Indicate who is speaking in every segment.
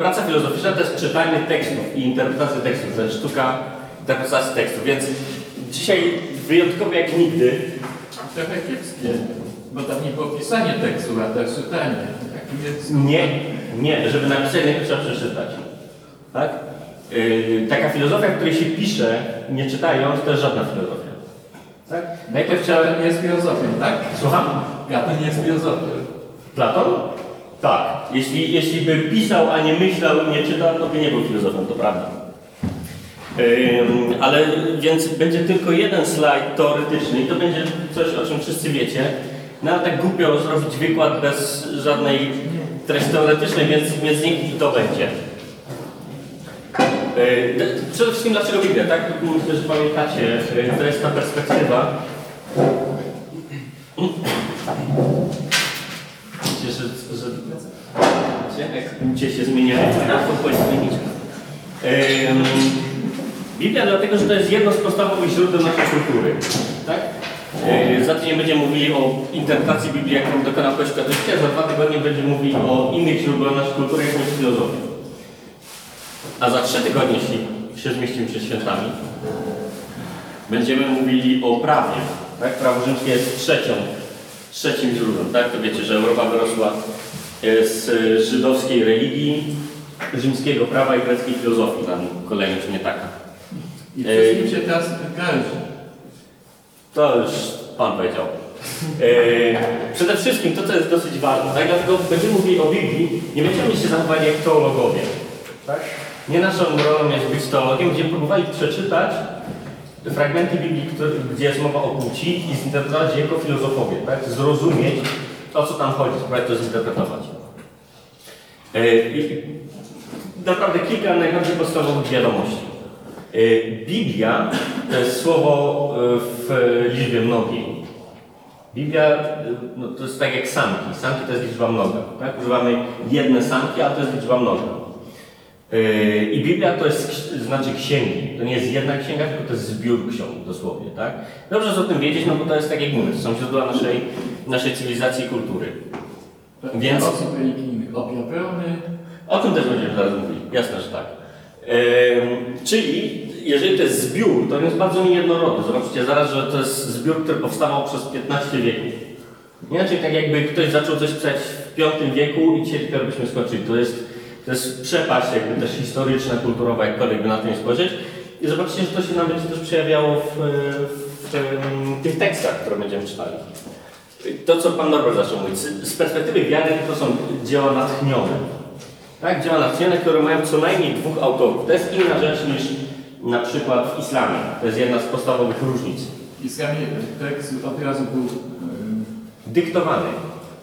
Speaker 1: praca filozoficzna to jest czytanie tekstów i interpretacja tekstów, to jest sztuka interpretacji tekstów, więc dzisiaj wyjątkowo jak nigdy
Speaker 2: Trochę kiepskie, bo tam nie było pisanie tekstu, a też czytanie. Jest...
Speaker 1: nie, nie, żeby napisać najpierw trzeba przeczytać. Tak? Yy, taka filozofia, w której się pisze, nie czytając, to jest żadna filozofia. Tak? Najpierw trzeba...
Speaker 2: Nie jest filozofią, tak?
Speaker 1: Słucham?
Speaker 2: Platon nie jest filozofią.
Speaker 1: Platon? Tak. Jeśli, jeśli by pisał, a nie myślał nie czytał, to by nie był filozofem, to prawda. Ale więc będzie tylko jeden slajd teoretyczny i to będzie coś, o czym wszyscy wiecie. No ale tak głupio zrobić wykład bez żadnej treści teoretycznej, więc, więc niech to będzie. Przede wszystkim dlaczego Biblia, tak? Myślę, że pamiętacie, to jest ta perspektywa. Wiecie, że, że jak ludzie się zmieniają, to powinno zmienić. Biblia dlatego, że to jest jedno z podstawowych źródeł naszej kultury. Tak? Yy, za tydzień będziemy mówili o interpretacji Biblii, jaką dokonał Kościół katolicki, a za dwa tygodnie będziemy mówili o innych źródłach naszej kultury, jaką jest filozofia. A za trzy tygodnie, jeśli się zmieścimy przed świętami, będziemy mówili o prawie. Tak? Prawo rzymskie jest trzecią, trzecim źródłem. Tak? To wiecie, że Europa wyrosła e, z e, żydowskiej religii, rzymskiego prawa i greckiej filozofii. Tam kolejność nie taka.
Speaker 2: I wszystkim się teraz garży.
Speaker 1: To już Pan powiedział. E, przede wszystkim to, co jest dosyć ważne, tak? dlatego będziemy mówili o Biblii, nie będziemy się zachowali jak teologowie. Tak? Nie naszą rolą jest być teologiem, będziemy próbowali przeczytać fragmenty Biblii, gdzie jest mowa o płci i zinterpretować je jako filozofowie, tak? zrozumieć o co tam chodzi, spróbować to zinterpretować. E, naprawdę kilka najbardziej podstawowych wiadomości. E, Biblia to jest słowo e, w liczbie mnogiej. Biblia no, to jest tak jak samki. Samki to jest liczba mnoga. Tak? Używamy jedne samki, a to jest liczba mnoga. E, I Biblia to jest znaczy księgi. To nie jest jedna księga, tylko to jest zbiór ksiąg dosłownie. Tak? Dobrze jest o tym wiedzieć, no bo to jest tak jak mówię, to są źródła naszej, naszej cywilizacji i kultury. Więc-
Speaker 2: Osób religijnych objawiony.
Speaker 1: O tym też będziemy zaraz mówili. Jasne, że tak. Czyli jeżeli to jest zbiór, to on jest bardzo niejednorodny. Zobaczcie zaraz, że to jest zbiór, który powstawał przez 15 wieków. Inaczej tak jakby ktoś zaczął coś pisać w V wieku i dzisiaj dopiero byśmy skończyli. To jest, to jest przepaść jakby też historyczna, kulturowa, jakkolwiek by na nie spojrzeć. I zobaczcie, że to się nam będzie też przejawiało w, w, em, tych tekstach, które będziemy czytali. To, co Pan Norbert zaczął mówić, z perspektywy wiary to są dzieła natchnione. Tak, dzieła natchnione, które mają co najmniej dwóch autorów. To jest inna rzecz niż na przykład w islamie. To jest jedna z podstawowych różnic.
Speaker 2: W islamie tekst od razu był
Speaker 1: Dyktowany.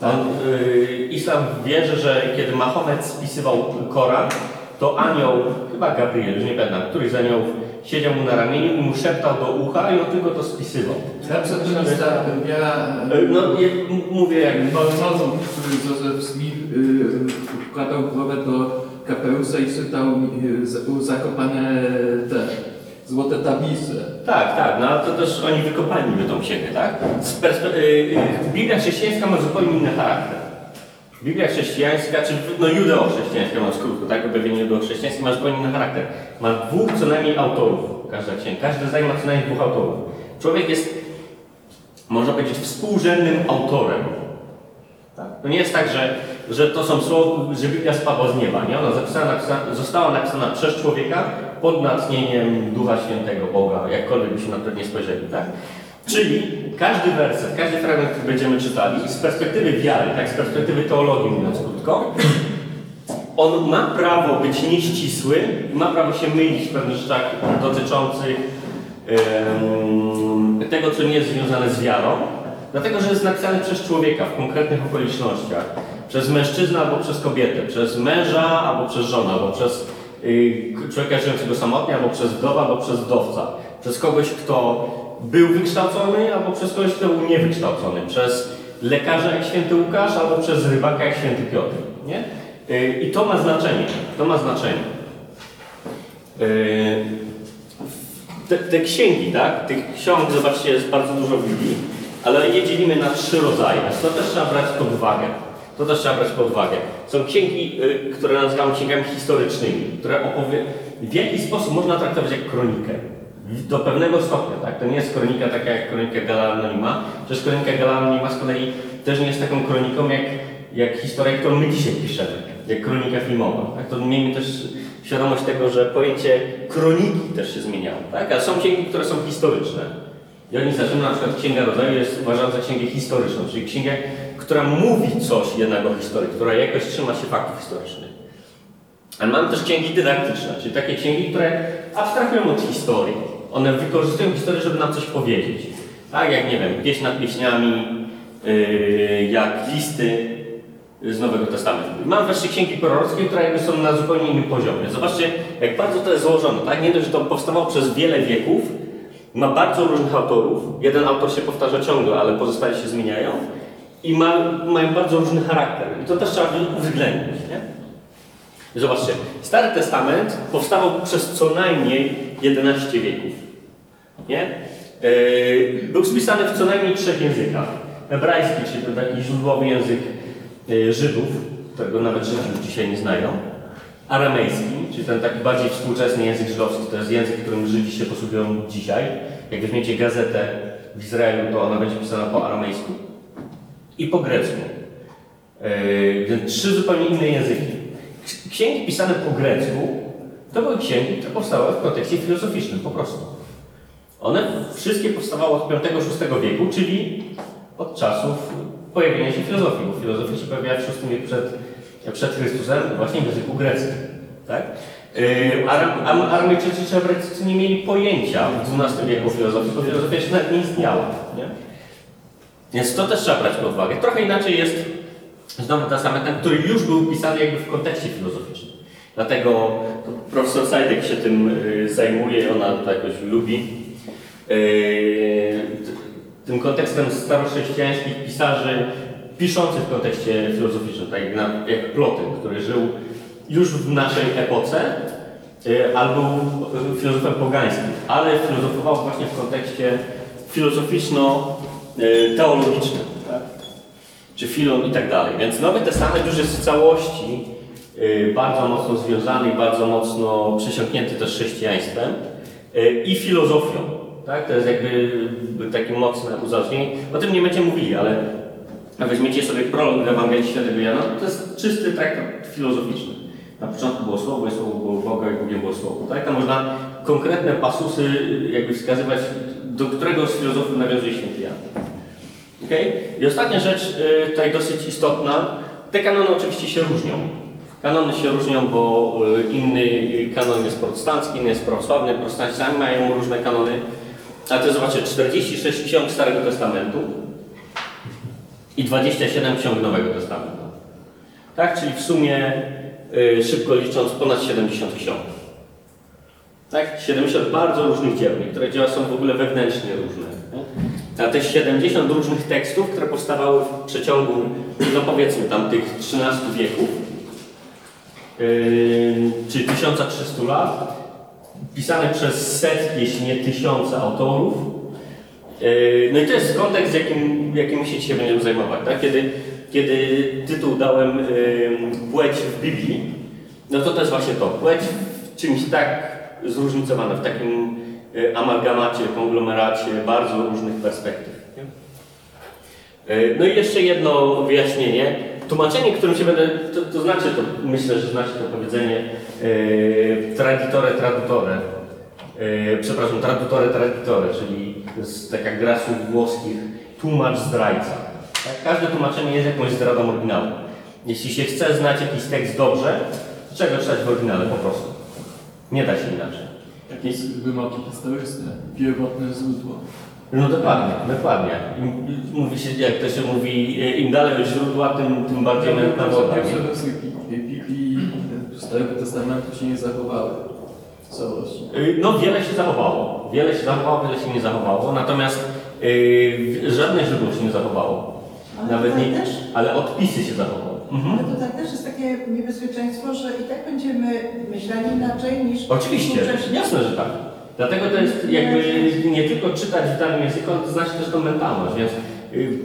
Speaker 1: On, y, islam wierzy, że kiedy Mahomet spisywał Koran, to anioł, chyba Gabriel, już nie pamiętam, któryś z aniołów siedział mu na ramieniu i mu szeptał do ucha i on tylko to spisywał.
Speaker 2: Wiara
Speaker 1: Y, No, je, m- mówię jak
Speaker 2: Mormonów, który Joseph Smith y, wkładał głowę do kapelusza i czytał y, zakopane te złote tablice.
Speaker 1: Tak, tak, no ale to też oni wykopali niby tą księgę, tak? Z perspe- y, y, Biblia chrześcijańska ma zupełnie inny charakter. Biblia chrześcijańska, czy no judeo-chrześcijańska ma skrótko, tak? Objawienie judeo-chrześcijańskie ma zupełnie inny charakter. Ma dwóch co najmniej autorów, każda księga. Każdy zdaje ma co najmniej dwóch autorów. Człowiek jest, można powiedzieć, współrzędnym autorem. Tak? To nie jest tak, że, że to są słowa, że Biblia spadła z nieba, nie? Ona zapisana, napisana, została napisana przez człowieka pod natchnieniem Ducha Świętego Boga, jakkolwiek byśmy na to nie spojrzeli, tak? Czyli każdy werset, każdy fragment, który będziemy czytali, z perspektywy wiary, tak, z perspektywy teologii mówiąc krótko, on ma prawo być nieścisły, ma prawo się mylić w pewnych rzeczach dotyczących tego, co nie jest związane z wiarą, dlatego że jest napisany przez człowieka w konkretnych okolicznościach. Przez mężczyznę albo przez kobietę, przez męża albo przez żonę, albo przez człowieka żyjącego samotnie, albo przez wdowę, albo przez wdowca. Przez kogoś, kto był wykształcony, albo przez kogoś, kto był niewykształcony. Przez lekarza jak święty Łukasz, albo przez rybaka jak święty Piotr. Nie? Y, I to ma znaczenie. To ma znaczenie. Y, te, te księgi, tak? Tych ksiąg, zobaczcie, jest bardzo dużo w Biblii, ale je dzielimy na trzy rodzaje. To też trzeba brać pod uwagę. To też trzeba brać pod uwagę. Są księgi, y, które nazywamy księgami historycznymi, które opowie... w jaki sposób można traktować jak kronikę. Do pewnego stopnia, tak? To nie jest kronika taka jak kronika Gala Anonima. Przecież kronika Gala Anonima z kolei też nie jest taką kroniką jak, jak historia, którą my dzisiaj piszemy, jak kronika filmowa. Tak? To miejmy też świadomość tego, że pojęcie kroniki też się zmieniało. Tak? A są księgi, które są historyczne. I oni zaczynają, na przykład Księga Rodzaju jest uważana za księgę historyczną, czyli księgę, która mówi coś jednak o historii, która jakoś trzyma się faktów historycznych. Ale mamy też księgi dydaktyczne, czyli takie księgi, które abstrahują od historii. One wykorzystują historię, żeby nam coś powiedzieć. Tak jak, nie wiem, pieśń nad pieśniami, yy, jak listy z Nowego Testamentu. Mam wreszcie księgi prorockie, które jakby są na zupełnie innym poziomie. Zobaczcie, jak bardzo to jest złożone. Tak? Nie dość, że to powstawało przez wiele wieków, ma bardzo różnych autorów. Jeden autor się powtarza ciągle, ale pozostali się zmieniają. I ma, mają bardzo różny charakter. I to też trzeba uwzględnić. Nie? Zobaczcie, Stary Testament powstawał przez co najmniej 11 wieków. Nie? Yy, był spisany w co najmniej trzech językach. Hebrajski, czyli to taki źródłowy język yy, Żydów, którego nawet Żydzi dzisiaj nie znają. Aramejski, czyli ten taki bardziej współczesny język żydowski, to jest język, którym Żydzi się posługują dzisiaj. Jak weźmiecie gazetę w Izraelu, to ona będzie pisana po aramejsku i po grecku. Yy, trzy zupełnie inne języki. Księgi pisane po grecku to były księgi, które powstały w kontekście filozoficznym po prostu. One wszystkie powstawały od V-VI wieku, czyli od czasów pojawienia się filozofii, bo filozofia się pojawiła w VI wieku przed, przed Chrystusem właśnie w języku greckim. Tak? Yy, Aram, Am- Aramejczycy czy Hebrajczycy nie mieli pojęcia w XII wieku filozofii, bo filozofia jeszcze nawet nie istniała. Nie? Więc to też trzeba brać pod uwagę. Trochę inaczej jest z Nowym Testamentem, który już był pisany jakby w kontekście filozoficznym. Dlatego profesor Sajdek się tym y, zajmuje, ona to jakoś lubi. T- tym kontekstem starochrześcijańskich pisarzy piszących w kontekście filozoficznym, tak jak, jak Plotyn, który żył już w naszej epoce, yy, albo filozofem pogańskim, ale filozofował właśnie w kontekście filozoficzno-teologicznym, tak? czy filon i tak dalej. Więc Nowy Testament już jest w całości yy, bardzo mocno związany i bardzo mocno przesiąknięty też chrześcijaństwem yy, i filozofią. Tak? To jest jakby takie mocne uzależnienie. O tym nie będziemy mówili, ale weźmiecie sobie prolog do Ewangelii Świętego Jana, to jest czysty traktat filozoficzny. Na początku było Słowo, i Słowo było Boga, i Bogiem było Słowo. Tak? Tam można konkretne pasusy jakby wskazywać, do którego z filozofów nawiązuje Święty Jan. Okay? I ostatnia rzecz, y, tutaj dosyć istotna. Te kanony oczywiście się różnią. Kanony się różnią, bo y, inny kanon jest protestancki, inny jest prawosławny. Protestanci sami mają różne kanony. A to zobaczcie, 46 ksiąg Starego Testamentu i 27 ksiąg Nowego Testamentu. Tak, czyli w sumie, y, szybko licząc, ponad 70 ksiąg. Tak, 70 bardzo różnych dzieł. Niektóre dzieła są w ogóle wewnętrznie różne. A te 70 różnych tekstów, które powstawały w przeciągu, no powiedzmy tam tych 13 wieków, yy, czy 1300 lat, pisane przez setki, jeśli nie tysiące autorów. Yy, no i to jest kontekst, jakim, jakim się dzisiaj będziemy zajmować. Tak? Kiedy, kiedy tytuł dałem yy, Płeć w Biblii, no to to jest właśnie to. Płeć w czymś tak zróżnicowane, w takim y, amalgamacie, konglomeracie bardzo różnych perspektyw. Y, No i jeszcze jedno wyjaśnienie. Tłumaczenie, którym się będę, to, to znaczy, to myślę, że znacie to powiedzenie y, traditore tradutore. Y, przepraszam, tradutore traditore, czyli jest taka gra słów włoskich, tłumacz zdrajca. Tak? Każde tłumaczenie jest jakąś zdradą oryginału. Jeśli się chce znać jakiś tekst dobrze, to trzeba go czytać w oryginale po prostu. Nie da się inaczej.
Speaker 2: Jakieś wymogi historyczne, pierwotne źródło.
Speaker 1: No dokładnie, dokładnie. Im, mówi się, jak to się mówi, im dalej od źródła, tym, tym bardziej mętna woda.
Speaker 2: Pierwsze Biblii Starego Testamentu się nie zachowały w całości.
Speaker 1: Y, No wiele się zachowało. Wiele się zachowało, wiele się nie zachowało. Natomiast yy, żadne źródło się nie zachowało.
Speaker 3: Ale
Speaker 1: Nawet nie,
Speaker 3: też?
Speaker 1: ale odpisy się zachowały. Mhm.
Speaker 3: Ale tutaj też jest takie niebezpieczeństwo, że i tak będziemy myśleli inaczej niż
Speaker 1: Oczywiście,
Speaker 3: współcześni.
Speaker 1: jasne, że tak. Dlatego to jest jakby nie tylko czytać w danym języku, ale to znaczy też tą mentalność. Więc y,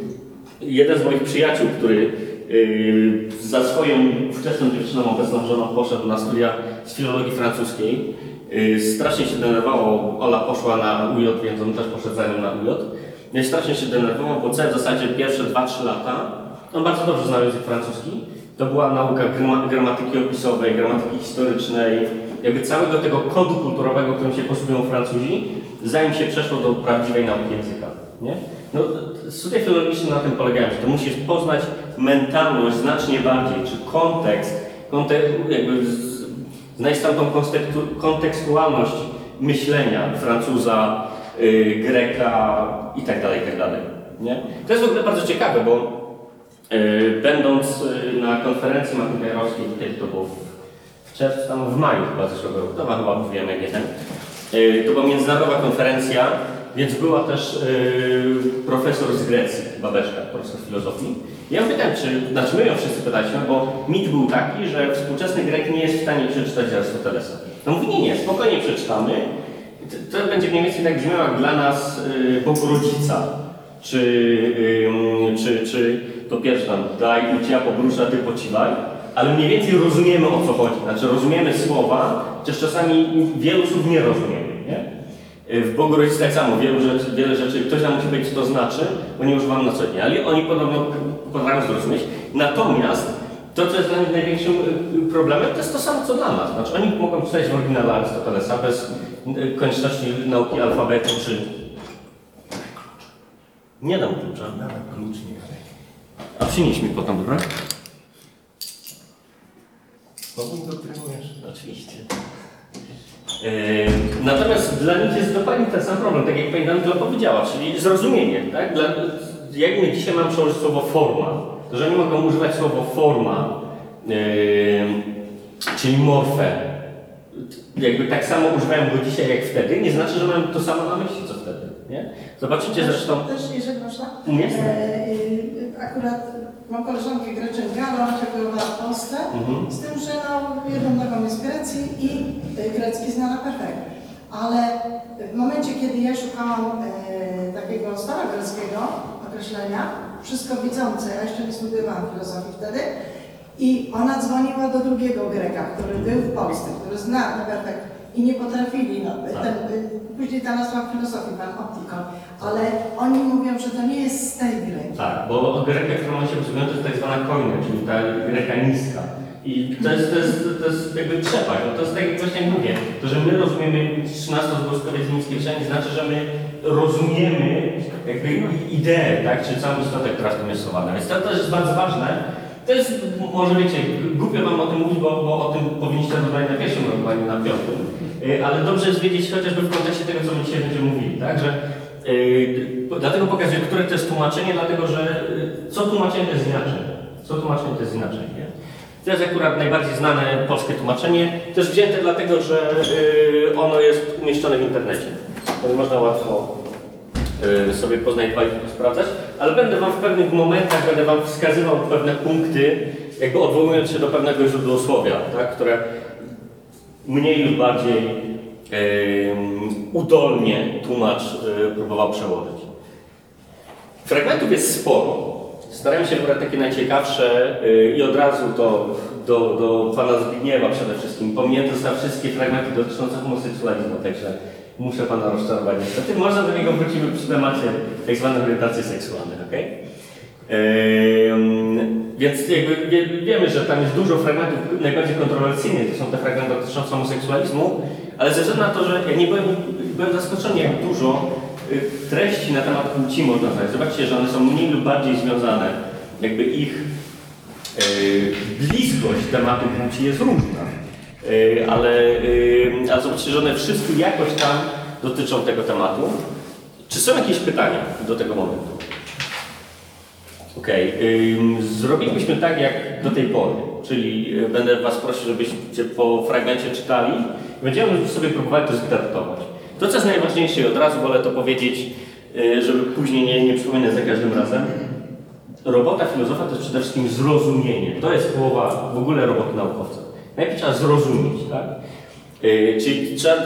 Speaker 1: jeden z moich przyjaciół, który Yy, za swoją wczesną dziewczyną, obecną żoną poszedł na studia z filologii francuskiej. Yy, strasznie się denerwował, Ola poszła na UJ, więc on też poszedł za nią na UJ. No i strasznie się denerwował, bo całe w zasadzie pierwsze 2-3 lata, on bardzo dobrze znał język francuski, to była nauka grama- gramatyki opisowej, gramatyki historycznej, jakby całego tego kodu kulturowego, którym się posługują Francuzi, zanim się przeszło do prawdziwej nauki języka. Nie? No, studia filologiczne na tym polegają, że to musisz poznać mentalność znacznie bardziej, czy kontekst, kontek jakby znaleźć tam tą konstektu- kontekstualność myślenia Francuza, y, Greka i tak dalej, i tak. Nie? To jest w ogóle bardzo ciekawe, bo będąc y, na konferencji McIntyrowskiej, kiedy to było w czerwcu, tam w maju chyba zeszłego roku, to chyba mówiłem jak jeden, y, to była międzynarodowa konferencja, więc była też profesor z Grecji, Babeczka, profesor filozofii. Ja ją pytałem, czy, znaczy my ją wszyscy pytaliśmy, bo mit był taki, że współczesny Grek nie jest w stanie przeczytać Arystotelesa. No mówi, nie, nie, spokojnie przeczytamy. To, będzie mniej więcej tak brzmiało jak dla nas Bogorodzica, czy, czy, czy to pierwsze tam, daj ucia pobrusza, ty pociwaj, ale mniej więcej rozumiemy o co chodzi. Znaczy rozumiemy słowa, chociaż czasami wielu słów nie rozumiemy, nie? W Bogorodzicy tak samo, wielu rzeczy, wiele rzeczy, ktoś nam musi powiedzieć, co to znaczy, bo nie używam na co dzień, ale oni podobno potrafią zrozumieć. Natomiast to, co jest dla nich największym y, problemem, to jest to samo, co dla nas. Znaczy oni mogą czytać w oryginale Arystotelesa bez y, konieczności nauki alfabetu, czy... Nie dam klucza.
Speaker 4: Dawaj klucz, nie.
Speaker 1: A przynieś mi potem, dobra?
Speaker 4: Powiem, dotrymujesz.
Speaker 1: Oczywiście. Yy, natomiast dla nich jest dokładnie ten sam problem, tak jak pani Angela powiedziała, czyli zrozumienie. Tak? Dla, jak my dzisiaj mamy przełożyć słowo forma, to że oni mogą używać słowo forma, yy, czyli morfę, jakby tak samo używają go dzisiaj jak wtedy, nie znaczy, że mają to samo na myśli co wtedy. Nie? Zobaczycie zresztą.
Speaker 3: Też, jeżeli można,
Speaker 1: Jasne.
Speaker 3: E, akurat mam koleżankę Greczynkę, ale ona się wychowała w Polsce,
Speaker 1: Mhm.
Speaker 3: z tym, że no, jedną nogą jest w Grecji i y, grecki zna na perfekt. Ale w momencie, kiedy ja szukałam e, takiego starogreckiego określenia, wszystko widzące, ja jeszcze nie studiowałam filozofii wtedy, i ona dzwoniła do drugiego Greka, który był w Polsce, który zna na perfekt i nie potrafili, no, ten, później ta nazwa filozofii, pan Optikon, ale oni mówią, że to nie jest z tej Greki.
Speaker 1: Tak, bo Greka, którą oni się posługują, to jest tak zwana koina, czyli ta Greka niska. I to jest, to jest, to jest jakby trzepaść, no to jest tak jak właśnie mówię, to, że my rozumiemy 13 zgłoskowiec Mickiewicza nie znaczy, że my rozumiemy jakby ideę, tak, czy całą istotę, która w tym jest schowana. Więc to też jest bardzo ważne. To jest, może wiecie, głupio wam o tym mówić, bo, bo o tym powinniście rozmawiać na pierwszym roku, a nie na piątym. Y, Ale dobrze jest wiedzieć chociażby w kontekście tego, co my dzisiaj będziemy mówili, tak, że Yy, dlatego pokazuję, które to jest tłumaczenie, dlatego że yy, co tłumaczenie to jest inaczej. Co tłumaczenie to jest inaczej, nie? To jest akurat najbardziej znane polskie tłumaczenie, też wzięte dlatego, że ono jest umieszczone w internecie. Więc można łatwo sobie poznajdować i sprawdzać, ale będę Wam w pewnych momentach, będę Wam wskazywał pewne punkty, jakby odwołując się do pewnego źródłosłowia, tak, które mniej lub bardziej udolnie tłumacz y, próbował przełożyć. Fragmentów jest sporo. Starałem się wybrać takie najciekawsze y, i od razu to do, do pana Zbigniewa przede wszystkim. Pominięte zostały wszystkie fragmenty dotyczące homoseksualizmu, także muszę pana rozczarować niestety. Może do niego wrócimy przy temacie tak zwanej orientacji seksualnej, okej? Ym, więc jakby wie, wiemy, że tam jest dużo fragmentów najbardziej kontrowersyjnych, to są te fragmenty dotyczące homoseksualizmu, ale ze względu na to, że ja nie byłem, byłem zaskoczony, jak dużo y, treści na temat płci można znaleźć. Zobaczcie, że one są mniej lub bardziej związane, jakby ich y, bliskość tematu płci jest różna. Y, ale, ale zobaczcie, że one wszystkie jakoś tam dotyczą tego tematu. Czy są jakieś pytania do tego momentu? Okej, ym, zrobilibyśmy tak jak do tej pory, czyli y, będę Was prosił, żebyście po fragmencie czytali będziemy sobie próbowali to zinterpretować. To, co jest najważniejsze, i od razu wolę to powiedzieć, y, żeby później nie, nie przypominać za każdym razem, robota filozofa to jest przede wszystkim zrozumienie. To jest połowa w ogóle roboty naukowca. Najpierw trzeba zrozumieć, tak? Yy, czyli trzeba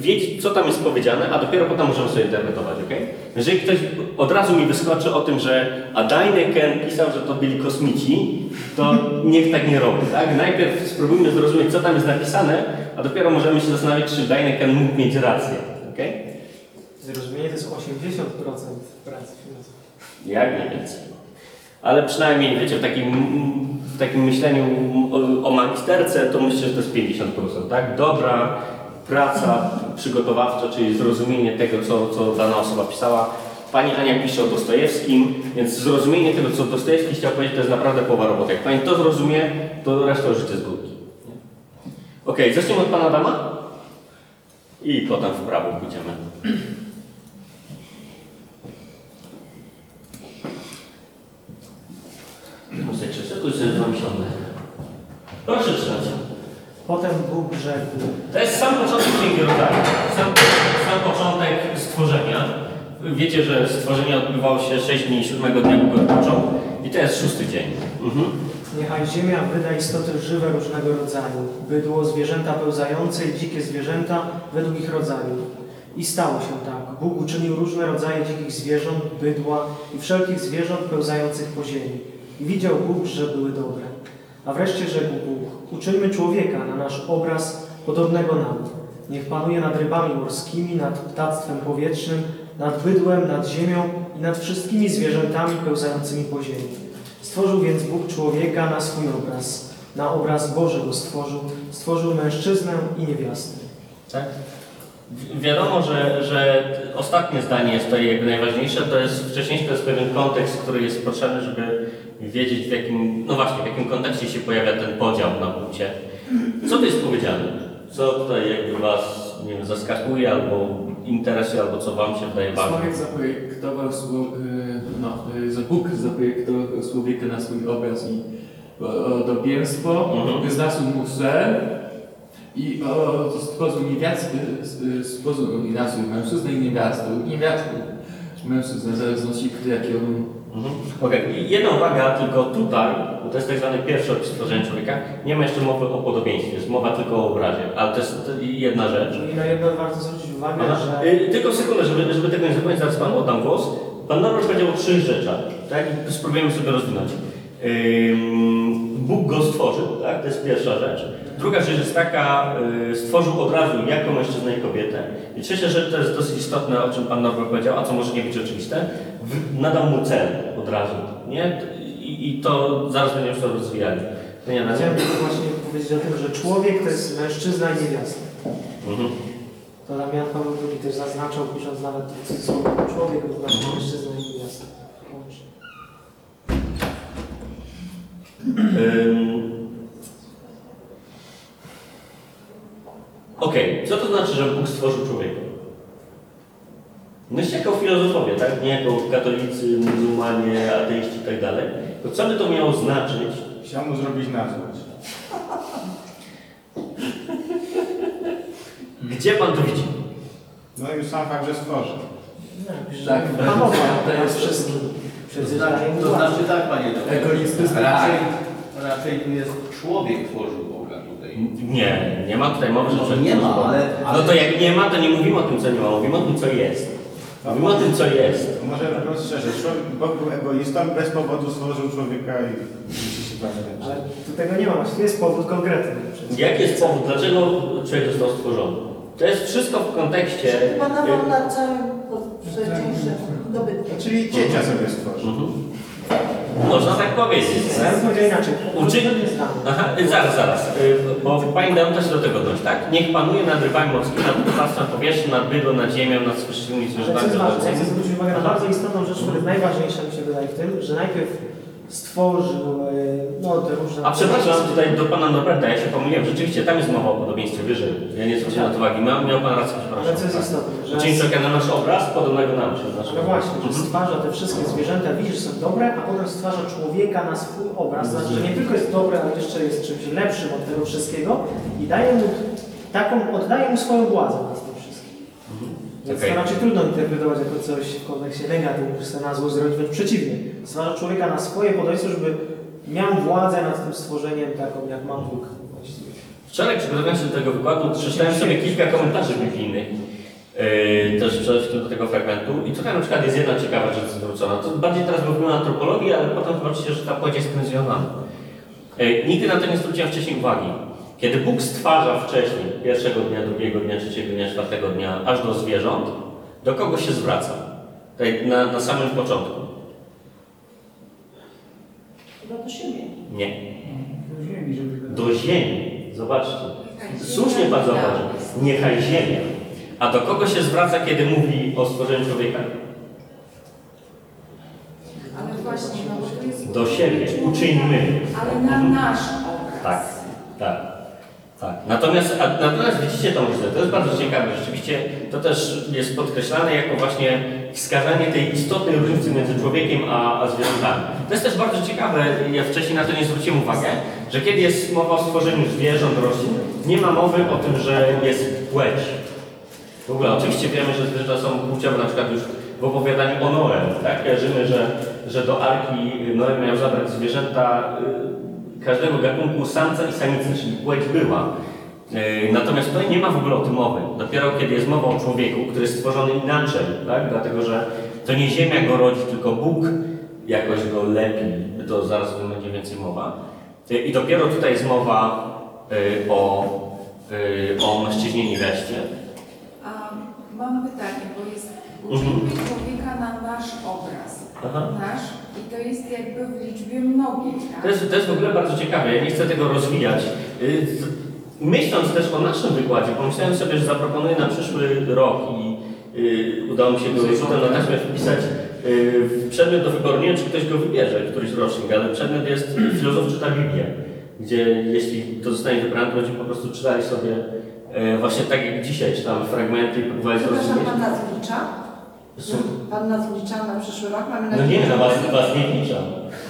Speaker 1: wiedzieć, co tam jest powiedziane, a dopiero potem możemy sobie interpretować, ok? Jeżeli ktoś od razu mi wyskoczy o tym, że Adaineken pisał, że to byli kosmici, to niech tak nie robi, tak? Najpierw spróbujmy zrozumieć, co tam jest napisane, a dopiero możemy się zastanawiać, czy Deineken mógł mieć rację, ok?
Speaker 5: Zrozumienie to jest 80% pracy filozofii.
Speaker 1: Jak nie więcej. Ale przynajmniej, wiecie, w takim, w takim myśleniu o, magisterce, to myślę, że to jest 50%, tak? Dobra praca przygotowawcza, czyli zrozumienie tego, co, co dana osoba pisała. Pani Ania pisze o Dostojewskim, więc zrozumienie tego, co Dostojewski chciał powiedzieć, to jest naprawdę połowa roboty. Jak Pani to zrozumie, to reszta życie z górki. Okej, zacznijmy od Pana Adama i potem w prawo pójdziemy. Muszę czytać, tu sobie zamyślone. Proszę czytać.
Speaker 5: Potem Bóg rzekł,
Speaker 1: To jest sam początek Księgi Rodzaju. Sam, sam początek stworzenia. Wiecie, że stworzenie odbywało się 6 dni i 7 dnia Bóg odpoczął. I to jest szósty dzień. Mhm.
Speaker 5: niechaj ziemia wyda istoty żywe różnego rodzaju, bydło, zwierzęta pełzające i dzikie zwierzęta według ich rodzaju. I stało się tak. Bóg uczynił różne rodzaje dzikich zwierząt, bydła i wszelkich zwierząt pełzających po ziemi. Widział Bóg, że były dobre. A wreszcie rzekł Bóg, uczyńmy człowieka na nasz obraz, podobnego nam. Niech panuje nad rybami morskimi, nad ptactwem powietrznym, nad bydłem, nad ziemią i nad wszystkimi zwierzętami pełzającymi po ziemi. Stworzył więc Bóg człowieka na swój obraz. Na obraz Boży go stworzył. Stworzył mężczyznę i niewiastę.
Speaker 1: Tak? Wi- Wiadomo, że, że ostatnie zdanie jest tutaj jakby najważniejsze. To jest wcześniejszy to jest pewien kontekst, który jest potrzebny, żeby wiedzieć w jakim, no właśnie, w jakim kontekście się pojawia ten podział na płcie. Co tu jest powiedziane? Co tutaj jakby Was, nie wiem, zaskakuje albo interesuje, albo co Wam się wydaje ważne?
Speaker 2: Człowiek zaprojektował, y, no, y, Bóg zaprojektował człowieka na swój obraz i podobieństwo,
Speaker 1: Mhm.
Speaker 2: wyznaczył mu cel i o, stworzył niewiastę, y, stworzył inaczej mężczyznę i niewiastę, niewiastę, mężczyznę, w zależności kto jaki on
Speaker 1: Mhm. Okej, I jedna uwaga, tylko tutaj, bo to jest tak zwany pierwszy opis stworzenia człowieka, nie ma jeszcze mowy o podobieństwie, jest mowa tylko o obrazie, ale to jest to jedna rzecz.
Speaker 5: I na jedno warto zwrócić uwagę,
Speaker 1: Aha.
Speaker 5: że
Speaker 1: Y, Tylko sekundę, żeby, żeby tego nie zapomnieć, zaraz Panu oddam głos. Pan Norbert powiedział o trzech rzeczach, tak? Spróbujemy sobie rozwinąć. Ym, Bóg go stworzył, tak? To jest pierwsza rzecz. Druga rzecz jest taka, y, stworzył od razu jako mężczyznę i kobietę. I trzecia rzecz, to jest dosyć istotne, o czym Pan Norbert powiedział, a co może nie być oczywiste, nadał mu cel od razu, nie? I, i to zaraz będziemy to rozwijali. To nie,
Speaker 5: chciałem tylko właśnie powiedzieć o tym, że człowiek to jest mężczyzna i niewiasta.
Speaker 1: Mhm.
Speaker 5: To tam Jan Paweł II też zaznaczał, pisząc nawet słowo człowiek równa się
Speaker 1: Mhm.
Speaker 5: mężczyzna i niewiasta.
Speaker 1: Okej, co to znaczy, że Bóg stworzył człowieka? Myślę jako filozofowie, tak? Nie jako katolicy, muzułmanie, ateiści i tak dalej. To co by to miało znaczyć?
Speaker 6: Chciał mu zrobić na złość.
Speaker 1: Gdzie pan to widzi?
Speaker 6: No i sam fakt, że stworzył.
Speaker 5: Tak, panowa, to jest wszystkim. Przecież
Speaker 7: To
Speaker 5: władzę.
Speaker 7: znaczy tak, panie doktorze.
Speaker 2: Egoistyczny
Speaker 7: Raczej, raczej tu jest człowiek tworzył Boga tutaj.
Speaker 1: Nie, nie ma tutaj mowy, że
Speaker 7: No, nie ma, ale- ale-
Speaker 1: No to jak nie ma, to nie mówimy o tym, co nie ma, mówimy o tym, co jest. Mówimy o tym, co jest.
Speaker 6: Może szczerze, człowiek, Bóg był egoistą, bez powodu stworzył człowieka i musi się tak
Speaker 5: Ale tu tego nie ma, właśnie tu jest powód konkretny. Przecież.
Speaker 1: Jaki jest powód, dlaczego człowiek został stworzony? To jest wszystko w kontekście...
Speaker 3: Panował nad całym wcześniejszym dobytkiem.
Speaker 6: Czyli ciecia sobie stworzył.
Speaker 1: Mhm. Można tak powiedzieć.
Speaker 5: Ja bym powiedział inaczej.
Speaker 1: Aha, zaraz, zaraz, y, bo Pani dają też do tego dojść, tak? Niech panuje nad rybami morskimi, nad ptactwem powietrznym, nad bydłem, nad ziemią, nad słyszymi zwierzętami
Speaker 5: jest ważne, ja chcę zwrócić uwagę na bardzo istotną rzecz, która jest najważniejsza mi się wydaje w tym, że najpierw stworzył e, no, te różne...
Speaker 1: A przepraszam, tutaj do Pana Norberta, ja się pomyliłem, rzeczywiście tam jest mowa o podobieństwie wyżej. Ja nie zwróciłem na to uwagi, miał, miał Pan rację, przepraszam.
Speaker 5: Co jest istotne, że...
Speaker 1: Na nasz obraz, podobnego nam, nasz
Speaker 5: No właśnie, że
Speaker 1: Mhm.
Speaker 5: stwarza te wszystkie zwierzęta, widzi, że są dobre, a potem stwarza człowieka na swój obraz. Znaczy, że nie tylko jest dobre, ale jeszcze jest czymś lepszym od tego wszystkiego i daje mu taką, oddaje mu swoją władzę. Więc
Speaker 1: Okej.
Speaker 5: to raczej trudno interpretować jako coś w kontekście negatywnym, że chce na złość zrobić, wręcz przeciwnie. Stwarza człowieka na swoje podejście, żeby miał władzę nad tym stworzeniem taką, jak ma Bóg właściwie.
Speaker 1: Wczoraj przygotowując się do tego wykładu, przeczytałem sobie kilka komentarzy biblijnych, yy, też przede do tego fragmentu. I tutaj na przykład jest jedna ciekawa rzecz zwrócona. To bardziej teraz mówimy o antropologii, ale potem zobaczycie, że ta płeć jest pensjonowana. Yy, nigdy na to nie zwróciłem wcześniej uwagi. Kiedy Bóg stwarza wcześniej, pierwszego dnia, drugiego dnia, trzeciego dnia, czwartego dnia, aż do zwierząt, do kogo się zwraca? Tutaj na, na samym początku.
Speaker 3: Chyba do siebie.
Speaker 1: Nie. Do ziemi. Zobaczcie. Słusznie Pan zauważył. Niechaj ziemia. A do kogo się zwraca, kiedy mówi o stworzeniu człowieka?
Speaker 8: Ale właśnie, no bo to jest...
Speaker 1: Do siebie. Uczyńmy.
Speaker 8: Ale na nasz obraz.
Speaker 1: Tak. Natomiast, a, natomiast widzicie tą różnicę, to jest bardzo ciekawe. Rzeczywiście to też jest podkreślane jako właśnie wskazanie tej istotnej różnicy między człowiekiem a, a zwierzętami. To jest też bardzo ciekawe, ja wcześniej na to nie zwróciłem uwagę, że kiedy jest mowa o stworzeniu zwierząt, roślin, nie ma mowy o tym, że jest płeć. W ogóle oczywiście wiemy, że zwierzęta są płciowe, na przykład już w opowiadaniu o Noem, tak? Kojarzymy, że, że do Arki Noem miał zabrać zwierzęta y, każdego gatunku samca i samicy, czyli płeć była. Y, Natomiast tutaj nie ma w ogóle o tym mowy. Dopiero kiedy jest mowa o człowieku, który jest stworzony inaczej, tak? Dlatego, że to nie ziemia go rodzi, tylko Bóg jakoś go lepi. To zaraz o tym będzie więcej mowa. Y, I dopiero tutaj jest mowa y, o, o mężczyźnie nieweście.
Speaker 8: A mam pytanie, bo jest
Speaker 1: Mhm.
Speaker 8: uczynienie człowieka na nasz obraz.
Speaker 1: Aha.
Speaker 8: Nasz i to jest jakby w liczbie mnogiej, tak?
Speaker 1: To jest, to jest w ogóle bardzo ciekawe, ja nie chcę tego rozwijać. Myśląc też o naszym wykładzie, pomyślałem sobie, że zaproponuję na przyszły rok i y, udało mi się go potem na taśmę wpisać y, w przedmiot do wyboru. Nie wiem, czy ktoś go wybierze, któryś rocznik, ale przedmiot jest Filozof czyta Biblię, gdzie jeśli to zostanie wybrane, to będziemy po prostu czytali sobie y, właśnie tak jak dzisiaj, czytamy fragmenty i próbowali
Speaker 3: Przepraszam,
Speaker 1: zrozumieć.
Speaker 3: Pan nas wlicza?
Speaker 1: Słuch-
Speaker 3: Pan nas wlicza na przyszły rok? Mamy
Speaker 1: No
Speaker 3: nadzieję,
Speaker 1: nie, na was, was nie liczam.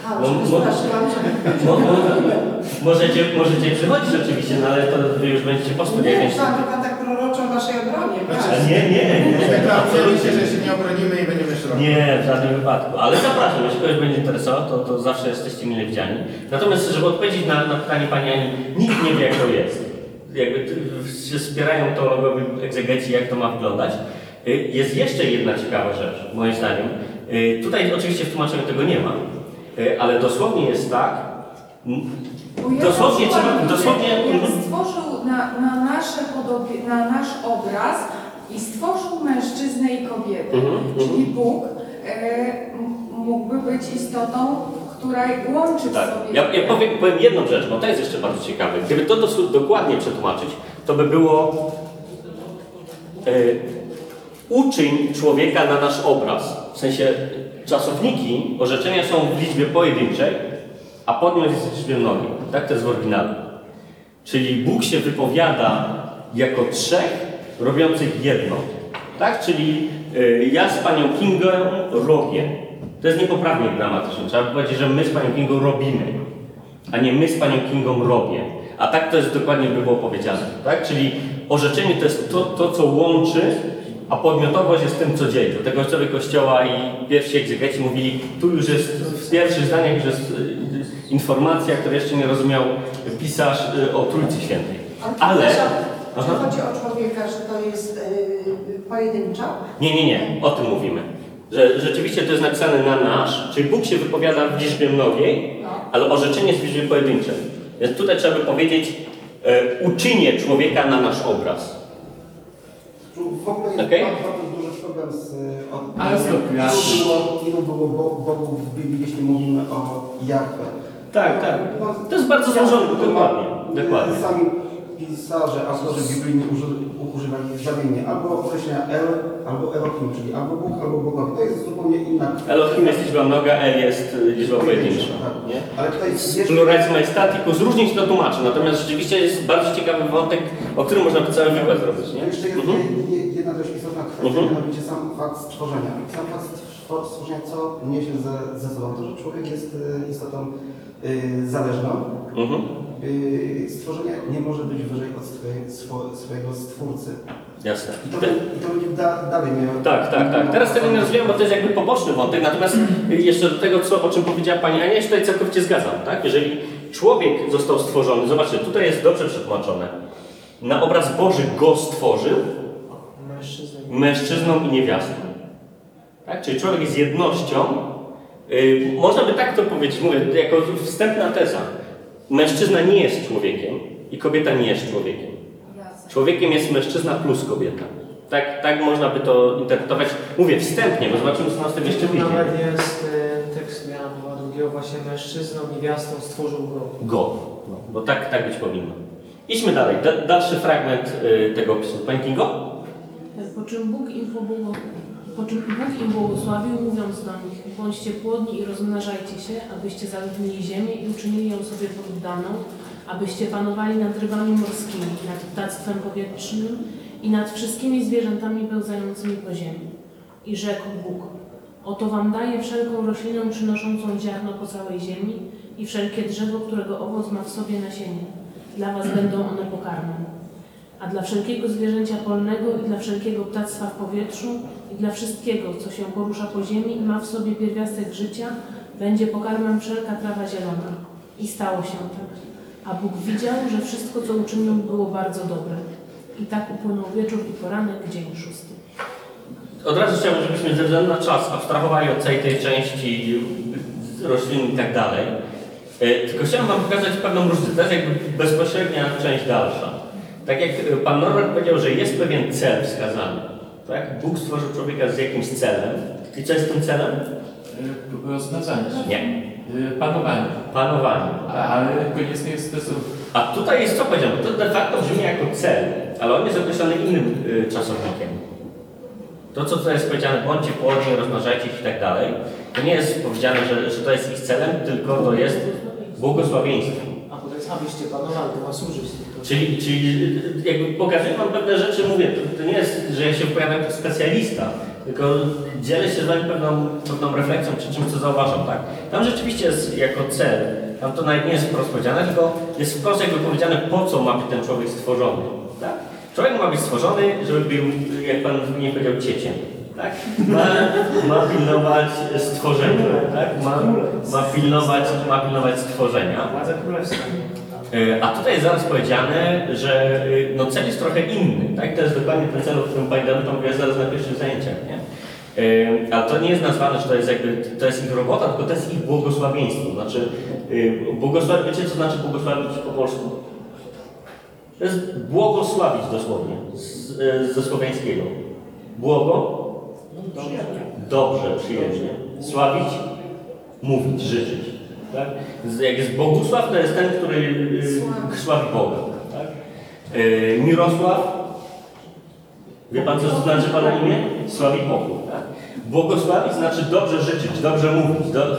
Speaker 3: A,
Speaker 1: No,
Speaker 3: no,
Speaker 1: mo-. Mo, mo, możecie, możecie przychodzić oczywiście, no ale to wy już będziecie po
Speaker 3: Nie,
Speaker 1: spodziewać.
Speaker 3: znam chyba tak proroczą w waszej obronie. Tak.
Speaker 1: nie, nie, nie.
Speaker 6: Deklarujemy się, że się nie obronimy i będziemy szrobić.
Speaker 1: Nie, w żadnym wypadku. Ale zapraszam, jeśli kogoś będzie interesował, to, to zawsze jesteście mile widziani. Natomiast, żeby odpowiedzieć na, na pytanie Pani Ani, nikt nie wie, jak to jest. Jakby t- się spierają teologowie egzegeci, jak to ma wyglądać. Y, Jest jeszcze jedna ciekawa rzecz, moim zdaniem. Y, Tutaj oczywiście w tłumaczeniu tego nie ma, y, ale dosłownie jest tak, Dosłownie trzeba- dosłownie-
Speaker 8: Jak
Speaker 1: mhm.
Speaker 8: stworzył na, na, nasze podobie, na nasz obraz i stworzył mężczyznę i kobietę,
Speaker 1: Mhm,
Speaker 8: czyli Bóg e, mógłby być istotą, która łączy w
Speaker 1: Tak.
Speaker 8: sobie...
Speaker 1: Ja, ja powiem, powiem jedną rzecz, bo to jest jeszcze bardzo ciekawe. Gdyby to dokładnie przetłumaczyć, to by było e, uczyń człowieka na nasz obraz. W sensie czasowniki orzeczenia są w liczbie pojedynczej, a podmiot jest w liczbie mnogiej. Tak to jest w oryginale. Czyli Bóg się wypowiada jako trzech robiących jedno. Tak? Czyli y, ja z panią Kingą robię. To jest niepoprawnie gramatyczne. Trzeba powiedzieć, że my z panią Kingą robimy, a nie my z panią Kingą robię. A tak to jest dokładnie by było powiedziane. Tak? Czyli orzeczenie to jest to, to co łączy, a podmiotowość jest tym, co dzieli. Do tego ojcowie Kościoła i pierwsi egzegeci mówili, tu już jest w pierwszych zdaniach już jest y, informacja, której jeszcze nie rozumiał pisarz y, o Trójcy Świętej.
Speaker 3: Ale. Czy chodzi o człowieka, że to jest yy, pojedynczo?
Speaker 1: Nie, nie, nie, o tym mówimy. Że rzeczywiście to jest napisane na nasz, czyli Bóg się wypowiada w liczbie mnogiej,
Speaker 3: No.
Speaker 1: ale orzeczenie jest w liczbie pojedynczej. Więc tutaj trzeba by powiedzieć, e, uczynię człowieka na nasz obraz.
Speaker 9: W ogóle jest
Speaker 1: Okej.
Speaker 9: bardzo duży problem z... Od,
Speaker 2: Ale
Speaker 9: ilu było, ilu było bo- bogów w Biblii, jeśli mówimy o Jahwe.
Speaker 1: Tak, tak.
Speaker 9: No,
Speaker 1: To jest bardzo złożone, dokładnie. Dokładnie.
Speaker 9: Sami pisarze, autorzy biblijni uży, używali zamiennie albo określenia El, albo Elohim, czyli albo Bóg, albo bogowie. To jest zupełnie inna
Speaker 1: Elohim jest liczba mnoga, El jest y, liczba pojedyncza.
Speaker 9: Tak.
Speaker 1: Nie?
Speaker 9: Ale tutaj jest
Speaker 1: Pluralizm majestaticus, różnie się to tłumaczy, natomiast rzeczywiście jest bardzo ciekawy wątek, o którym można by cały wykład zrobić. Nie?
Speaker 9: Jeszcze jest
Speaker 1: Mhm.
Speaker 9: je- je- jedna dość istotna kwestia,
Speaker 1: Mhm.
Speaker 9: mianowicie sam fakt stworzenia. Sam fakt stwo- stworzenia, co niesie ze, ze sobą to, że człowiek jest y, istotą y, zależną.
Speaker 1: Mhm.
Speaker 9: Y, stworzenie nie może być wyżej od swojej, swo, swojego stwórcy.
Speaker 1: Jasne.
Speaker 9: I to, i to będzie da, dalej miało...
Speaker 1: Tak, tak, tak. Teraz tego nie rozwijam, bo to jest jakby poboczny wątek. Natomiast jeszcze do tego, co, o czym powiedziała Pani Ania, ja się tutaj całkowicie zgadzam. Tak? Jeżeli człowiek został stworzony, zobaczcie, tutaj jest dobrze przetłumaczone. Na obraz Boży go stworzył. Mężczyzną i niewiastą. Tak? Czyli człowiek jest jednością. Yy, można by tak to powiedzieć, mówię, jako wstępna teza. Mężczyzna nie jest człowiekiem i kobieta nie jest człowiekiem. Człowiekiem jest mężczyzna plus kobieta. Tak, tak można by to interpretować. Mówię wstępnie, bo zobaczymy, co nas tym jeszcze wyjdzie.
Speaker 5: nawet jest e, tekst Jana Pawła II, właśnie mężczyzną, niewiastą stworzył go.
Speaker 1: Go. No, bo tak, tak być powinno. Idźmy dalej. Da, dalszy fragment y, tego opisu. Pani Kingo?
Speaker 10: Po czym Bóg im, po czym Bóg im błogosławił, mówiąc do nich, bądźcie płodni i rozmnażajcie się, abyście zaludnili ziemię i uczynili ją sobie poddaną, abyście panowali nad rybami morskimi, nad ptactwem powietrznym i nad wszystkimi zwierzętami pełzającymi po ziemi. I rzekł Bóg, oto wam daję wszelką roślinę przynoszącą ziarno po całej ziemi i wszelkie drzewo, którego owoc ma w sobie nasienie. Dla was będą one pokarmem a dla wszelkiego zwierzęcia polnego i dla wszelkiego ptactwa w powietrzu i dla wszystkiego, co się porusza po ziemi i ma w sobie pierwiastek życia, będzie pokarmem wszelka trawa zielona. I stało się tak. A Bóg widział, że wszystko, co uczynił, było bardzo dobre. I tak upłynął wieczór i poranek, dzień szósty.
Speaker 1: Od razu chciałbym, żebyśmy ze względu na czas abstrahowali od całej tej części roślin i tak dalej. E, Tylko chciałem Wam pokazać pewną różnicę. To jest jakby bezpośrednia część dalsza. Tak jak e, Pan Norbert powiedział, że jest pewien cel wskazany. Tak? Bóg stworzył człowieka z jakimś celem. I co jest tym celem?
Speaker 2: Rozmnażanie się.
Speaker 1: Nie.
Speaker 2: Y, Panowanie.
Speaker 1: Panowanie.
Speaker 2: Ale koniecznie jest to
Speaker 1: A tutaj jest co powiedziane? To de facto brzmi jako cel, ale on jest określony innym y, czasownikiem. To, co tutaj jest powiedziane, bądźcie płodni, rozmnażajcie się i tak dalej, to nie jest powiedziane, że, że to jest ich celem, tylko to jest błogosławieństwo.
Speaker 5: A jest, abyście panowali, to ma służyć.
Speaker 1: Czyli, czyli jakby pokazuję Wam pewne rzeczy, mówię, to, to nie jest, że ja się wypowiadam jako specjalista, tylko dzielę się z Wami pewną, pewną refleksją, czy czymś, co zauważam, tak? Tam rzeczywiście jest jako cel, tam to nawet nie jest wprost powiedziane, tylko jest wprost jakby powiedziane, po co ma być ten człowiek stworzony, tak? Człowiek ma być stworzony, żeby był, jak Pan nie powiedział, cieciem, tak? Ma, ma pilnować stworzenia, tak? Ma, ma, pilnować, ma pilnować stworzenia. E, A tutaj jest zaraz powiedziane, że y, no, cel jest trochę inny. Tak? To jest dokładnie ten cel, o którym Pani Danuta mówiła zaraz na pierwszych zajęciach. Nie? E, A to nie jest nazwane, że to jest jakby to jest ich robota, tylko to jest ich błogosławieństwo. Znaczy, y, błogosławić, wiecie co znaczy błogosławić po polsku? To jest błogosławić dosłownie, z, y, ze słowiańskiego. Błogo, dobrze, przyjemnie. Sławić, mówić, życzyć. Tak? Jak jest Bogusław, to jest ten, który y, sławi Boga. Tak? Y, Mirosław, wie Pan, co znaczy Pana imię? Sławi Bogu. Tak? Błogosławić znaczy dobrze życzyć, dobrze mówić, do,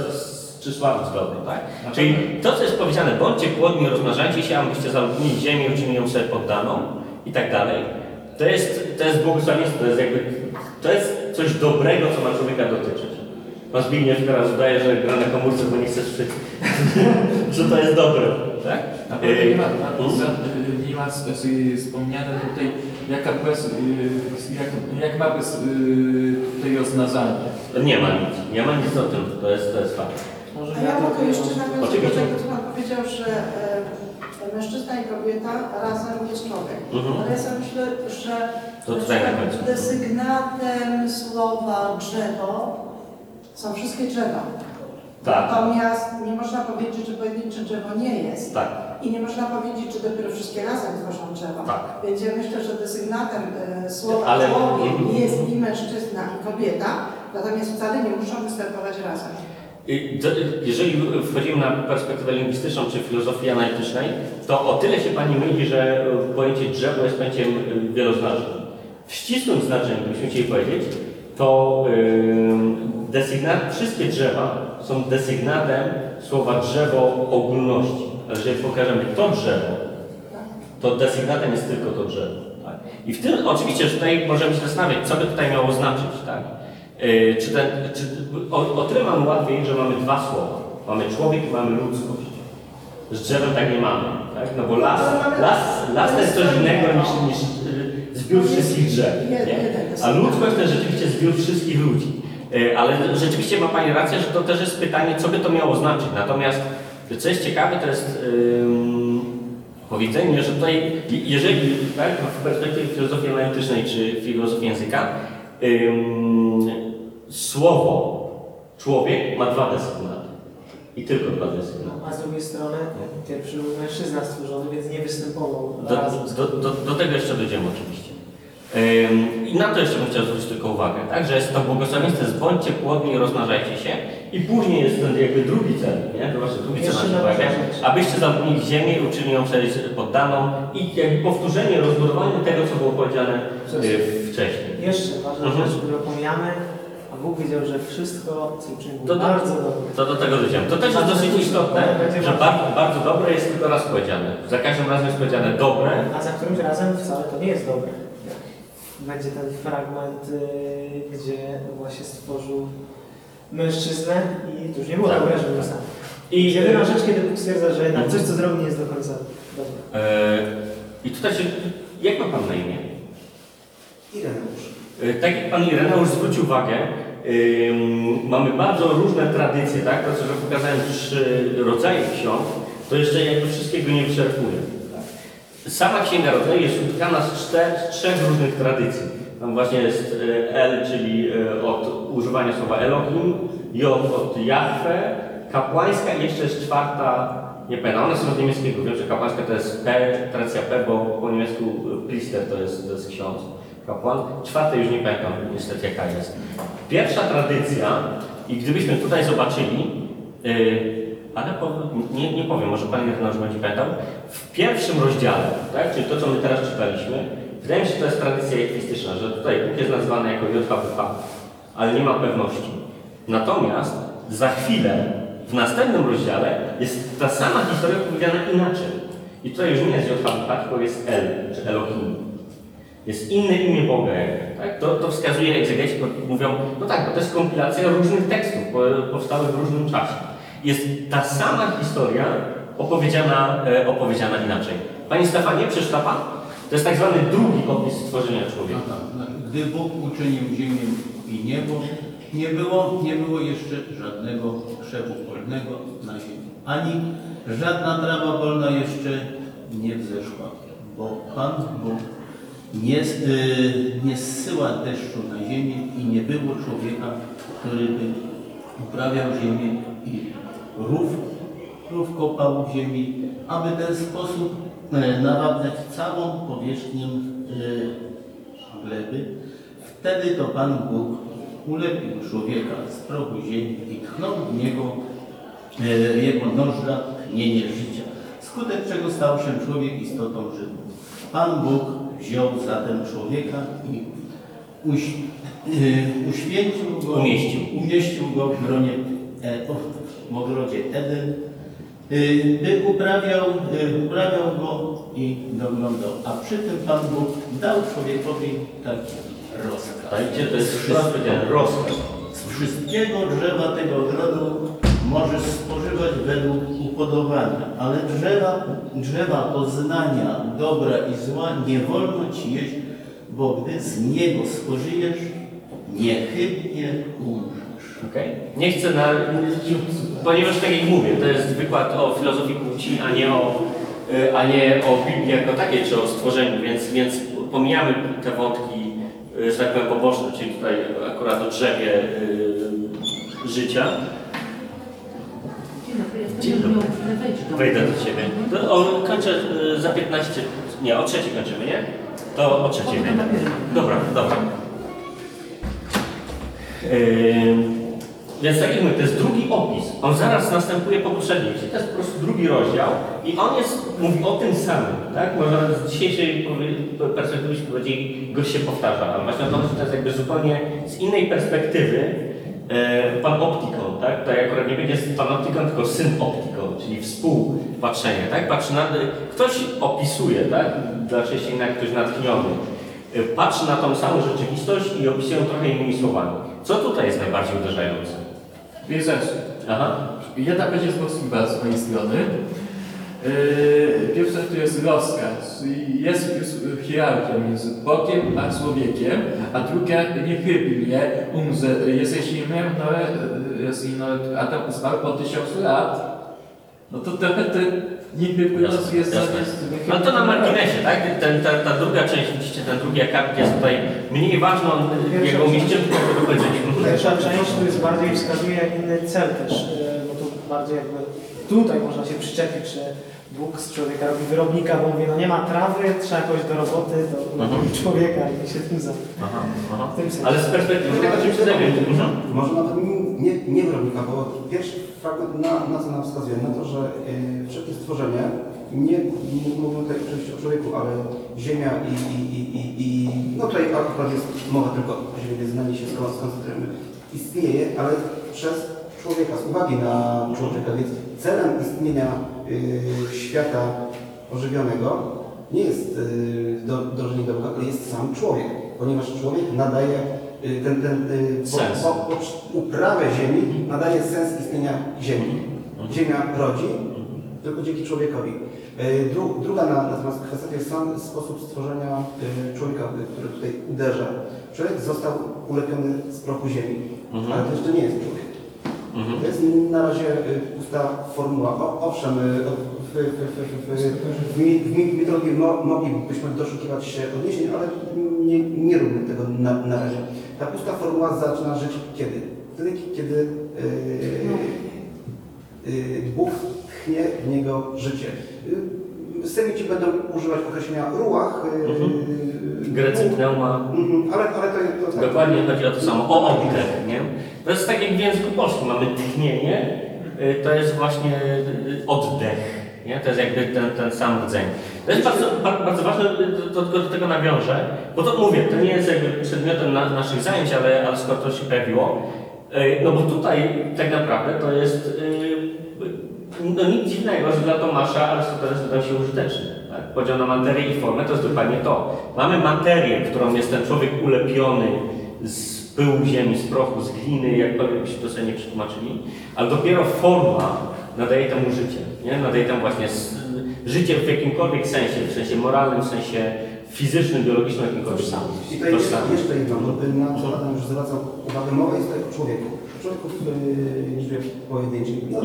Speaker 1: czy sławić dobro. Tak? Czyli to, co jest powiedziane, bądźcie płodni, rozmnażajcie się, abyście zaludnili ziemię, uczynili ją sobie poddaną i tak dalej. To jest, to jest błogosławieństwo, to jest jakby, to jest coś dobrego, co ma człowieka dotyczyć. Pan Zbigniew teraz udaje, że gra na komórce, bo nie chce słyszeć, że to jest dobre, tak?
Speaker 2: Naprawdę nie ma, za- nie ma wspomniane tutaj, jaka bez, y, jak, jak ma bez y, tutaj rozmnażanie.
Speaker 1: Nie ma nic, nie ma nic o tym, to jest, to jest fakt.
Speaker 5: Może
Speaker 3: A ja mogę jeszcze nawiązać do tego, co Pan powiedział, że e, mężczyzna i kobieta razem jest człowiek.
Speaker 1: Mhm.
Speaker 3: Ale ja sobie myślę, że
Speaker 1: To
Speaker 3: na przykład desygnatem słowa drzewo są wszystkie drzewa.
Speaker 1: Tak,
Speaker 3: Natomiast nie można powiedzieć, że pojedyncze drzewo nie jest.
Speaker 1: tak,
Speaker 3: I nie można powiedzieć, że dopiero wszystkie razem tworzą drzewo.
Speaker 1: tak.
Speaker 3: Więc ja myślę, że desygnatem e, słowa
Speaker 1: Ale-
Speaker 3: człowiek jest i mężczyzna, i kobieta, natomiast wcale nie muszą występować razem.
Speaker 1: Jeżeli wchodzimy na perspektywę lingwistyczną czy filozofii analitycznej, to o tyle się Pani myli, że pojęcie drzewo jest pojęciem y, wieloznacznym. W ścisłym znaczeniu, gdybyśmy chcieli powiedzieć, to desygnat, wszystkie drzewa są desygnatem słowa drzewo ogólności. Ale jeżeli pokażemy to drzewo, to desygnatem jest tylko to drzewo. Tak? I w tym, oczywiście, że tutaj możemy się zastanawiać, co by tutaj miało znaczyć. Tak? Yy, czy ten, czy, o, o tyle mamy łatwiej, że mamy dwa słowa. Mamy człowiek i mamy ludzkość. Z drzewem tak nie mamy. Tak? No bo las, las, las to jest coś innego niż, niż yy, zbiór wszystkich drzew. Nie? A ludzkość to jest rzeczywiście zbiór wszystkich ludzi. Yy, Ale rzeczywiście ma Pani rację, że to też jest pytanie, co by to miało znaczyć. Natomiast Co jest ciekawe, to jest ym, powiedzenie, że tutaj, jeżeli tak, w perspektywie filozofii analitycznej czy filozofii języka, słowo człowiek ma dwa desygnaty. I tylko dwa desygnaty.
Speaker 5: A z drugiej strony pierwszy był mężczyzna stworzony, więc nie występował
Speaker 1: Do, do, do, do tego jeszcze dojdziemy oczywiście. I na to jeszcze bym chciał zwrócić tylko uwagę, tak? że jest to błogosławieństwo, jest bądźcie płodni i rozmnażajcie się i później jest ten jakby drugi cel, nie? to właśnie drugi cel uwagi,
Speaker 5: namnażać.
Speaker 1: abyście zapełnili ziemię i uczynili ją przejść poddaną i jakby powtórzenie, rozbudowanie tego, co było powiedziane y, wcześniej.
Speaker 5: Jeszcze ważna
Speaker 1: Mhm.
Speaker 5: rzecz, którą pomijamy, a Bóg wiedział, że wszystko, co uczynił,
Speaker 1: To
Speaker 5: bardzo dobre.
Speaker 1: To do tego dojdziemy. To też jest dosyć istotne, że bardzo, bardzo dobre jest tylko raz powiedziane. Za każdym razem jest powiedziane dobre,
Speaker 5: A za którymś razem wcale to nie jest dobre. Będzie ten fragment, y, gdzie właśnie stworzył mężczyznę i to już nie było
Speaker 1: Tak,
Speaker 5: dobre, że
Speaker 1: tak. I,
Speaker 5: jedyna rzecz, kiedy Bóg stwierdza, że jednak coś, co zrobił, nie jest do końca dobre.
Speaker 1: E, I tutaj się, jak ma Pan na imię?
Speaker 9: Ireneusz.
Speaker 1: E, Tak jak Pan Ireneusz zwrócił uwagę, ym, mamy bardzo różne tradycje, tak? To, co że pokazałem trzy rodzaje ksiąg, to jeszcze jakby wszystkiego nie wyczerpuje. Sama Księga Rodzaju jest utkana z, czter, z trzech różnych tradycji. Tam właśnie jest e, El, czyli e, od używania słowa Elohim, J od Jahwe, kapłańska i jeszcze jest czwarta, nie pamiętam, one są z niemieckiego, wiem, że kapłańska to jest P, tradycja P, bo po niemiecku Priester to jest, to jest ksiądz, kapłan. Już nie pamiętam niestety jaka jest. Pierwsza tradycja, i gdybyśmy tutaj zobaczyli, yy, ale powiem, nie, nie powiem, może Pan Ireneusz będzie pamiętał, w pierwszym rozdziale, tak, czyli to, co my teraz czytaliśmy, wydaje mi się, że to jest tradycja ekwistyczna, że tutaj Bóg jest nazwany jako JHWH, ale nie ma pewności. Natomiast za chwilę, w następnym rozdziale, jest ta sama historia powiedziana inaczej. I tutaj już nie jest JHWH, tylko jest El, czy Elohim. Jest inne imię Boga, tak? To, to wskazuje egzegeci, mówią, no tak, bo to jest kompilacja różnych tekstów, po- powstałych w różnym czasie. Jest ta sama historia opowiedziana, e, opowiedziana inaczej. Panie Stefanie, przeczyta Pan? To jest tak zwany drugi opis stworzenia człowieka.
Speaker 7: Aha. Gdy Bóg uczynił ziemię i niebo, nie było, nie było jeszcze żadnego krzewu polnego na ziemi. Ani żadna trawa polna jeszcze nie wzeszła, bo Pan Bóg nie, y, nie zsyła deszczu na ziemię i nie było człowieka, który by uprawiał ziemię i rów, rów kopał ziemi, aby w ten sposób e, nawadniać całą powierzchnię e, gleby. Wtedy to Pan Bóg ulepił człowieka z progu ziemi i tchnął w niego e, jego noża tchnienie życia. Skutek czego stał się człowiek istotą żywą. Pan Bóg wziął zatem człowieka i uś, e, uświęcił go,
Speaker 1: Umieścił.
Speaker 7: umieścił go w gronie, e, w ogrodzie Eden, y, by uprawiał, y, uprawiał go i doglądał. A przy tym Pan Bóg dał człowiekowi taki rozkaz.
Speaker 1: Pamiętajcie, to jest wszystko rozkaz.
Speaker 7: Z wszystkiego drzewa tego ogrodu możesz spożywać według upodobania, ale drzewa, drzewa poznania dobra i zła nie wolno ci jeść, bo gdy z niego spożyjesz, niechybnie umrzesz.
Speaker 1: Okay? Nie chcę na... Ponieważ tak jak mówię, to jest wykład o filozofii płci, a nie o, y, a nie o Biblii jako takiej, czy o stworzeniu, więc, więc pomijamy te wątki, y, że tak powiem, poboczne, czyli tutaj akurat o drzewie y, życia.
Speaker 10: Dzień dobry,
Speaker 1: Wejdę do Ciebie. To o, kończę za 15, nie, o trzeciej kończymy, nie? To o trzeciej wejdę. Dobra, dobra. Ym, Więc tak jak mówię, to jest drugi opis. On zaraz następuje po poprzednim, czyli to jest po prostu drugi rozdział i on jest, mówi o tym samym, tak? Można z dzisiejszej perspektywy się powiedzieć, go się powtarza, ale właśnie to, że to jest jakby zupełnie z innej perspektywy e, pan optikon, tak? To akurat nie będzie pan optikon, tylko syn optikon, czyli współpatrzenie, tak? Patrzy na, ktoś opisuje, tak? Dla chrześcijanina ktoś natchniony. E, Patrzy na tą samą rzeczywistość i opisuje ją trochę innymi słowami. Co tutaj jest najbardziej uderzające?
Speaker 2: Bierzesz.
Speaker 1: Aha.
Speaker 2: Jedna będzie złośliwa z mojej strony. Yy, Pierwsza to jest rozkaz. Jest już hierarchia między Bogiem a człowiekiem, a druga niechybnie umrze. Jesteś innym, no ale jest inny, Adam zmarł po tysiącu lat. No to trochę ten niby
Speaker 1: Jasne,
Speaker 2: jest
Speaker 1: jasne. Ale to na marginesie, tak? Ten, ta, ta druga część, widzicie, ten drugi akapit jest tutaj mniej ważny, on jego tylko do powiedzenia.
Speaker 5: Pierwsza część tu jest bardziej wskazuje inny cel też, e, bo tu bardziej jakby tutaj można się przyczepić, że Bóg z człowieka robi wyrobnika, bo mówi, no nie ma trawy, trzeba jakoś do roboty, do
Speaker 1: Mhm.
Speaker 5: człowieka i się tym sensie.
Speaker 1: Ale z perspektywy tego, czym się zajmuje. Mhm.
Speaker 9: Może nawet nie, nie wyrobnika, bo pierwszy fragment na, na co nam wskazuje? Na to, że y, wszelkie stworzenie, nie, nie mówimy tutaj oczywiście o człowieku, ale ziemia i, i, i, i, i no tutaj akurat jest mowa tylko o ziemi, więc na niej się skon- skoncentrujemy, istnieje, ale przez człowieka, z uwagi na człowieka, więc celem istnienia świata ożywionego nie jest y, do, dążenie do ale jest sam człowiek, ponieważ człowiek nadaje y, ten, ten y,
Speaker 1: Sens.
Speaker 9: Po, po, uprawę ziemi nadaje sens istnienia ziemi. Ziemia rodzi tylko dzięki człowiekowi. Y, Dru, druga na, natomiast kwestia to jest sam sposób stworzenia y, człowieka, y, który tutaj uderza. Człowiek został ulepiony z prochu ziemi,
Speaker 1: Mhm.
Speaker 9: ale to jeszcze nie jest człowiek.
Speaker 1: Mhm.
Speaker 9: To jest na razie y, pusta formuła. O, owszem, y, w, w, w, w, w, w, mi- w mi- mitologii mo, moglibyśmy doszukiwać się odniesień, ale nie, nie róbmy tego na, na razie. Ta pusta formuła zaczyna żyć kiedy? Wtedy, kiedy y, y, Bóg tchnie w niego życie. Y, Semici będą używać określenia ruach. y,
Speaker 1: Grecy
Speaker 9: Bóg-
Speaker 1: pneuma.
Speaker 9: Mhm, ale, ale to, to.
Speaker 1: Dokładnie chodzi o to samo, o oddech, nie? To jest tak jak w języku polskim, mamy tchnienie, y, to jest właśnie y, oddech, nie? To jest jakby ten, ten sam rdzeń. To jest bardzo, bardzo, ważne, y, to, tylko do tego nawiążę, bo to mówię, to nie jest jakby przedmiotem na, naszych zajęć, ale, ale skoro to się pojawiło, y, no bo tutaj tak naprawdę to jest y, no nic dziwnego, że dla Tomasza Arystoteles wydał się użyteczny. Tak? Podział na materię i formę to jest dokładnie to. Mamy materię, którą jest ten człowiek ulepiony z pyłu ziemi, z prochu, z gliny, jakkolwiek byśmy to sobie nie przetłumaczyli, ale dopiero forma nadaje temu życie. Nie? Nadaje temu właśnie życie w jakimkolwiek sensie, w sensie moralnym, w sensie fizycznym, biologicznym, jakimkolwiek.
Speaker 9: I tutaj jest
Speaker 1: Tożsamość.
Speaker 9: jeszcze jedno, bo na co Adam już zwracał uwagę, mowa jest tutaj o człowieku. Człowieku w liczbie pojedynczej. No,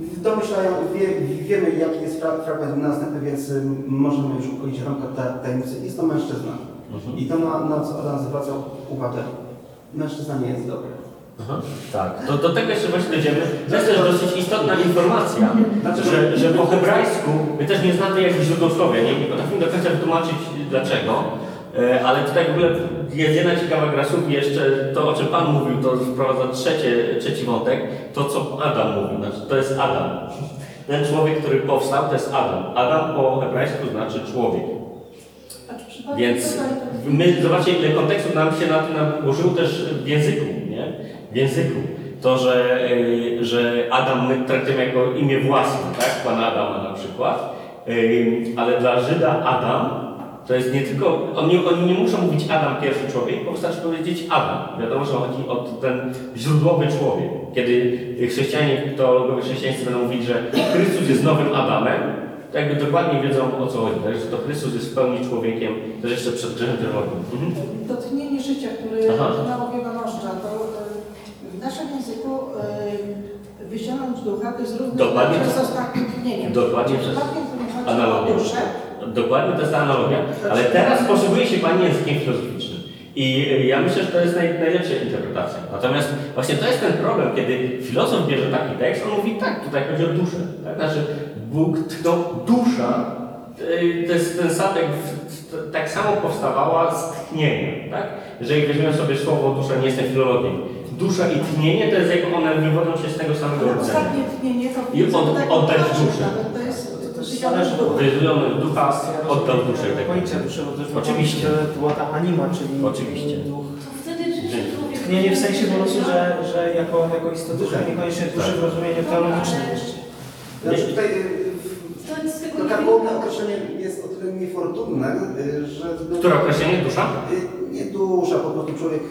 Speaker 9: domyślają, wie, wiemy jaki jest fra, fragment następny, więc możemy już ukoić ta, tajemnicy. Jest to mężczyzna.
Speaker 1: Mhm.
Speaker 9: I to na, na co Adam zwracał uwagę. Mężczyzna nie jest dobry.
Speaker 1: Aha, tak. To do tego jeszcze właśnie dojdziemy. To jest też dosyć istotna informacja,
Speaker 9: Dlaczego?
Speaker 1: że, że po hebrajsku my też nie znamy jak źródłosłowia, nie, nie potrafimy do końca wytłumaczyć dlaczego, ale tutaj w ogóle jest jedna ciekawa gra słów jeszcze to, o czym Pan mówił, to wprowadza trzecie, trzeci wątek, to co Adam mówił, znaczy to jest Adam. Ten człowiek, który powstał, to jest Adam. Adam po hebrajsku znaczy człowiek. Więc
Speaker 3: to-
Speaker 1: my, zobaczcie ile kontekstu nam się na tym nałożyło też w języku, nie? W języku. To, że, y, że Adam my traktujemy jako imię własne, tak? Pana Adama na przykład. Y, ale dla Żyda Adam to jest nie tylko, oni, oni nie muszą mówić Adam pierwszy człowiek, bo wystarczy powiedzieć Adam. Wiadomo, że chodzi o ten źródłowy człowiek. Kiedy chrześcijanie, teologowie chrześcijańscy będą mówić, że Chrystus jest nowym Adamem, to jakby dokładnie wiedzą o co chodzi, tak? że to Chrystus jest w pełni człowiekiem, też jeszcze przed grzechem pierwotnym. Mhm.
Speaker 3: To tchnienie życia, które analogiego nożdża, to y, w naszym języku y, wyciągnąć ducha to jest równe
Speaker 1: Dokładnie
Speaker 3: z
Speaker 1: to-
Speaker 3: ostatnim tchnieniem.
Speaker 1: dokładnie
Speaker 3: Czy
Speaker 1: to jest
Speaker 3: przypadkiem tu nie chodzi
Speaker 1: analogia.
Speaker 3: o duszę?
Speaker 1: Dokładnie to jest analogia, ale teraz posługuje się Pani językiem filozoficznym. I y, ja myślę, że to jest naj, najlepsza interpretacja. Natomiast właśnie to jest ten problem, kiedy filozof bierze taki tekst, on mówi tak, tutaj chodzi o duszę. Tak? Znaczy Bóg, to dusza, y, to jest ten t- tak samo powstawała z tchnienia. Tak? Jeżeli weźmiemy sobie słowo dusza, nie jestem filologiem, dusza i tchnienie to jest jak one wywodzą się z tego samego rdzenia.
Speaker 3: ostatnie tchnienie to
Speaker 1: I od-
Speaker 3: tak
Speaker 1: oddać duszę.
Speaker 5: Zależy od
Speaker 3: ducha.
Speaker 1: Wyzwolony ducha, oddał duszę i tak dalej.
Speaker 5: też
Speaker 1: Oczywiście.
Speaker 5: to była ta anima, czyli
Speaker 1: Oczywiście.
Speaker 5: duch.
Speaker 10: To wtedy człowiek...
Speaker 5: Tchnienie w sensie po prostu, że, że jako, jako istotyczne, niekoniecznie duszy w rozumieniu teologicznym jeszcze.
Speaker 9: Znaczy tutaj y,
Speaker 10: To
Speaker 9: karkołomne
Speaker 10: wynika.
Speaker 9: określenie jest o tyle niefortunne, y, że...
Speaker 1: Które określenie dusza?
Speaker 9: Y, Nie dusza, po prostu człowiek,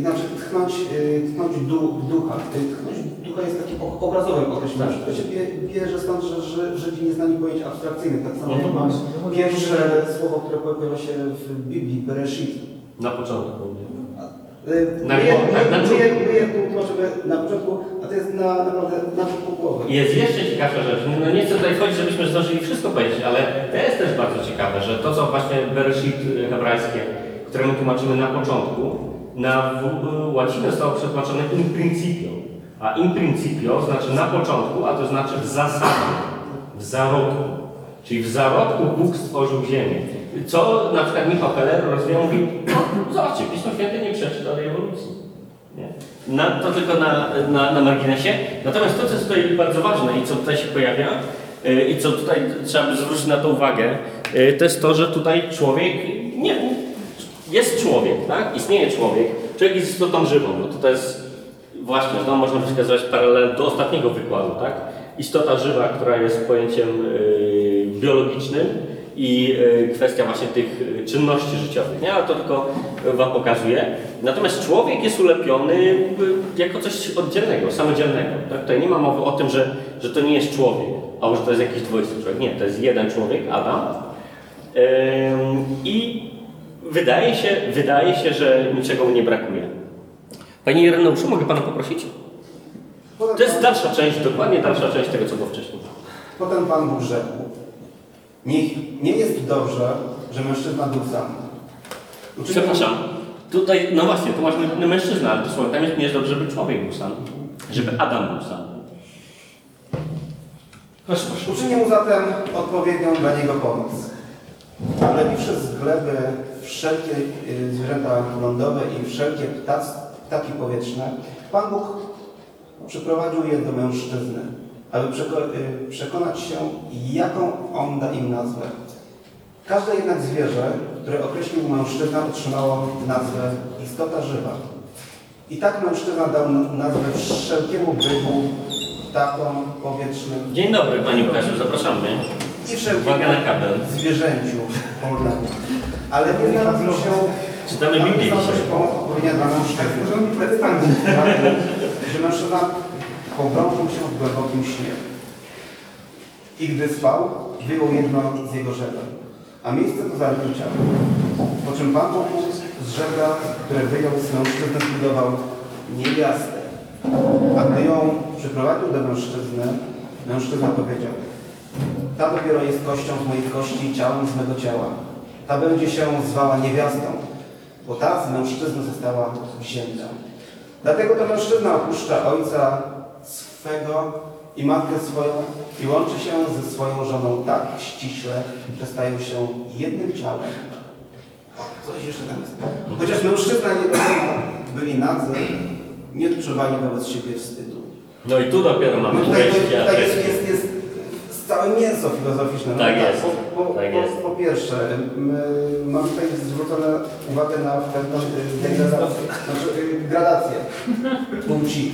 Speaker 9: znaczy tchnąć, tchnąć du, ducha. Tchnąć ducha jest takim obrazowym określeniem. To się bie- bierze stąd, że, że Żydzi nie znali pojęć abstrakcyjnych. Tak samo
Speaker 1: Mhm.
Speaker 9: jak pierwsze słowo, które pojawia się w Biblii, Bereshit.
Speaker 1: Na początku.
Speaker 9: Y,
Speaker 1: Na
Speaker 9: My
Speaker 1: głowę, tak, na
Speaker 9: my, tłumaczymy na początku, a to jest na, naprawdę na głowy.
Speaker 1: Jest jeszcze ciekawsza rzecz. No nie chcę tutaj wchodzić, żebyśmy zdążyli wszystko powiedzieć, ale to jest też bardzo ciekawe, że to, co właśnie Bereshit hebrajskie, które my tłumaczymy na początku, na łacinę zostało przetłumaczone in principio. A in principio znaczy na początku, a to znaczy w zasadzie, w zarodku. Czyli w zarodku Bóg stworzył ziemię. Co na przykład Michał Heller rozwijał, mówi, no, zobaczcie, Pismo Święte nie przeczy dalej ewolucji. Nie? Na, to tylko na, na, na marginesie. Natomiast to, co jest tutaj bardzo ważne i co tutaj się pojawia, yy, i co tutaj trzeba by zwrócić na to uwagę, yy, to jest to, że tutaj człowiek nie jest człowiek, tak? Istnieje człowiek. Człowiek jest istotą żywą. To, to jest właśnie, to można wskazywać paralel do ostatniego wykładu, tak? Istota żywa, która jest pojęciem yy, biologicznym i yy, kwestia właśnie tych yy, czynności życiowych, nie? Ale to tylko yy, Wam pokazuje. Natomiast człowiek jest ulepiony yy, jako coś oddzielnego, samodzielnego. Tak? Tutaj nie ma mowy o tym, że, że to nie jest człowiek, albo że to jest jakiś dwoisty człowiek. Nie, to jest jeden człowiek, Adam. Ym, I wydaje się, wydaje się, że niczego mu nie brakuje. Panie Ireneuszu, mogę Pana poprosić?
Speaker 9: Potem
Speaker 1: To jest
Speaker 9: pan-
Speaker 1: dalsza część, dokładnie dalsza część tego, co było wcześniej.
Speaker 9: Potem Pan Bóg rzekł, Niech, nie jest dobrze, że mężczyzna był sam. Uczynił-
Speaker 1: Przepraszam, tutaj, no właśnie, tu masz m- mężczyzna, ale dosłownie tam jest, nie jest dobrze, żeby człowiek był sam. Żeby Adam był sam. Proszę, proszę.
Speaker 9: Uczynię mu zatem odpowiednią dla niego pomoc. Ulepiwszy z gleby wszelkie y, zwierzęta lądowe i wszelkie ptac, ptaki powietrzne, Pan Bóg przyprowadził je do mężczyzny, aby y, przekonać się, jaką on da im nazwę. Każde jednak zwierzę, które określił mężczyzna, otrzymało nazwę istota żywa. I tak mężczyzna dał na- nazwę wszelkiemu bytu, ptakom powietrznym,
Speaker 1: Dzień dobry, Pani Łukaszu, zapraszamy.
Speaker 9: i wszelkiemu
Speaker 1: Uwaga na kabel.
Speaker 9: zwierzęciu polnemu. Ale nie znalazł się...
Speaker 1: Czytamy Biblię dzisiaj.
Speaker 9: się pomoc odpowiednia dla mężczyzny. Że mężczyzna pogrążył się w głębokim śnie. I gdy spał, wyjął jedno z jego żeber, a miejsce to ciało. Po czym Pan Bóg z żebra, które wyjął z mężczyzny, zbudował niewiastę. A gdy ją przyprowadził do mężczyzny, mężczyzna powiedział, ta dopiero jest kością z moich kości i ciałem z mego ciała. Ta będzie się zwała niewiastą, bo ta z mężczyzny została wzięta. Dlatego to mężczyzna opuszcza ojca swego i matkę swoją i łączy się ze swoją żoną tak ściśle, że stają się jednym ciałem. Coś jeszcze tam jest. Chociaż mężczyzna żona byli nadzy, nie odczuwali wobec siebie wstydu.
Speaker 1: No i tu dopiero mamy
Speaker 9: No tutaj, tutaj jest, jest, jest całe mięso filozoficzne.
Speaker 1: Tak
Speaker 9: No
Speaker 1: jest,
Speaker 9: Po, po,
Speaker 1: tak
Speaker 9: po,
Speaker 1: jest.
Speaker 9: po pierwsze, my, mam tutaj zwrócone uwagę na pewną y, degradację, znaczy y, gradację płci.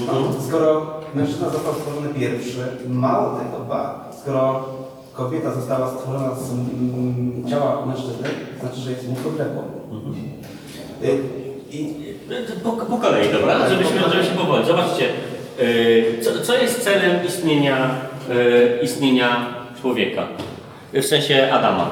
Speaker 1: Mhm.
Speaker 9: Skoro mężczyzna został stworzony pierwszy, mało tego, ba, skoro kobieta została stworzona z mm, ciała mężczyzny, znaczy, że jest mu podległą.
Speaker 1: Mhm.
Speaker 9: Y, I
Speaker 1: Po, po kolei, dobra? Żebyśmy, żebyśmy powoli. Zobaczcie, co, co jest celem istnienia, istnienia człowieka? W sensie Adama.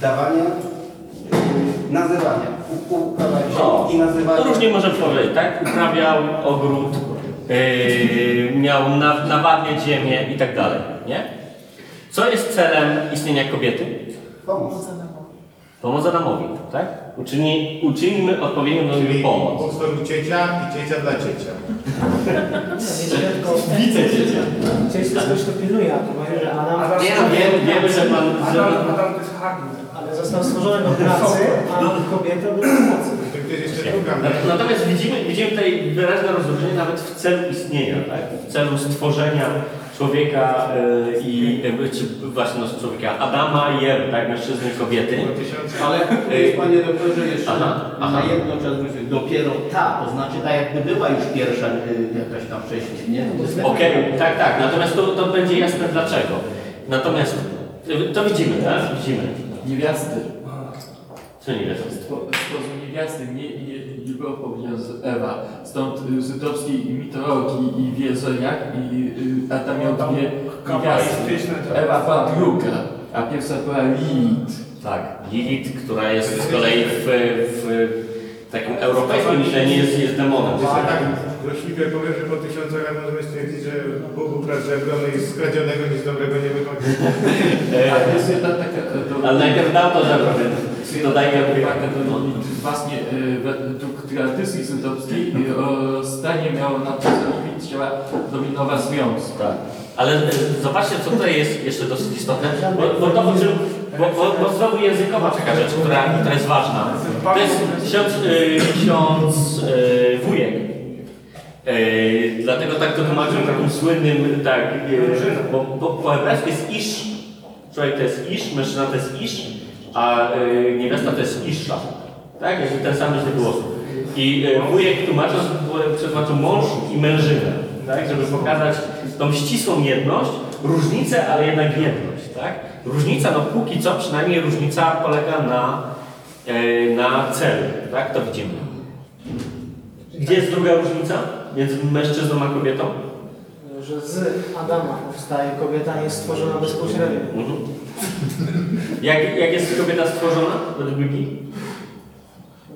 Speaker 9: dawanie, y, nazywania, u- uprawa
Speaker 1: No,
Speaker 9: i nazywanie.
Speaker 1: To różnie może powiedzieć, tak? Uprawiał ogród, yy, miał na, nawadniać ziemię i tak dalej, nie? Co jest celem istnienia kobiety?
Speaker 9: Pomóc.
Speaker 1: Pomoc Adamowi, tak? Uczyni, uczyńmy odpowiednią niego pomoc.
Speaker 6: Stworzył ciecia i ciecia dla ciecia.
Speaker 1: Widzę cię.
Speaker 5: Cześć, to coś to pilnuje, a to mówi, że Adam,
Speaker 1: Nie, wiem, wiemy, że pan... Że,
Speaker 6: to jest Hagin.
Speaker 5: ale został stworzony do pracy, a kobieta do pracy.
Speaker 1: Natomiast widzimy, widzimy tutaj wyraźne rozróżnienie nawet w celu istnienia, tak? w celu stworzenia człowieka y, i czy właśnie no, człowieka Adama i Ewy, tak? mężczyzny i kobiety.
Speaker 7: Ale panie doktorze jeszcze
Speaker 1: Aha, aha.
Speaker 7: na jedno czas wrócić. Dopiero ta, to znaczy ta jakby była już pierwsza y, jakaś tam wcześniej, nie? To jest
Speaker 1: Okej, tak, tak, natomiast to, to będzie jasne dlaczego. Natomiast y, to widzimy, tak? Widzimy.
Speaker 2: Niewiasty.
Speaker 1: Co nie jest?
Speaker 2: Stwo- Stworzył niewiasty, nie, nie, nie było powiedziane z Ewa. Stąd y, żydowskiej mitologii i w Jezojach i y, Adam miał dwie niewiasty. Ewa była druga, a pierwsza była Lilith.
Speaker 1: Tak, Lilith, która jest z kolei w, w takim europejskim myśleniem jest, jest demonem.
Speaker 6: Jeśli tak złośliwie powiem, że po tysiącu lat możemy stwierdzić, że Bóg ukradł żebro, no i z kradzionego nic dobrego nie wychodzi.
Speaker 2: Ale e,
Speaker 1: Ale najpierw dał to żebro, więc dodajmy
Speaker 2: uwagę do właśnie e, według tradycji żydowskiej e, o stanie miało na to zamienić ciała dominowa związku.
Speaker 1: Tak. Ale e, zobaczcie, co tutaj jest jeszcze dosyć istotne, bo, bo to, bo, bo, bo znowu językowa taka rzecz, która, która jest ważna. To jest ksiądz, e, ksiądz e, wujek. Dlatego tak to tłumaczył takim słynnym, tak, bo, bo po hebrajsku jest isz. Człowiek to jest isz, mężczyzna to jest isz, a e, niewiasta to jest isza. Tak, jakby ten sam liczby głosów. I e, wujek tłumacząc, przetłumaczył mąż i mężynę, tak, żeby pokazać tą ścisłą jedność, różnicę, ale jednak jedność, tak. Różnica, no póki co przynajmniej różnica polega na, e, na celu, tak, to widzimy. Gdzie jest druga różnica między mężczyzną a kobietą?
Speaker 5: Że z Adama powstaje kobieta, nie jest stworzona bezpośrednio.
Speaker 1: Mhm. Jak, jak jest kobieta stworzona według Biblii?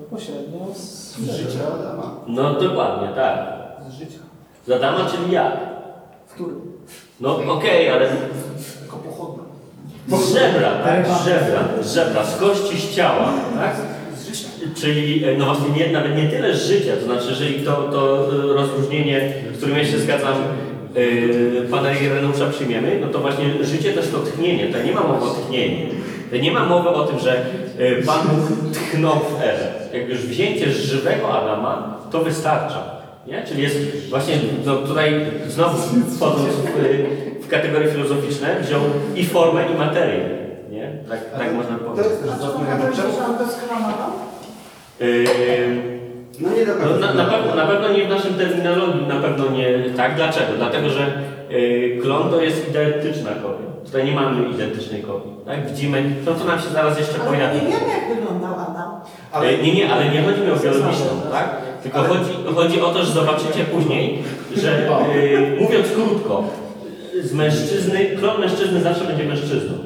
Speaker 5: Pośrednio z
Speaker 9: Z życia Adama.
Speaker 1: No dokładnie, tak.
Speaker 5: Z życia.
Speaker 1: Z Adama, czyli jak?
Speaker 5: W którym?
Speaker 1: No okej, ale
Speaker 5: Tylko pochodna.
Speaker 1: z żebra, tak? Z żebra, z żebra, z kości z ciała, tak? Czyli e, no właśnie nie, nawet nie tyle z życia, to znaczy, jeżeli to, to rozróżnienie, z którym ja się zgadzam, yy, pana Ireneusza przyjmiemy, no to właśnie życie to jest to tchnienie, to nie ma mowy o tchnieniu. To nie ma mowy o tym, że e, Pan Bóg tchnął w Ewę. Jak już wzięcie z żywego Adama, to wystarcza. Nie? Czyli jest właśnie, no tutaj znowu wchodząc w, w kategorie filozoficzne, wziął i formę, i materię. Nie? Tak, tak można
Speaker 9: To
Speaker 1: powiedzieć.
Speaker 9: jest też zastanawiam,
Speaker 3: można
Speaker 9: czemu...
Speaker 3: to?
Speaker 9: No nie do
Speaker 1: no,
Speaker 9: końca.
Speaker 1: na, na, pewno, na pewno nie w naszym terminologii, na pewno nie tak. Dlaczego? Dlatego, że yy, klon to jest identyczna kopia. Tutaj nie mamy identycznej kopii. Tak? Widzimy, to co nam się zaraz jeszcze
Speaker 3: Ale
Speaker 1: pojawi.
Speaker 3: nie wiemy, jak wyglądał Adam.
Speaker 1: Ale nie, nie, ale nie chodzi mi o biologiczną, tak? Tylko
Speaker 9: Ale-
Speaker 1: chodzi, chodzi o to, że zobaczycie później, że yy, mówiąc krótko, z mężczyzny, klon mężczyzny zawsze będzie mężczyzną.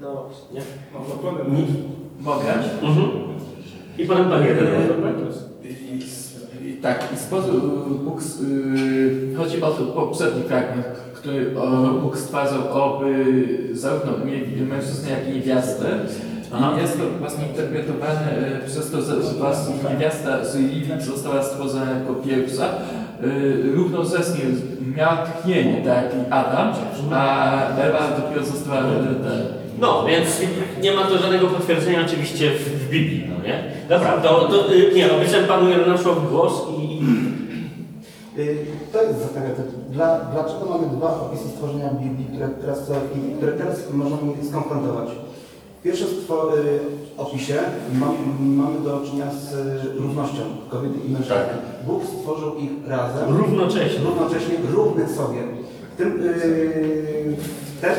Speaker 5: No właśnie.
Speaker 1: Nie?
Speaker 2: Mogę?
Speaker 1: Mhm. I potem pan jeden.
Speaker 2: I, i, tak, i sposób Bóg, s- y, chodzi o to poprzedni fragment, który o, Bóg stwarzał oby zarówno mężczyznę, jak i niewiastę.
Speaker 1: Aha.
Speaker 2: I jest to właśnie interpretowane y, przez to, że właśnie niewiasta z Lilith została stworzona jako pierwsza. Y, Równocześnie miała tchnienie, tak jak i Adam, a Ewa dopiero została ten,
Speaker 1: No, więc nie ma to żadnego potwierdzenia oczywiście w, w Biblii, no nie? Dobra, to, to y, nie, obiecałem panu Ireneuszowi głos i...
Speaker 9: Y, To jest zastanawiające. Dla, dlaczego mamy dwa opisy stworzenia Biblii, które teraz, które teraz możemy skonfrontować? W pierwszym opisie mam, mamy do czynienia z y, równością kobiety i mężczyzny.
Speaker 1: Tak.
Speaker 9: Bóg stworzył ich razem,
Speaker 1: równocześnie.
Speaker 9: równocześnie równych sobie. W tym, yy, ten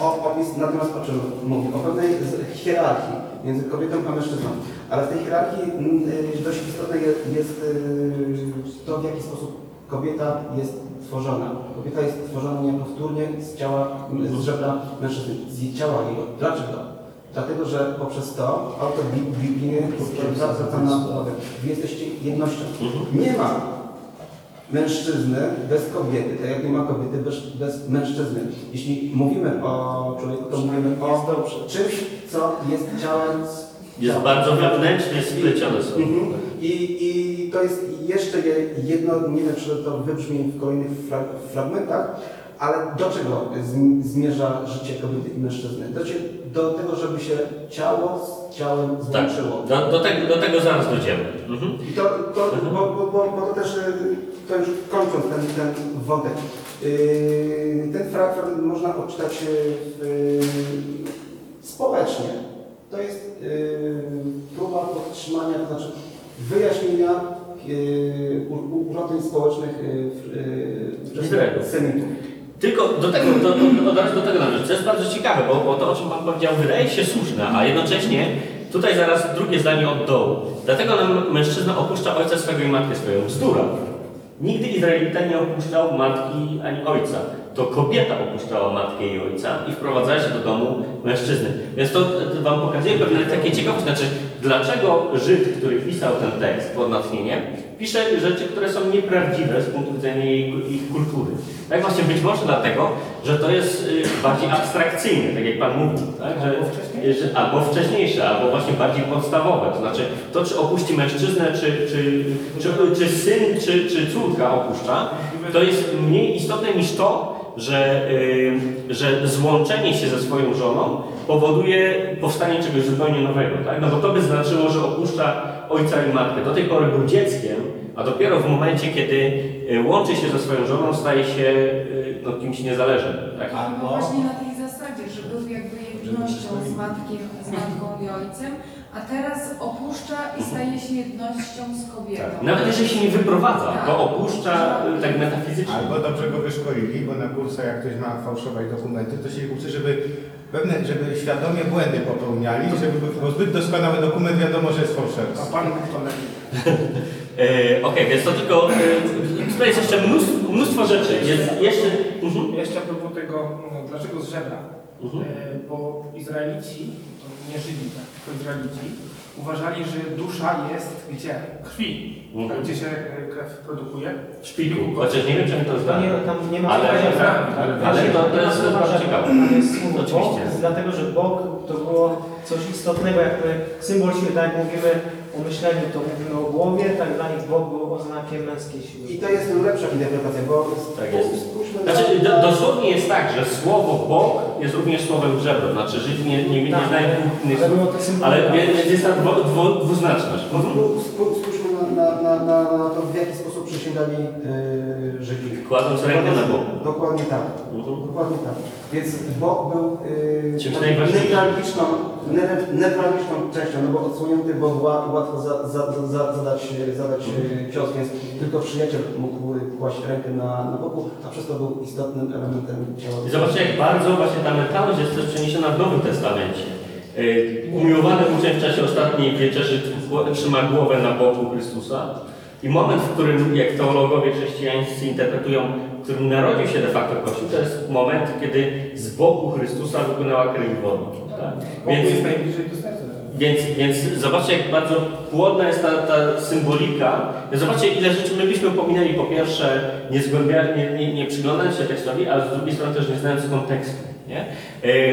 Speaker 9: o, opis natomiast o czym mówi? O pewnej hierarchii między kobietą a mężczyzną. Ale w tej hierarchii mm, yy, dość istotne jest, yy, to, w jaki sposób kobieta jest tworzona. Kobieta jest tworzona niepowtórnie z ciała, z żebra mężczyzny, z ciała jego. Dlaczego? Dlatego, że poprzez to autor Bib- biblijny zwraca uwagę. Wy jesteście jednością. Nie ma mężczyzny bez kobiety, tak jak nie ma kobiety bez, bez mężczyzny. Jeśli mówimy o człowieku, to mówimy o czymś, co jest ciałem. z-
Speaker 1: Jest bardzo wewnętrznie splecione są.
Speaker 9: Mhm. I, I to jest jeszcze je- jedno, nie wiem, czy to wybrzmi w kolejnych fra fragmentach, ale do czego zm- zmierza życie kobiety i mężczyzny? Do, do tego, żeby się ciało z ciałem
Speaker 1: Tak,
Speaker 9: złączyło.
Speaker 1: do, do, tego, do tego zaraz dojdziemy. Mhm.
Speaker 9: I to, to bo, bo, bo, bo to też, y, to już kończąc ten, ten wątek, yy, ten fragment można odczytać yy, społecznie. To jest yy, próba podtrzymania, to znaczy wyjaśnienia urządzeń społecznych Semitów.
Speaker 1: Tylko do tego, do, do, razu do tego należy. To jest bardzo ciekawe, bo, bo to, o czym Pan powiedział, wydaje się słuszne, a jednocześnie tutaj zaraz drugie zdanie od dołu. Dlatego nam mężczyzna opuszcza ojca swego i matkę swoją. Bzdura. Nigdy Izraelita nie opuszczał matki ani ojca. to kobieta opuszczała matkę i ojca i wprowadzała się do domu mężczyzny. Więc to, Wam pokazuje pewne takie ciekawości. Znaczy, dlaczego Żyd, który pisał ten tekst pod natchnieniem, pisze rzeczy, które są nieprawdziwe z punktu widzenia ich, ich kultury. Tak właśnie być może dlatego, że to jest y, bardziej abstrakcyjne, tak jak Pan mówił, tak? że, że, albo wcześniejsze, albo właśnie bardziej podstawowe. To znaczy to, czy opuści mężczyznę, czy, czy, czy, czy syn, czy, czy córka opuszcza, to jest mniej istotne niż to, że, y, że złączenie się ze swoją żoną powoduje powstanie czegoś zupełnie nowego. Tak? No bo to by znaczyło, że opuszcza ojca i matkę. Do tej pory był dzieckiem, a dopiero w momencie, kiedy y, łączy się ze swoją żoną, staje się y, no, kimś niezależnym. Tak?
Speaker 8: No
Speaker 7: Albo
Speaker 8: właśnie na tej zasadzie, że był jakby jednością z, matkiem, z matką i ojcem, a teraz opuszcza i staje się jednością z kobietą.
Speaker 1: Nawet jeżeli się nie wyprowadza, to opuszcza y, tak metafizycznie.
Speaker 6: Albo dobrze go wyszkolili, bo na kursach jak ktoś ma fałszować dokumenty, to się ich uczy, żeby pewne, żeby świadomie błędy popełniali, żeby bo zbyt doskonały dokument wiadomo, że jest fałszerstwo.
Speaker 11: A pan lepiej?
Speaker 1: E, Okej, więc to tylko. E, tutaj jest jeszcze mnóstwo, mnóstwo rzeczy. Jest jeszcze. Mhm.
Speaker 11: Jeszcze a propos tego, no, dlaczego z żebra?
Speaker 1: Mhm.
Speaker 11: E, bo Izraelici, to nie Żydzi, tak, tylko Izraelici, uważali, że dusza jest gdzie? Krwi.
Speaker 1: Mhm.
Speaker 11: Tam, gdzie się e, krew produkuje.
Speaker 1: W szpiku. Chociaż nie wiem, czy mi to
Speaker 5: nie, tam nie ma
Speaker 1: Ale- ale- ale to- to
Speaker 5: Nie ma
Speaker 1: jest bardzo ciekawe. Oczywiście.
Speaker 5: Bóg, dlatego że Bóg to było coś istotnego, jak my symbol tak jak mówimy o myśleniu, to mówimy o głowie, tak dla nich Bóg był oznakiem męskiej siły.
Speaker 9: I to jest lepsza interpretacja, bo
Speaker 1: Tak jest.
Speaker 9: spójrzmy
Speaker 1: Znaczy,
Speaker 9: na...
Speaker 1: do, dosłownie jest tak, że słowo Bóg jest również słowem żebro. Znaczy, Żydzi nie, nie, nie
Speaker 5: Tak,
Speaker 1: znają dwóch innych
Speaker 5: ale
Speaker 1: słów. Ale jest ta dwu, dwu, dwuznaczność. Mhm.
Speaker 9: Spó- spó- Spójrzmy na, na, na, na, na to, w jaki sposób przysięgali yy, Żydzi.
Speaker 1: Kładąc rękę na Bóg.
Speaker 9: Dokładnie tak.
Speaker 1: Mhm.
Speaker 9: Dokładnie tak. Więc Bóg był yy, taką
Speaker 1: najważniejszym.
Speaker 9: newralgiczną, ne- newralgiczną częścią, no bo odsłonięty Bóg ła- łatwo za, za, za, zadać, zadać yy, cios, więc tylko przyjaciel mógł kłaść rękę na, na boku, a przez to był istotnym elementem ciała.
Speaker 1: I zobaczcie, jak bardzo właśnie ta mentalność jest też przeniesiona w Nowym Testamencie. Yy, Umiłowany uczeń w czasie ostatniej wieczerzy trzyma głowę na boku Chrystusa. I moment, w którym, jak teologowie chrześcijańscy interpretują, w którym narodził się de facto Kościół, to jest moment, kiedy z boku Chrystusa wypłynęła krew i woda. Tak? Więc,
Speaker 11: jest najbliżej do serca.
Speaker 1: więc, więc zobaczcie, jak bardzo płodna jest ta, ta symbolika. Zobaczcie, ile rzeczy my byśmy pominęli. Po pierwsze, nie, zgłębia, nie, nie, nie przyglądając się tekstowi, ale z drugiej strony też nie znając kontekstu. Nie?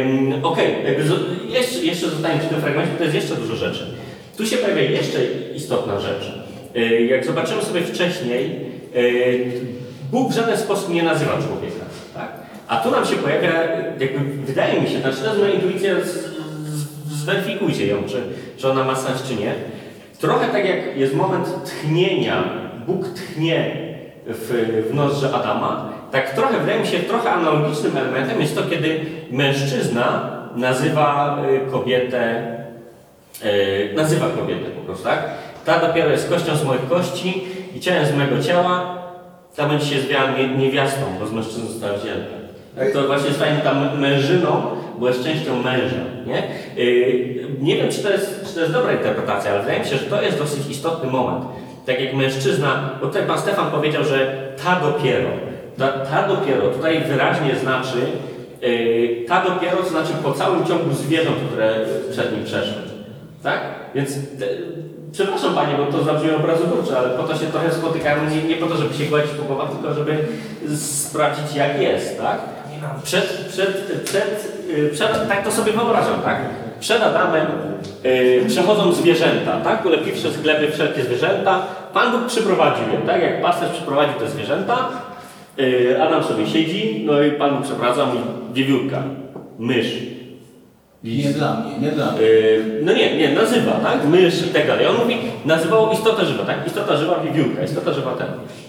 Speaker 1: Ym, Okej, zo- jeszcze, jeszcze zostaniemy przy tym fragmencie, to jest jeszcze dużo rzeczy. Tu się pojawia jeszcze istotna rzecz. Yy, Jak zobaczymy sobie wcześniej, yy, Bóg w żaden sposób nie nazywa człowieka. Tak? A tu nam się pojawia, jakby wydaje mi się, znaczy jest moja intuicja, zweryfikujcie ją, czy, czy ona ma sens, czy nie. Trochę tak jak jest moment tchnienia, Bóg tchnie w, w nozdrze Adama, tak trochę, wydaje mi się, trochę analogicznym elementem jest to, kiedy mężczyzna nazywa y, kobietę, nazywa kobietę po prostu, tak? Ta dopiero jest kością z moich kości i ciałem z mojego ciała, ta będzie się zwiała nie, niewiastą, bo z mężczyzny została wzięta. Tak, to właśnie jest fajnie, tam mężyną, bo jest częścią męża, nie? Yy, nie wiem, czy to, jest, czy to jest dobra interpretacja, ale wydaje mi się, że to jest dosyć istotny moment. Tak jak mężczyzna, bo tutaj Pan Stefan powiedział, że ta dopiero, ta, ta dopiero, tutaj wyraźnie znaczy, yy, ta dopiero to znaczy po całym ciągu zwierząt, które przed nim przeszły. Tak? Więc przepraszam Panie, bo to zabrzmi obrazoburczo, ale po to się trochę spotykamy, nie, nie po to, żeby się gładzić po głowach, tylko żeby sprawdzić jak jest, tak? Przed, przed, przed, y, przed, tak to sobie wyobrażam, tak? Przed Adamem y, przechodzą zwierzęta, tak? Ulepiwszy z gleby wszelkie zwierzęta, Pan Bóg przyprowadził je, tak? Jak pasterz przyprowadził te zwierzęta, y, Adam sobie siedzi, no i Pan Bóg przeprowadza mu wiewiórka, mysz,
Speaker 7: nie dla mnie, nie dla mnie.
Speaker 1: Yy, no nie, nie, nazywa, tak? Mysz i tak dalej. On mówi, nazywało istota żywa, tak? Istota żywa, wiewiórka, istota żywa ten.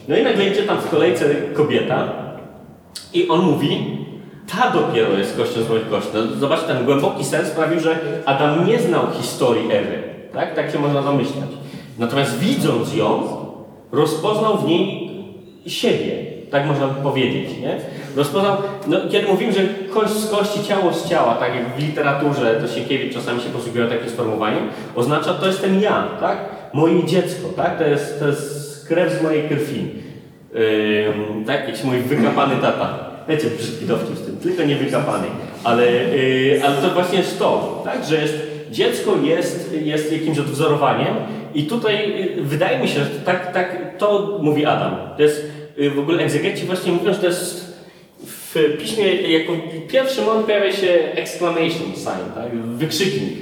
Speaker 1: No i nagle idzie tam w kolejce kobieta i on mówi, ta dopiero jest kością z moich kości. No, zobaczcie, ten głęboki sens sprawił, że Adam nie znał historii Ewy, tak? Tak się można domyślać. Natomiast widząc ją, rozpoznał w niej siebie, tak można powiedzieć, nie? Rozpoznał, no, kiedy mówimy, że kość z kości, ciało z ciała, tak jak w literaturze, to Sienkiewicz czasami się posługuje takim sformułowaniem, oznacza, to jestem ja, tak? Moje dziecko, tak? To jest, to jest krew z mojej krwi. Ym, tak? Jakiś mój wykapany tata. wiecie, brzydki dowcip z tym, tylko nie wykapany. Ale, yy, ale to właśnie jest to, tak, że jest, dziecko jest, jest jakimś odwzorowaniem i tutaj yy, wydaje mi się, że tak, tak to mówi Adam. To jest yy, w ogóle egzegeci właśnie mówią, że to jest w piśmie jako pierwszy moment pojawia się exclamation sign, tak? wykrzyknik,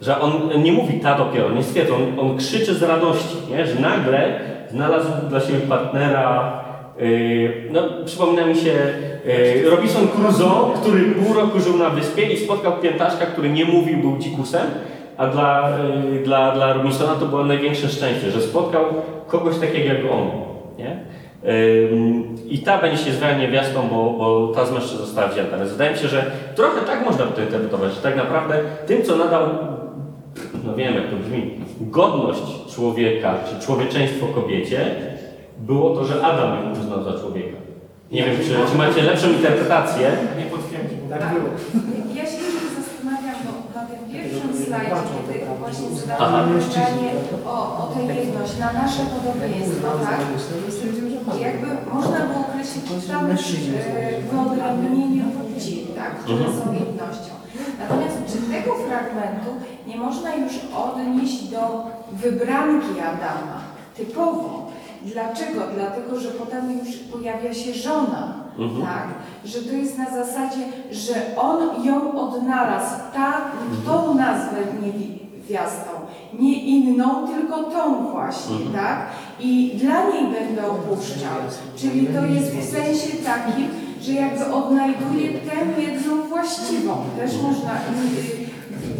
Speaker 1: że on nie mówi ta dopiero, nie stwierdza, on, on krzyczy z radości, nie? że nagle znalazł dla siebie partnera, yy, no przypomina mi się yy, Robinson Crusoe, który pół roku żył na wyspie i spotkał piętaszka, który nie mówił, był dzikusem, a dla, yy, dla, dla Robinsona to było największe szczęście, że spotkał kogoś takiego jak on, nie? I ta będzie się zwana niewiastą, bo, bo ta z mężczyzn została wzięta. Więc wydaje mi się, że trochę tak można by to interpretować, że tak naprawdę tym, co nadał, no wiem jak to brzmi, godność człowieka, czy człowieczeństwo kobiecie, było to, że Adam ją uznał za człowieka. Nie wiem, czy, czy macie lepszą interpretację.
Speaker 11: Nie potwierdził.
Speaker 5: Tak było.
Speaker 8: Ja się jeszcze zastanawiam, bo na tym pierwszym slajdzie, kiedy właśnie zadałam pytanie o, o tę jedność, na nasze podobieństwo, tak? Jakby można było określić tam e, wyodrębnienie płci, tak? Które są jednością. Natomiast czy tego fragmentu nie można już odnieść do wybranki Adama, typowo. Dlaczego? Dlatego, że potem już pojawia się żona,
Speaker 1: Mhm.
Speaker 8: tak? Że to jest na zasadzie, że on ją odnalazł, ta, tą nazwę niewiastą, nie inną, tylko tą właśnie,
Speaker 1: Mhm.
Speaker 8: tak? I dla niej będę opuszczał. Czyli to jest w sensie takim, że jakby odnajduje tę jedną właściwą. Też można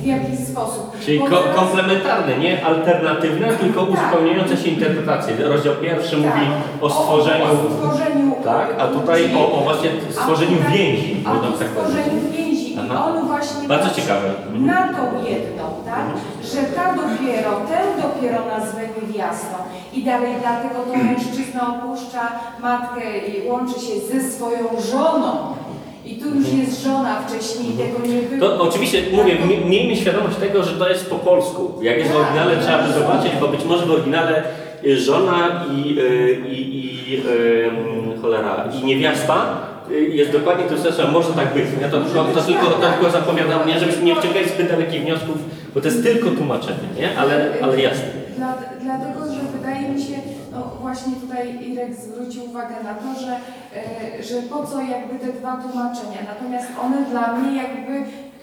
Speaker 8: w jakiś sposób.
Speaker 1: Czyli ko komplementarne, nie alternatywne, tylko
Speaker 8: Tak.
Speaker 1: uzupełniające się interpretacje. Rozdział pierwszy
Speaker 8: Tak.
Speaker 1: mówi o stworzeniu,
Speaker 8: o stworzeniu
Speaker 1: tak, a tutaj o, o właśnie stworzeniu więzi, można tak powiedzieć.
Speaker 8: I
Speaker 1: Aha.
Speaker 8: on właśnie
Speaker 1: Bardzo ciekawe. Mhm.
Speaker 8: na tą jedną, tak? Że ta dopiero, tę dopiero nazwę niewiastą. I dalej dlatego to mężczyzna opuszcza matkę i łączy się ze swoją żoną. I tu już jest żona, wcześniej tego nie było.
Speaker 1: To oczywiście mówię, mi- miejmy świadomość tego, że to jest po polsku. Jak jest w oryginale, trzeba by zobaczyć, bo być może w oryginale y, żona i, y, i, i ym, cholera, i niewiasta jest dokładnie to samo, może tak być. Ja to, tylko, to, tylko, to tylko zapowiadam, nie, żebyśmy nie wciągali zbyt dalekich wniosków, bo to jest tylko tłumaczenie, nie? Ale, ale jasne.
Speaker 8: Dla, dlatego, że wydaje mi się, no właśnie tutaj Irek zwrócił uwagę na to, że, e, że po co jakby te dwa tłumaczenia. Natomiast one dla mnie jakby.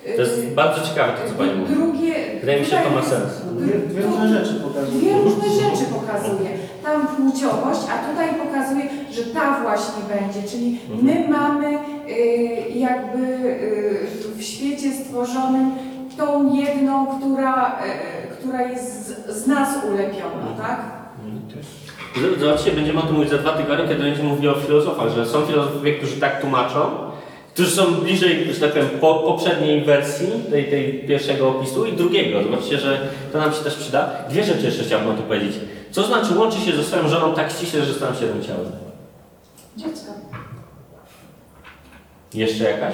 Speaker 8: e,
Speaker 1: To jest bardzo ciekawe to, co Pani mówi.
Speaker 8: Drugie.
Speaker 1: Wydaje mi się, że to ma sens.
Speaker 5: Dwie, dwie różne rzeczy pokazuje.
Speaker 8: Dwie różne rzeczy pokazuje. Tam płciowość, a tutaj pokazuje, że ta właśnie będzie. Czyli my mamy y, jakby y, w świecie stworzonym tą jedną, która, y, która jest z, z nas ulepiona, tak?
Speaker 1: Z- Zobaczcie, będziemy o tym mówić za dwa tygodnie, kiedy będziemy mówili o filozofach, że są filozofowie, którzy tak tłumaczą, którzy są bliżej, że tak powiem, po, poprzedniej wersji, tej, tej pierwszego opisu i drugiego. Zobaczcie, że to nam się też przyda. Dwie rzeczy jeszcze chciałbym o tym powiedzieć. Co znaczy łączy się ze swoją żoną tak ściśle, że stają się jednym ciałem?
Speaker 3: Dziecko.
Speaker 1: Jeszcze jakaś?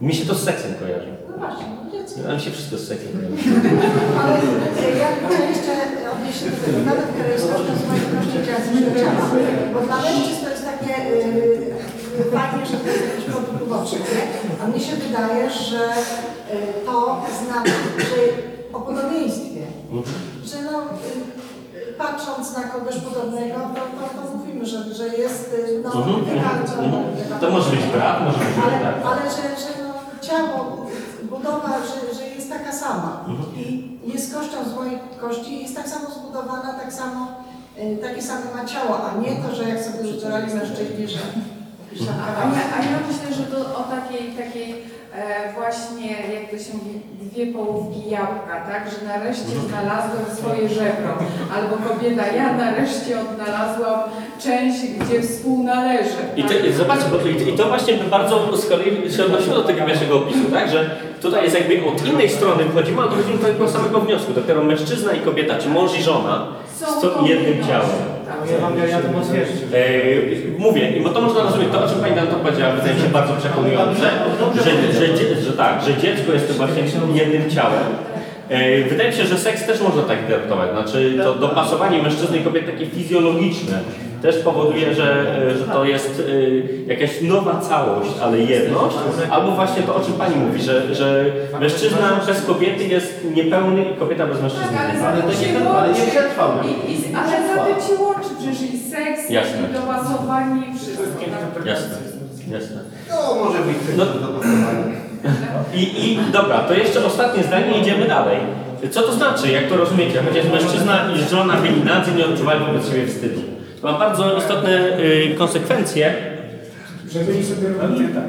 Speaker 1: Mi się to z seksem kojarzy.
Speaker 3: No właśnie, no dziecko.
Speaker 1: Nam się wszystko z seksem kojarzy.
Speaker 3: Ale ja chcę jeszcze odnieść się do tego, nawet które jest kosztem swojej kości ciała. Bo dla mężczyzn to jest takie yy, fajnie, że to jest jakiś produkt uboczny, nie? A mnie się wydaje, że y, to znaczy, że o podobieństwie, że no, y, patrząc na kogoś podobnego, to, to, to mówimy, że, że jest y, no,
Speaker 1: Mhm,
Speaker 3: wykarcza,
Speaker 1: mhm. To może być brat, może być
Speaker 3: ale,
Speaker 1: tak.
Speaker 3: ale że, że no, ciało, budowa, że, że jest taka sama
Speaker 1: Mhm.
Speaker 3: i jest kością z mojej kości, jest tak samo zbudowana, tak samo, y, takie same ma ciało, a nie to, że jak sobie życzali mężczyźni, że
Speaker 8: A ja, a ja myślę, że to o takiej, takiej e, właśnie, jak to się mówi, dwie połówki jabłka, tak? Że nareszcie znalazłem swoje żebro. Albo kobieta, ja nareszcie odnalazłam część, gdzie współnależy.
Speaker 1: I,
Speaker 8: tak?
Speaker 1: to, i zobaczcie, bo i, i to właśnie by bardzo z kolei się odnosiło do tego pierwszego opisu, tak? Że tutaj jest jakby od innej strony wychodzimy, a dochodzimy do tego samego wniosku. Dopiero mężczyzna i kobieta, czy mąż i żona są jednym ciałem.
Speaker 5: Ewangelia to potwierdzi.
Speaker 1: Mówię, i bo to można rozumieć, to o czym Pani Danto powiedziała, wydaje mi się bardzo przekonujące, że, że, dzie- że tak, że dziecko jest właśnie jednym ciałem. Wydaje mi się, że seks też można tak interpretować, znaczy to dopasowanie mężczyzny i kobiety takie fizjologiczne też powoduje, że, e, że to jest e, jakaś nowa całość, ale jedność, albo właśnie to, o czym Pani mówi, że, że mężczyzna bez kobiety jest niepełny i kobieta bez mężczyzny.
Speaker 8: Tak, ale
Speaker 7: Ale ale nie przetrwał.
Speaker 8: Ale za seks,
Speaker 1: Jasne.
Speaker 8: i dołasowanie, i wszystko. tak?
Speaker 1: Jasne, jasne.
Speaker 9: No, może być
Speaker 1: No.
Speaker 9: dopasowanie.
Speaker 1: I, I dobra, to jeszcze ostatnie zdanie i idziemy dalej. Co to znaczy, jak to rozumiecie? Chociaż mężczyzna i żona byli nadzy, nie odczuwają wobec siebie wstydu. To ma bardzo istotne y, konsekwencje.
Speaker 5: Że byli sobie równi?
Speaker 11: Tak,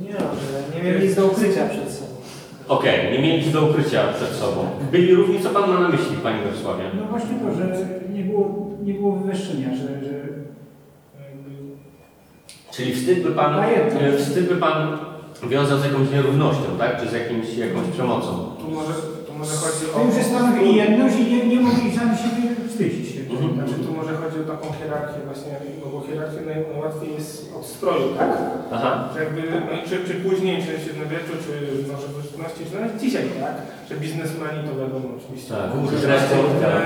Speaker 5: Nie, że nie mieli nic do ukrycia przed sobą.
Speaker 1: Okej, nie mieli nic do ukrycia przed sobą. Byli równi, co pan ma na myśli, panie Mirosławie?
Speaker 12: No właśnie to, że nie było, nie było wywyższenia, że
Speaker 1: Czyli wstyd by pan, y, wstyd by pan wiązał z jakąś nierównością, tak? Czy z jakimś, jakąś przemocą?
Speaker 11: Tu może, tu może chodzi o...
Speaker 12: to już stanowili jedność i nie, nie mogli sami siebie wstydzić się.
Speaker 1: Mhm.
Speaker 11: Znaczy tu może chodzi o taką hierarchię właśnie, bo hierarchię naj- najłatwiej jest od stroju, tak?
Speaker 1: Aha.
Speaker 11: Że jakby, no, czy, czy później, czy w średniowieczu, czy może w XVII, czy nawet dzisiaj, tak? Że biznesmeni to wiadomo oczywiście.
Speaker 1: Tak, zresztą,
Speaker 11: tak,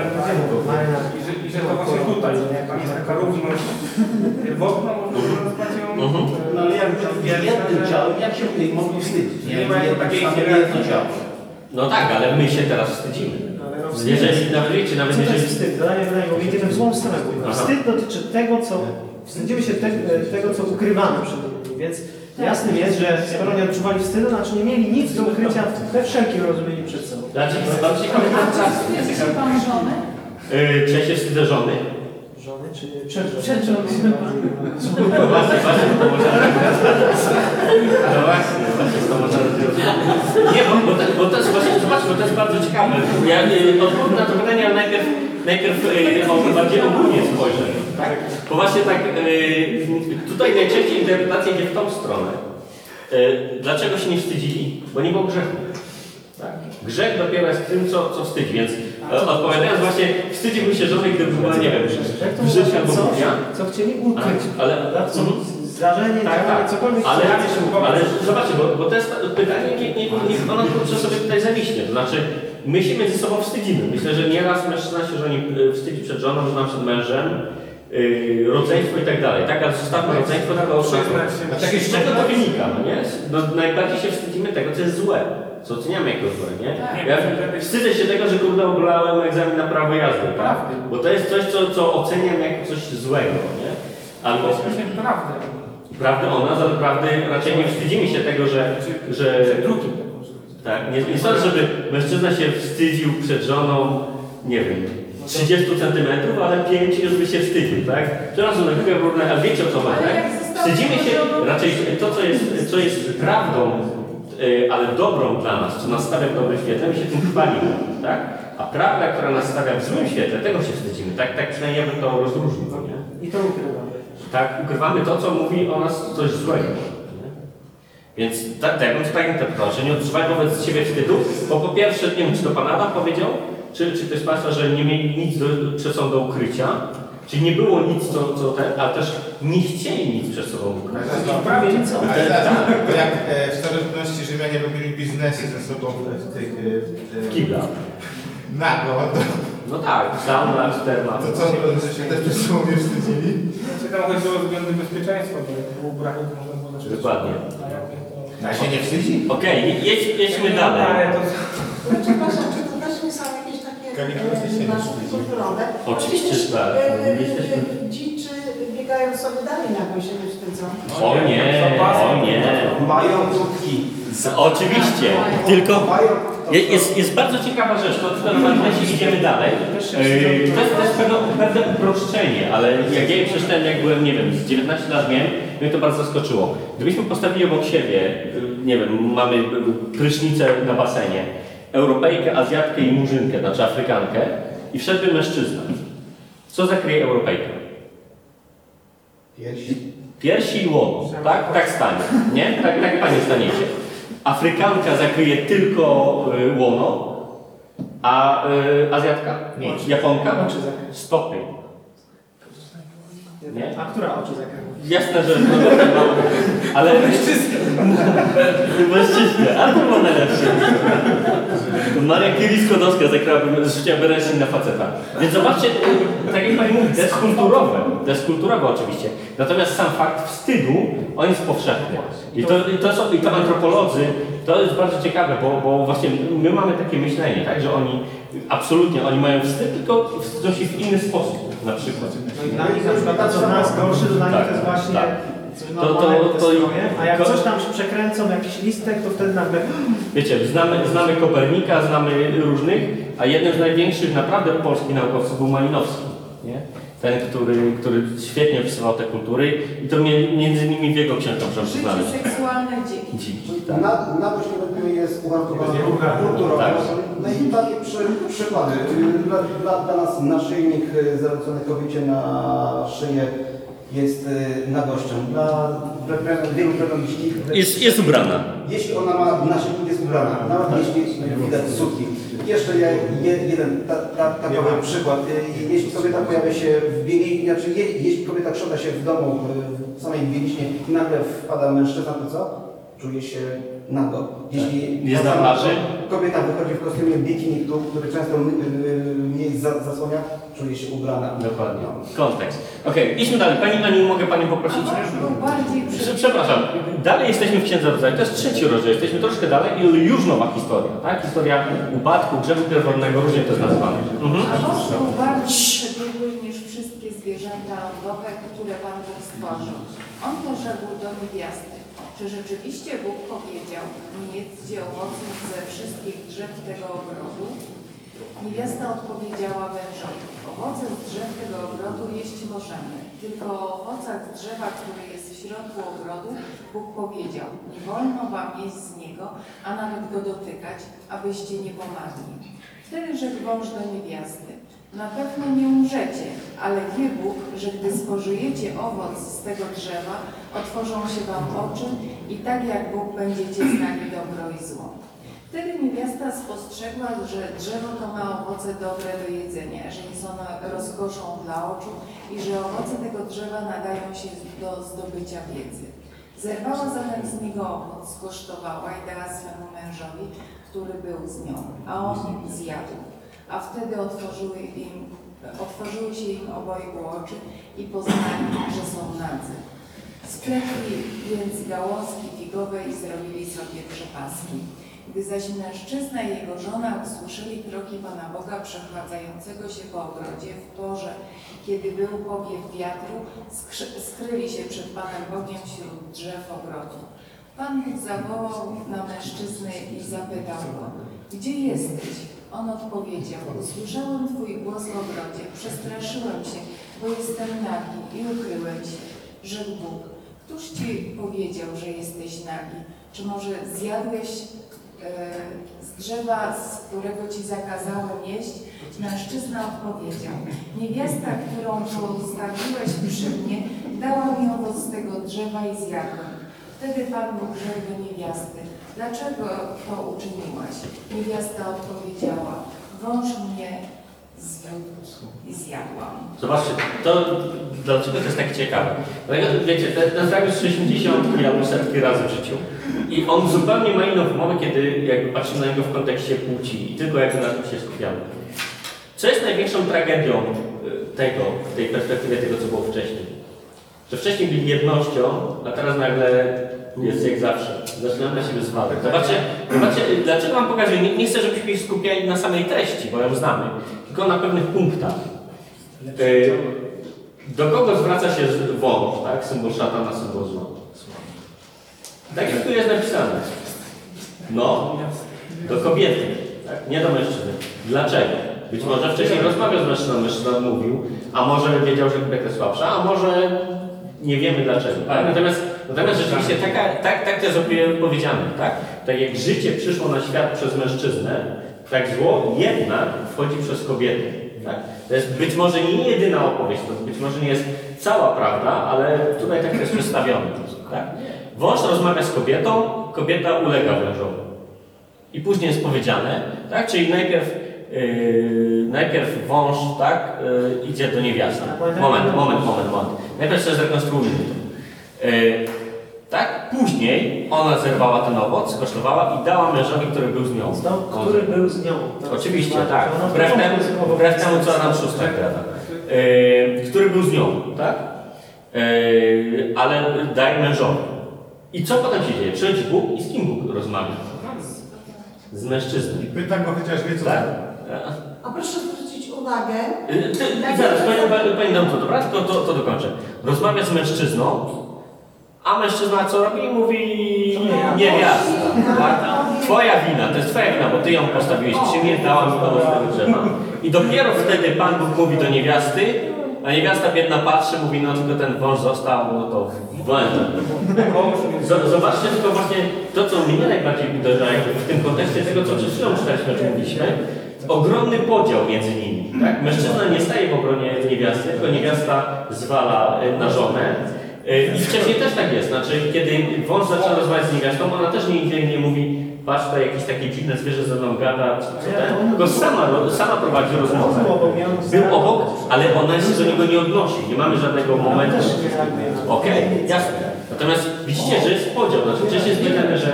Speaker 1: tak.
Speaker 11: I że, I że to właśnie tutaj? Tam jest taka równość pierwotna, można nazwać ją.
Speaker 1: Mhm.
Speaker 11: e,
Speaker 7: No ale jak
Speaker 11: pierwsza,
Speaker 7: jednym ciałem, jak się tutaj mogli wstydzić? Nie,
Speaker 11: Nie
Speaker 7: tak samo jedno ciało.
Speaker 1: No tak, ale my się teraz wstydzimy.
Speaker 5: No wstyd
Speaker 1: Jeżeli,
Speaker 5: jest-
Speaker 1: nawet wiecie, nawet
Speaker 5: Co to jest
Speaker 1: jeżeli...
Speaker 5: wstyd? Dodanie wydaje, bo idziemy w złą stronę.
Speaker 1: Aha.
Speaker 5: Wstyd dotyczy tego, co... Wstydzimy się te, tego, co ukrywamy przed innymi, więc jasnym jest, że skoro nie odczuwali wstydu, znaczy nie mieli nic do ukrycia we wszelkim rozumieniu przed sobą.
Speaker 1: Znaczy, bardzo ciekawy
Speaker 8: A czy się pan żony?
Speaker 1: Czy ja się wstydzę żony?
Speaker 5: Żony czy przed żoną?
Speaker 10: Przed żoną.
Speaker 1: No właśnie, właśnie, to można No właśnie, właśnie to można. Nie, bo, bo, to, bo to jest właśnie, zobaczcie, bo to jest bardzo ciekawe. Ja y, odpowiem na to pytanie, ale najpierw, najpierw y, o, bardziej ogólnie spojrzę. Tak? Bo właśnie tak, y, tutaj najczęściej interpretacja idzie w tą stronę. Y, dlaczego się nie wstydzili? Bo nie było grzechu. Tak? Grzech dopiero jest tym, co, co wstydzi, więc e, odpowiadając właśnie, wstydziłbym się żony, gdyby była, nie wiem, w życiu albo
Speaker 5: co, co chcieli ukryć?
Speaker 1: Ale,
Speaker 5: Tak, co,
Speaker 1: mhm.
Speaker 5: zdarzenie,
Speaker 1: Tak, tak.
Speaker 5: cokolwiek
Speaker 1: Ale,
Speaker 5: chcieli.
Speaker 1: ale zobaczcie, bo, bo to jest pytanie, nie, nie, nie, ona kurczę sobie tutaj zawiśnie. To znaczy, my się między sobą wstydzimy. Myślę, że nieraz mężczyzna się żoni y, wstydzi przed żoną, żona przed mężem, yy, rodzeństwo i tak dalej. Tak, ale zostawmy rodzeństwo
Speaker 11: się.
Speaker 1: tak, z czego to wynika, no nie? No, najbardziej się wstydzimy tego, co jest złe. Co oceniamy jako złe, nie?
Speaker 8: Tak.
Speaker 1: Ja wstydzę się tego, że kurde oblałem egzamin na prawo jazdy, tak? Bo to jest coś, co, co oceniam jako coś złego, nie? Albo
Speaker 11: To jest właśnie prawda.
Speaker 1: prawdę o nas, ale prawdy raczej nie wstydzimy się tego, że, że
Speaker 11: Drugim tak
Speaker 1: nie, nie sądzę, żeby mężczyzna się wstydził przed żoną, nie wiem, 30 centymetrów, ale 5 już by się wstydził, tak? Przepraszam, no chwilę różne, ale wiecie o co chodzi, tak? Wstydzimy się raczej to, co jest, co jest prawdą, ale dobrą dla nas, co nas stawia w dobrym świetle, my się tym chwalimy, tak? A prawda, która nas stawia w złym świetle, tego się wstydzimy, tak? Tak przynajmniej ja bym to rozróżnił, nie?
Speaker 5: I to ukrywamy.
Speaker 1: Tak, ukrywamy to, co mówi o nas coś złego. Nie? Więc tak, tak bym to tak interpretował, że nie odczuwali wobec siebie wstydu, bo po pierwsze, nie wiem, czy to Pan Adam powiedział, czy, czy ktoś z Państwa, że nie mieli nic do, przed sobą do ukrycia, czyli nie było nic, co, co ten, ale też nie chcieli nic przed sobą ukryć.
Speaker 5: Prawie nic.
Speaker 6: Ale tak, bo jak e, w starożytności Rzymianie robili biznesy ze sobą w tych... e, e,
Speaker 1: Kibla.
Speaker 6: Nago, to,
Speaker 1: No tak, sauna, czterna.
Speaker 6: to co, że się też przed sobą nie wstydzili?
Speaker 11: Czy tam chodziło o względy bezpieczeństwa, bo ubranie, to można było zacząć.
Speaker 1: Dokładnie.
Speaker 11: A jak nie, to...
Speaker 6: A się nie wstydzi?
Speaker 1: Okej, jedź, jedźmy dalej.
Speaker 11: Ale to...
Speaker 3: Przepraszam, czy to też nie są e, kulturowe?
Speaker 1: Oczywiście, że tak.
Speaker 3: e, e, e, Dziczy biegają sobie dalej się nie wstydzą.
Speaker 1: O nie, o nie.
Speaker 9: Mają krótki.
Speaker 1: Oczywiście, tylko je- jest, jest bardzo ciekawa rzecz, to tylko na marginesie idziemy dalej. To jest też pewne, pewne uproszczenie, ale jak ja je przeczytałem, jak byłem, nie wiem, z 19 lat miałem, mnie to bardzo zaskoczyło. Gdybyśmy postawili obok siebie, yy, nie wiem, mamy yy, prysznicę na basenie, Europejkę, Azjatkę i Murzynkę, znaczy Afrykankę i wszedłby mężczyzna. Co zakryje Europejkę?
Speaker 9: Piersi.
Speaker 1: Piersi i łono, tak? Tak stanie, nie? Tak, tak panie staniecie. Afrykanka zakryje tylko y, łono, a y, Azjatka?
Speaker 6: Nie.
Speaker 1: Japonka?
Speaker 5: Zakryje.
Speaker 1: Stopy. Nie?
Speaker 5: A która oczy zakrywa?
Speaker 1: Jasne, że no, no, ale... Mężczyzny. Mężczyzny, a to było najlepsze. Maria Curie-Skłodowska zakrałaby, rzuciłaby ręcznik na faceta. Więc zobaczcie, tak jak pani mówi, to jest kulturowe. To jest kulturowe oczywiście. Natomiast sam fakt wstydu, on jest powszechny. I to, i to, są, i to antropolodzy, to jest bardzo ciekawe, bo, bo właśnie my mamy takie myślenie, tak, że oni absolutnie, oni mają wstyd, tylko wstydzą się w inny sposób, na przykład.
Speaker 5: No i dla nich na przykład to, co dla nas gorsze, to dla nich
Speaker 1: Tak,
Speaker 5: to jest właśnie
Speaker 1: tak. To- to- to-
Speaker 5: a jak coś tam przekręcą, jakiś listek, to wtedy nagle
Speaker 1: Wiecie, znamy, znamy Kopernika, znamy różnych, a jednym z największych naprawdę polskich naukowców był Malinowski. Nie? Ten, który, który świetnie opisywał te kultury i to mie- między innymi w jego książkach można
Speaker 8: Życie
Speaker 1: znaleźć.
Speaker 8: seksualne dzieci.
Speaker 1: Dziki, tak.
Speaker 9: Na, nagość niewątpliwie jest uwarunkowana kulturowo.
Speaker 1: Tak.
Speaker 9: No i takie przy, przykłady. Dla, dla, dla nas naszyjnik y, zarzucony kobiecie na szyję jest y, nagością. Dla dla- wielu plenomicznych
Speaker 1: Jest, jest ubrana.
Speaker 9: jeśli ona ma naszyjnik jest ubrana, nawet jeśli widać sutki. Jeszcze ja, je, jeden ta, ta, takowy przykład. Y, Jeśli kobieta pojawia się w bieliźnie, znaczy je, jeśli kobieta krząta się w domu y, w samej bieliźnie i nagle wpada mężczyzna, to co? Czuje się nago. Jeśli
Speaker 1: Jest plaży?
Speaker 9: kobieta wychodzi w kostiumie bikini, który który często y, jej za, zasłania, czuje się ubrana.
Speaker 1: Dokładnie. Kontekst. Okej, idźmy dalej. Pani Aniu, mogę Panią poprosić?
Speaker 8: Bardziej przy...
Speaker 1: Prze- Przepraszam, dalej jesteśmy w Księdze Rodzaju. To jest trzeci rozdział, jesteśmy troszkę dalej i już nowa historia, tak? Historia upadku, grzechu pierworodnego, różnie to jest nazywane. Mhm.
Speaker 8: A wąż był bardziej przebiegły niż wszystkie zwierzęta lądowe, które Pan Bóg stworzył. On też rzekł do niewiasty, czy rzeczywiście Bóg powiedział, nie jedzcie owoców ze wszystkich drzew tego ogrodu? Niewiasta odpowiedziała wężowi, owoce z drzew tego ogrodu jeść możemy, tylko o owocach drzewa, które jest w środku ogrodu, Bóg powiedział, nie wolno wam jeść z niego, a nawet go dotykać, abyście nie pomarli. Wtedy rzekł wąż do niewiasty, na pewno nie umrzecie, ale wie Bóg, że gdy spożyjecie owoc z tego drzewa, otworzą się wam oczy i tak jak Bóg będziecie znali dobro i zło. Wtedy niewiasta spostrzegła, że drzewo to ma owoce dobre do jedzenia, że jest ono rozkoszą dla oczu i że owoce tego drzewa nadają się do zdobycia wiedzy. Zerwała zatem z niego owoc, skosztowała i dała swemu mężowi, który był z nią, a on zjadł. A wtedy otworzyły, im, otworzyły się im obojgu oczy i poznali, że są nadzy. Spletli więc gałązki figowe i zrobili sobie przepaski. Gdy zaś mężczyzna i jego żona usłyszeli kroki Pana Boga przechadzającego się po ogrodzie w porze, kiedy był powiew wiatru, skryli się przed Panem Bogiem wśród drzew ogrodu. Pan Bóg zawołał na mężczyznę i zapytał go, gdzie jesteś? On odpowiedział, usłyszałem Twój głos w ogrodzie, przestraszyłem się, bo jestem nagi i ukryłem się. Rzekł Bóg, któż Ci powiedział, że jesteś nagi? Czy może zjadłeś e, z drzewa, z którego Ci zakazałem jeść? Mężczyzna odpowiedział, niewiasta, którą postawiłeś przy mnie, dała mi owoc z tego drzewa i zjadłem. Wtedy Pan Bóg rzekł do niewiasty, dlaczego to uczyniłaś? Niewiasta odpowiedziała, wąż mnie zwiódł i zjadłam.
Speaker 1: Zobaczcie, to dlaczego to jest tak ciekawe? Dlatego, wiecie, ten, fragment 60 albo setki razy w życiu i on zupełnie ma inną wymowę, kiedy jakby patrzymy na niego w kontekście płci i tylko jakby na tym się skupiamy. Co jest największą tragedią y, tego, tej perspektywie tego, co było wcześniej? Że wcześniej byli jednością, a teraz nagle jest jak zawsze. Zaczynamy na siebie zwalać. Zobaczcie, zobaczcie, dlaczego Wam pokazuję? Nie, nie chcę, żebyśmy się skupiali na samej treści, bo ją znamy, tylko na pewnych punktach. Y, Do kogo zwraca się wąż, tak? Symbol szatana, symbol zła. Tak jak tu jest napisane. No, do kobiety, tak? nie do mężczyzny. Dlaczego? Być może wcześniej rozmawiał z mężczyzną, mężczyzna mówił, a może wiedział, że kobieta jest słabsza, a może nie wiemy dlaczego. Tak? Natomiast, natomiast rzeczywiście taka, tak, tak to jest powiedziane. Tak? tak jak życie przyszło na świat przez mężczyznę, tak zło jednak wchodzi przez kobietę. Tak? To jest być może nie jedyna opowieść, to być może nie jest cała prawda, ale tutaj tak to jest przedstawione. Tak? Wąż rozmawia z kobietą, kobieta ulega wężowi. I później jest powiedziane, tak? Czyli najpierw, yy, najpierw wąż, tak, yy, idzie do niewiasty. Moment, moment, moment, moment. Najpierw sobie zrekonstruujmy to. Yy, tak? Później ona zerwała ten owoc, skosztowała i dała mężowi, który był z nią.
Speaker 5: Który był z nią. To
Speaker 1: Oczywiście, tak. Wbrew temu, wbrew temu co nam szóstak gada. Yy, który był z nią, tak? Yy, ale daj mężowi. I co potem się dzieje? Przychodzi Bóg i z kim Bóg rozmawia? Z mężczyzną.
Speaker 6: I pyta go chociaż wie co
Speaker 1: Tak?
Speaker 6: to.
Speaker 3: A proszę zwrócić uwagę,
Speaker 1: Yy, Ty, zaraz, dam to, dobra? Tylko to, to dokończę. Rozmawia z mężczyzną, a mężczyzna co robi? Mówi niewiasta. Tak? Twoja wina, to jest twoja wina, bo ty ją postawiłeś księgę, dała mi owoc tego drzewa. I dopiero wtedy Pan Bóg mówi do niewiasty, a niewiasta biedna patrzy, mówi, no tylko ten wąż został, no to błędem. Z- Zobaczcie tylko właśnie to, co mnie najbardziej uderza w tym kontekście tego, co przed chwilą czytaliśmy, o czym mówiliśmy. Ogromny podział między nimi. Tak? Mężczyzna nie staje w obronie niewiasty, tylko niewiasta zwala y, na żonę. Y, I wcześniej też tak jest. Znaczy, kiedy wąż zaczyna rozmawiać z niewiastą, ona też nigdzie nie mówi patrz, to jakieś takie dziwne zwierzę ze mną gada, czy co ten, tylko sama, sama prowadzi rozmowę. Był obok, ale ona się do niego nie odnosi. Nie mamy żadnego momentu. Okej, jasne. Natomiast widzicie, że jest podział. Znaczy, wcześniej jest powiedziane, że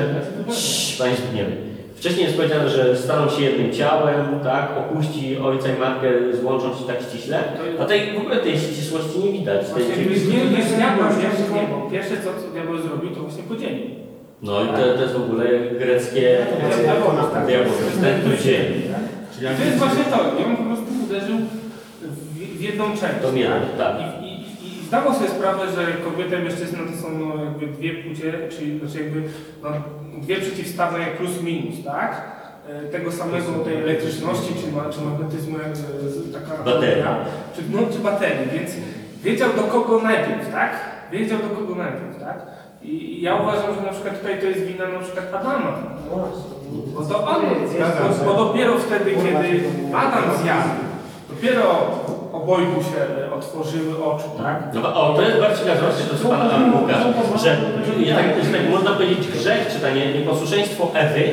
Speaker 1: Panie Zbigniewie. Wcześniej jest powiedziane, że staną się jednym ciałem, tak, opuści ojca i matkę, złączą się tak ściśle. A tej, w ogóle tej ścisłości nie widać. Tej,
Speaker 11: Właśnie
Speaker 1: tej,
Speaker 11: nie, nie, diabeł, nie, nie, bo pierwsze co diabeł zrobił, to właśnie podzielił.
Speaker 1: no i to, to jest w ogóle greckie to jest ten, który dzieli.
Speaker 11: To jest właśnie to, i on po prostu uderzył w, w jedną część.
Speaker 1: To mnie, tak.
Speaker 11: I, i, I zdawał sobie sprawę, że kobieta i mężczyzna to są no, jakby dwie płcie, czyli znaczy jakby no, dwie przeciwstawne plus minus, tak? E, Tego samego tej elektryczności czy, ma- czy magnetyzmu, jak e, taka
Speaker 1: Baterii.
Speaker 11: czy, no, czy baterii, więc wiedział do kogo najpierw, tak? Wiedział do kogo najpierw, tak? I i ja uważam, że na przykład tutaj to jest wina na przykład Adama. Bo to on, bo, bo dopiero wtedy, kiedy Adam zjadł, dopiero obojgu się otworzyły oczy, tak?
Speaker 1: No, o, to jest bardzo ciekawe, właśnie to co Pan Łukasz, że, tak, że tak można powiedzieć grzech, czy to nie, nieposłuszeństwo Ewy,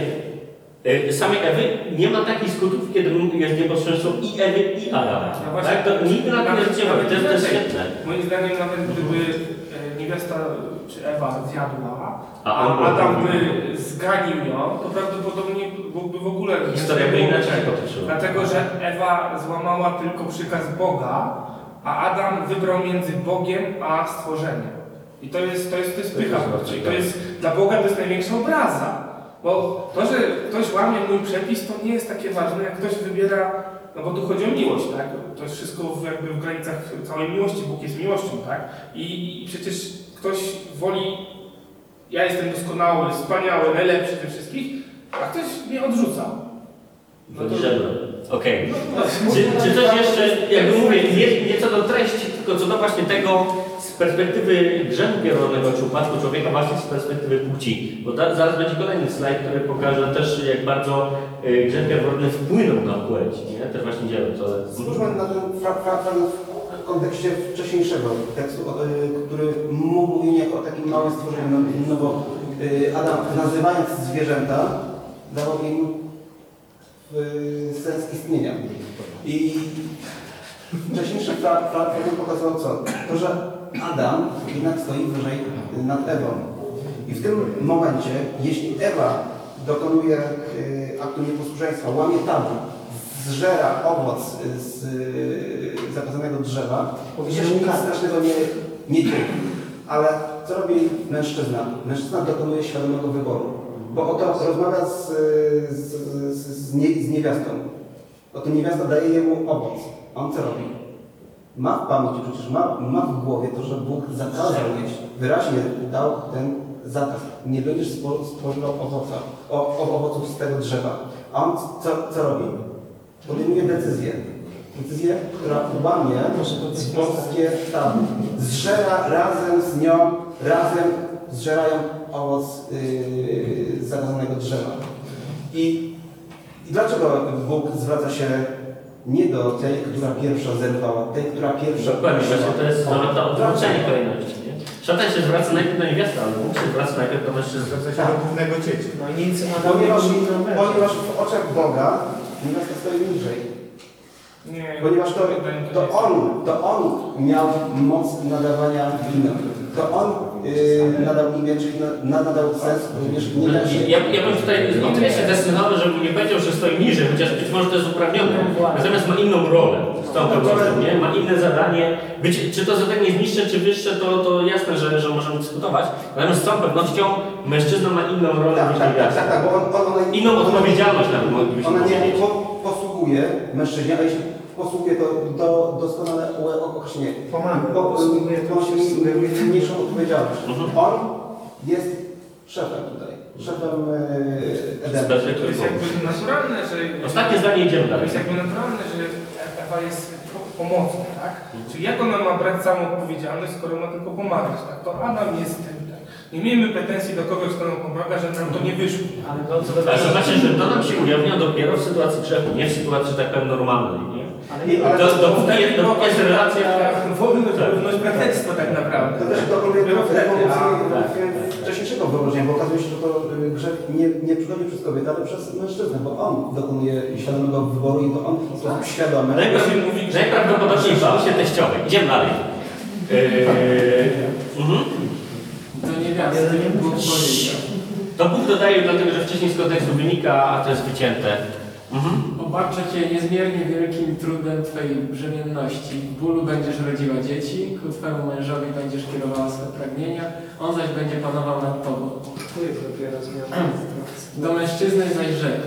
Speaker 1: y, samej Ewy nie ma takich skutków, kiedy jest nieposłuszeństwo i Ewy i Adama.
Speaker 11: No właśnie,
Speaker 1: Tak? To nigdy na tym nie rozdziela, to jest, świetne.
Speaker 11: Moim zdaniem nawet gdyby e, niewiasta czy Ewa zjadła,
Speaker 1: A
Speaker 11: a Adam by zganił ją, to prawdopodobnie byłby w ogóle...
Speaker 1: Historia by inaczej potoczyła.
Speaker 11: Dlatego, że Ewa złamała tylko przykaz Boga, a Adam wybrał między Bogiem a stworzeniem. I to jest, to jest, to jest pycha. Czyli to jest, dla Boga to jest największa obraza. Bo to, że ktoś łamie mój przepis, to nie jest takie ważne, jak ktoś wybiera, no bo tu chodzi o miłość, tak? To jest wszystko w, jakby w granicach całej miłości, Bóg jest miłością, tak? I, i przecież ktoś woli, ja jestem doskonały, wspaniały, najlepszy ze wszystkich, a ktoś mnie odrzuca. No to-
Speaker 1: Żebro. Okej.
Speaker 11: No,
Speaker 1: Czy, coś jeszcze, jakby mówię, nie, nie co do treści, tylko co do właśnie tego z perspektywy grzechu pierworodnego czy upadku człowieka, właśnie z perspektywy płci. Bo da, zaraz będzie kolejny slajd, który pokaże też, jak bardzo y, grzech pierworodny wpłynął na płeć, nie? Też właśnie dzieło, co...
Speaker 9: Spójrzmy na ten w kontekście wcześniejszego tekstu, y, który mówi niejako o takim małym stworzeniu, no, bo y, Adam nazywając zwierzęta dawał im sens istnienia. I wcześniejszy fragment pokazał co? To, że Adam jednak stoi wyżej nad Ewą. I w tym momencie, jeśli Ewa dokonuje y, aktu nieposłuszeństwa, łamie tabu, zżera owoc z y, zakazanego drzewa, się nic strasznego nie, nie dzieje. Ale co robi mężczyzna? Mężczyzna dokonuje świadomego wyboru. Bo oto rozmawia z, z, z, z, nie, z niewiastą. Oto niewiasta daje jemu owoc. A on co robi? Ma w pamięci, przecież ma, ma w głowie to, że Bóg zakazał jeść. Wyraźnie dał ten zakaz. Nie będziesz spo- spożywał owoca, o, o, owoców z tego drzewa. A on co, co robi? Podejmuje decyzję. Decyzję, która łamie polskie tabu. Zżera razem z nią, razem zżerają owoc yy, zakazanego drzewa. I, I dlaczego Bóg zwraca się nie do tej, która pierwsza zerwała, tej, która pierwsza
Speaker 1: Dokładnie, właśnie to jest nawet to odwrócenie kolejności, nie? Szatan się zwraca najpierw do niewiasty, ale Bóg się zwraca najpierw do mężczyzny.
Speaker 6: Zwraca się do głównego cieci.
Speaker 5: No i nic na
Speaker 9: Ponieważ, ponieważ w oczach Boga niewiasta stoi niżej.
Speaker 11: Nie,
Speaker 9: Ponieważ to, to on, to on miał moc nadawania wina. To on yy, nadał imię, czyli na, nadał sens, również nie da się...
Speaker 1: Ja, ja bym tutaj o tyle się zdecydował, żebym nie powiedział, że stoi niżej, chociaż być może to jest uprawnione. Natomiast ma inną rolę z tą pewnością, nie? Ma inne zadanie. Być, czy to zadanie jest niższe, czy wyższe, to, to jasne, że, że możemy dyskutować. Natomiast z całą pewnością mężczyzna ma inną rolę
Speaker 9: Tak,
Speaker 1: niż
Speaker 9: tak, tak, tak, tak, bo on, on, ona,
Speaker 1: Inną odpowiedzialność nawet moglibyśmy
Speaker 9: Ona nie posługuje mężczyźnie, a jeśli posługuje, to do doskonale określenie.
Speaker 5: Pomaga,
Speaker 9: Po,
Speaker 5: posługuje, to posługuje.
Speaker 9: mniejszą odpowiedzialność.
Speaker 1: Mhm.
Speaker 9: On jest szefem tutaj, szefem
Speaker 1: Z
Speaker 9: Edenu.
Speaker 11: To jest jakby naturalne, że...
Speaker 1: Ostatnie zdanie idziemy
Speaker 11: To
Speaker 1: dalej.
Speaker 11: jest jakby naturalne, że Ewa jest po- pomocna, tak? Czyli jak ona ma brać samą odpowiedzialność, skoro ma tylko pomagać, tak? To Adam jest tym, tak? Nie miejmy pretensji do kogoś, kto nam pomaga, że nam to nie wyszło.
Speaker 5: Ale to co
Speaker 1: Ale zobaczcie, że to nam się ujawnia dopiero w sytuacji grzechu, nie w sytuacji, że tak powiem, normalnej, nie? Do,
Speaker 9: to-
Speaker 1: dopóki jest, dopóki jest relacja...
Speaker 11: Wolność, pretensji tak naprawdę.
Speaker 9: To też dokonuje
Speaker 11: Dopiero wtedy, a-
Speaker 9: wcześniejszego wyróżnienia, bo okazuje się, że to y, grzech nie, nie przychodzi przez kobietę, ale przez mężczyznę, bo on dokonuje świadomego wyboru i to on w sposób świadomy.
Speaker 1: Najprawdopodobniej bał się teściowej. Idziemy dalej. Yy, mhm.
Speaker 13: To niewiasty Bóg powiedział.
Speaker 1: To Bóg dodaje dlatego, że wcześniej z kontekstu wynika, a to jest wycięte. Mhm.
Speaker 13: Obarczę Cię niezmiernie wielkim trudem Twojej brzemienności. W bólu będziesz rodziła dzieci, ku Twemu mężowi będziesz kierowała swe pragnienia, on zaś będzie panował nad Tobą.
Speaker 5: tu jest dopiero zmiana.
Speaker 13: Do mężczyzny zaś rzekł,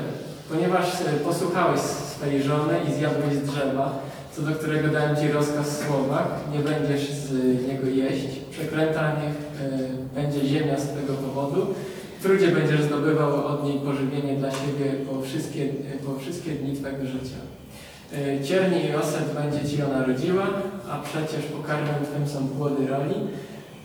Speaker 13: ponieważ e, posłuchałeś swej żony i zjadłeś z drzewa, co do którego dałem Ci rozkaz w słowach, nie będziesz z niego jeść, przeklęta niech e, będzie ziemia z tego powodu, w trudzie będziesz zdobywał od niej pożywienie dla siebie po wszystkie, po wszystkie dni Twego życia. E, Cierni i oset będzie Ci ona rodziła, a przecież pokarmem Twym są płody roli.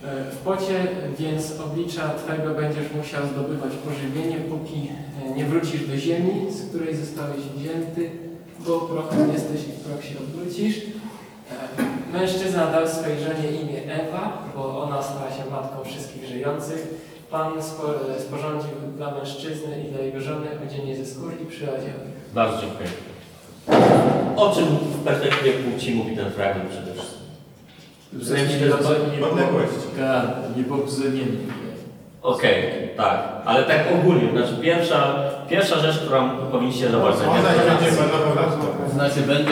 Speaker 13: E, W pocie więc oblicza Twego będziesz musiał zdobywać pożywienie, póki e, nie wrócisz do ziemi, z której zostałeś wzięty, bo prochem jesteś i proch się odwrócisz. E, Mężczyzna dał swej żonie imię Ewa, bo ona stała się matką wszystkich żyjących. Pan spo- sporządził dla mężczyzny i dla jego żony odzienie ze skór i przyodział.
Speaker 1: Bardzo dziękuję. O czym w perspektywie płci mówi ten fragment przede wszystkim? Wydaje mi się, że to jest-
Speaker 6: Odległość.
Speaker 13: Tak, niepobzemiennie.
Speaker 1: Okej, tak. Ale tak ogólnie, znaczy pierwsza, pierwsza rzecz, którą powinniście zobaczyć.
Speaker 6: On zaś będzie panował nad tobą.
Speaker 7: Znaczy będzie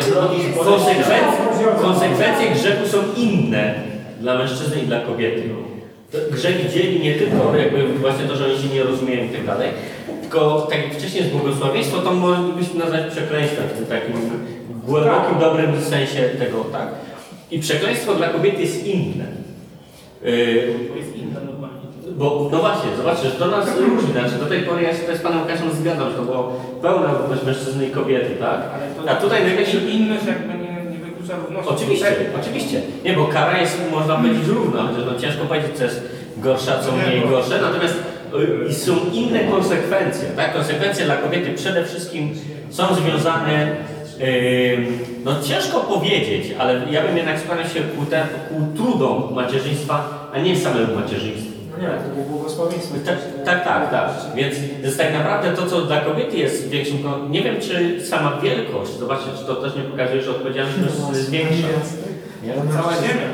Speaker 7: po
Speaker 1: Konsekwencje, konsekwencje grzechu są inne dla mężczyzny i dla kobiety. Grzech dzieli nie tylko jakby właśnie to, że oni się nie rozumieją i tak dalej, tylko tak jak wcześniej jest błogosławieństwo, to moglibyśmy nazwać przekleństwem w tym takim głębokim, dobrym sensie tego, tak? I przekleństwo dla kobiety jest inne. Yy, bo no właśnie, zobaczcie, że to nas różni. Znaczy do tej pory ja się tutaj z panem Łukaszem zgadzam, że to było pełna równość mężczyzny i kobiety, tak? A tutaj największy
Speaker 11: inność jakby nie wyklucza.
Speaker 1: Oczywiście, oczywiście. Nie, bo kara jest, można powiedzieć, równa, no ciężko powiedzieć, co jest gorsze, a co mniej gorsze. Natomiast y, i są inne konsekwencje, tak? Konsekwencje dla kobiety przede wszystkim są związane, y, no ciężko powiedzieć, ale ja bym jednak skłaniał się ku, te, ku trudom macierzyństwa, a nie samemu macierzyństwu.
Speaker 5: No nie, to było błogosławieństwo.
Speaker 1: Tak, tak, tak, tak. Więc, więc tak naprawdę to, co dla kobiety jest większym, no, nie wiem, czy sama wielkość, zobaczcie, czy to też nie pokazuje, że odpowiedzialność jest większa. Nie?
Speaker 11: Cała ziemia.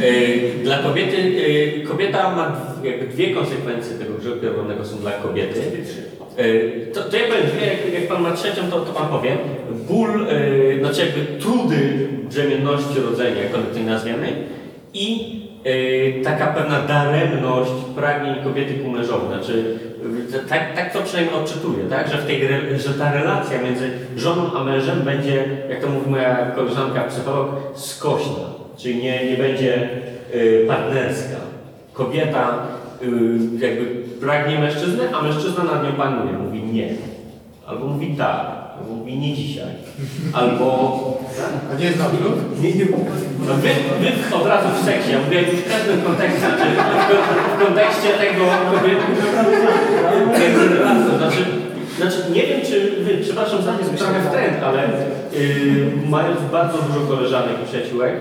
Speaker 1: Yy, Dla kobiety, yy, kobieta ma jakby dwie konsekwencje tego grzechu pierworodnego są dla kobiety. Yy, To, to ja powiem dwie, jak, jak Pan ma trzecią, to, to Pan powie. Ból, znaczy jakby trudy brzemienności rodzenia, jak kolektyw nazwiemy, i taka pewna daremność pragnień kobiety ku mężowi. Znaczy, yy, tak, tak to przynajmniej odczytuję, tak? Że, w tej, że ta relacja między żoną a mężem będzie, jak to mówi moja koleżanka psycholog, skośna. Czyli nie, nie będzie y, partnerska. Kobieta y, jakby pragnie mężczyzny, a mężczyzna nad nią panuje. Mówi nie. Albo mówi tak. Albo mówi nie dzisiaj. Albo...
Speaker 6: A gdzie jest?
Speaker 1: Nie, nie, no wy, wy od razu w seksie, ja mówię w każdym kontekście, znaczy w, kontekście tego. To znaczy, znaczy nie wiem czy wy, przepraszam za mnie trochę w trend, ale yy, mając bardzo dużo koleżanek i przyjaciółek,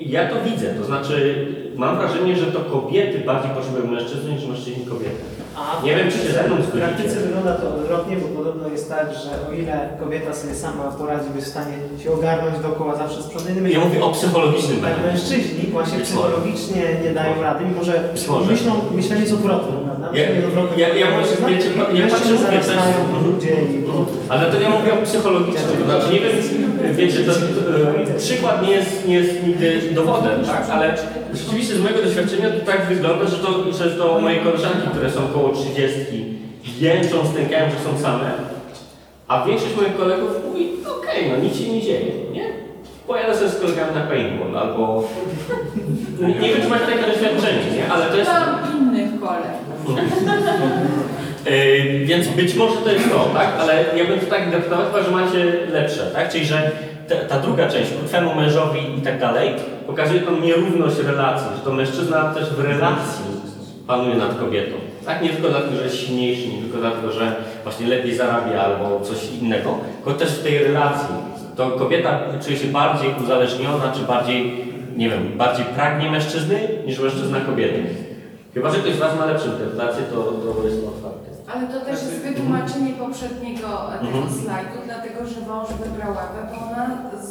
Speaker 1: ja to widzę, to znaczy mam wrażenie, że to kobiety bardziej potrzebują mężczyzn niż mężczyźni kobiety.
Speaker 5: A
Speaker 1: Nie wiem, czy się ze mną
Speaker 5: w
Speaker 1: zgodzicie.
Speaker 5: praktyce wygląda to odwrotnie, bo podobno jest tak, że o ile kobieta sobie sama poradzi, jest w stanie się ogarnąć dookoła zawsze z przodu
Speaker 1: Ja mówię o psychologicznym
Speaker 5: tak mężczyźni właśnie
Speaker 1: Być może.
Speaker 5: psychologicznie nie dają rady, mimo że
Speaker 1: Być może.
Speaker 5: myślą, myślenie jest odwrotne, prawda?
Speaker 1: Ja-
Speaker 5: Myślenie jest odwrotne.
Speaker 1: ja- ja wiecie, ja patrzę,
Speaker 5: mężczyźni
Speaker 1: mówię, to jest-
Speaker 5: zarastają ludzie i...
Speaker 1: Ale to ja mówię o psychologicznym, to znaczy nie wiem, wiecie, to, e, przykład nie jest, nie jest nigdy dowodem, tak? ale rzeczywiście z mojego doświadczenia to tak wygląda, że to, że to moje koleżanki, które są koło 30, jęczą, stękają, że są same, a większość moich kolegów mówi, okej, no nic się nie dzieje, nie? Pojadę sobie z kolegami na paintball, albo... Nie, wiem, czy macie takie doświadczenie, nie? Ale to jest...
Speaker 8: Mam innych kolegów.
Speaker 1: Yy, więc być może to jest to, tak? Ale ja bym to tak interpretował, chyba, że macie lepsze, tak? Czyli, że te, ta druga część, ku twemu mężowi i tak dalej, pokazuje tą nierówność relacji, że to mężczyzna też w relacji panuje nad kobietą. Tak? Nie tylko dlatego, że jest silniejszy, nie tylko dlatego, że właśnie lepiej zarabia albo coś innego, tylko też w tej relacji. To kobieta czuje się bardziej uzależniona, czy bardziej, nie wiem, bardziej pragnie mężczyzny niż mężczyzna kobiety. Chyba, że ktoś z Was ma lepszą interpretację, to, to jest otwarte.
Speaker 8: Ale to też jest wytłumaczenie poprzedniego e, tego
Speaker 1: Mhm.
Speaker 8: slajdu, dlatego że mąż wybrał Ewę, bo ona z,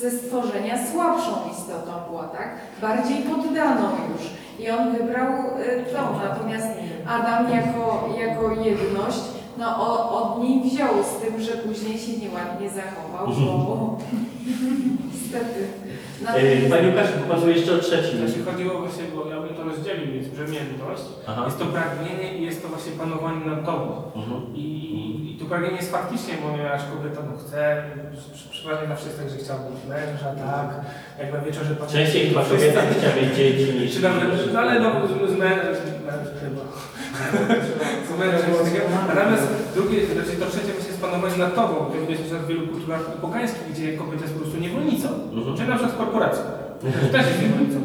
Speaker 8: ze stworzenia słabszą istotą była, tak? Bardziej poddaną już. I on wybrał e, tą, natomiast Adam jako, jako jedność, no o, od niej wziął z tym, że później się nieładnie zachował, bo niestety.
Speaker 1: Yy,
Speaker 8: Natomiast-
Speaker 1: Panie Łukaszu, Pan był jeszcze o trzecim.
Speaker 11: Jeśli chodziło właśnie, bo ja bym to rozdzielił, więc brzemienność,
Speaker 1: Aha.
Speaker 11: jest to pragnienie i jest to właśnie panowanie nad tobą.
Speaker 1: Mhm.
Speaker 11: I, I tu pragnienie jest faktycznie, bo ponieważ kobieta no chce, przy- przeważnie zawsze jest tak, że chciała być męża, tak, jak na wieczorze patrzę...
Speaker 1: Częściej chyba kobieta chciała mieć dzieci niż...
Speaker 11: Czy tam, no ale no, z, z mężem. Z mężem. Natomiast drugie, znaczy to trzecie właśnie jest panowanie nad tobą, to widać na w wielu kulturach pogańskich, gdzie kobieta jest po prostu niewolnicą.
Speaker 1: Mhm.
Speaker 11: Czy na przykład. To też jest niewolnicą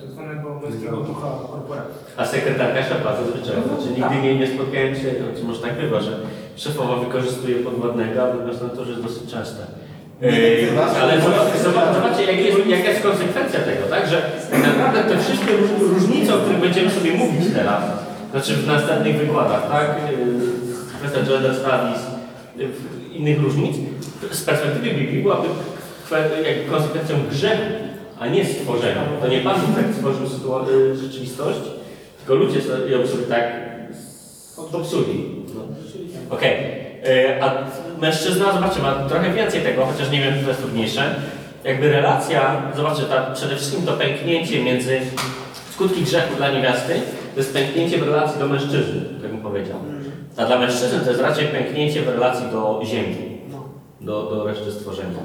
Speaker 11: tak zwanego męskiego ducha korporacji.
Speaker 1: A sekretarka szefa zazwyczaj.
Speaker 11: No,
Speaker 1: Znaczy
Speaker 11: tak.
Speaker 1: nigdy nie, nie spotkałem się, no, czy może tak bywa, że szefowa wykorzystuje podwładnego, a wygląda na to, że jest dosyć częste. Ale zobaczcie, jak jest, jaka jest konsekwencja tego, tak? Że tak naprawdę te wszystkie róż- różnice, o których będziemy sobie mówić teraz, znaczy w następnych wykładach, tak? Yy, Kwestia gender studies, yy, innych różnic, z perspektywy Biblii byłaby konsekwencją grzechu, a nie stworzenia. To nie Pan tak stworzył y, rzeczywistość, tylko ludzie ją sobie tak popsuli. Okej. Y, A mężczyzna, zobaczcie, ma trochę więcej tego, chociaż nie wiem, czy jest trudniejsze. Jakby relacja, zobaczcie, ta, przede wszystkim to pęknięcie między skutki grzechu dla niewiasty, to jest pęknięcie w relacji do mężczyzny, tak bym powiedział. A dla mężczyzny to jest raczej pęknięcie w relacji do ziemi, do, do reszty stworzenia.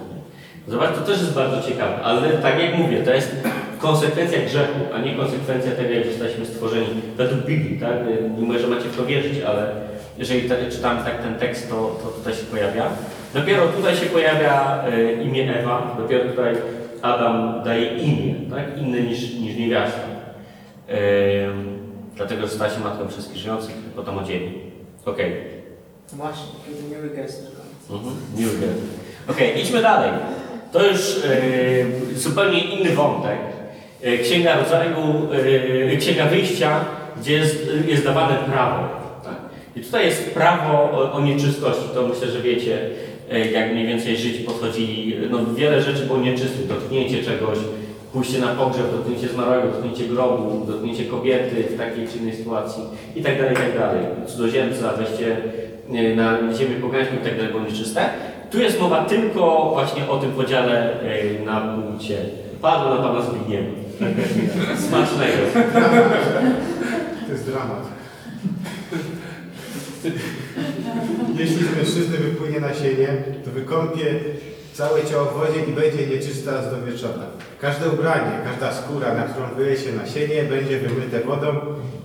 Speaker 1: Zobacz, to też jest bardzo ciekawe, ale tak jak mówię, to jest konsekwencja grzechu, a nie konsekwencja tego, jak zostaliśmy stworzeni według Biblii, tak? Nie mówię, że macie w to wierzyć, ale jeżeli te, czytamy tak ten tekst, to, to tutaj się pojawia. Dopiero tutaj się pojawia e, imię Ewa, dopiero tutaj Adam daje imię, tak? Inne niż, niż niewiasta. E, dlatego, że stała się matką wszystkich żyjących potem odzieli. Okej.
Speaker 5: Właśnie, kiedy miły gest.
Speaker 1: Mhm. Miły gest. Okej, idźmy dalej. To już e, zupełnie inny wątek. E, Księga Rodzaju, Księga Wyjścia, gdzie jest, jest dawane prawo. Tak? I tutaj jest prawo o, o nieczystości. To myślę, że wiecie, e, jak mniej więcej Żydzi podchodzili. No, wiele rzeczy było nieczystych. Dotknięcie czegoś, pójście na pogrzeb, dotknięcie zmarłego, dotknięcie grobu, dotknięcie kobiety w takiej czy innej sytuacji i tak dalej, i tak dalej. Cudzoziemca, wejście e, na ziemię pogańską i tak dalej było nieczyste. Tu jest mowa tylko właśnie o tym podziale e, na punkcie. Padło na Pana Zbigniewa. Smacznego.
Speaker 6: To jest dramat. Jeśli z mężczyzny wypłynie nasienie, to wykąpie całe ciało w wodzie i będzie nieczysta aż do wieczora. Każde ubranie, każda skóra, na którą wyje się nasienie, będzie wymyte wodą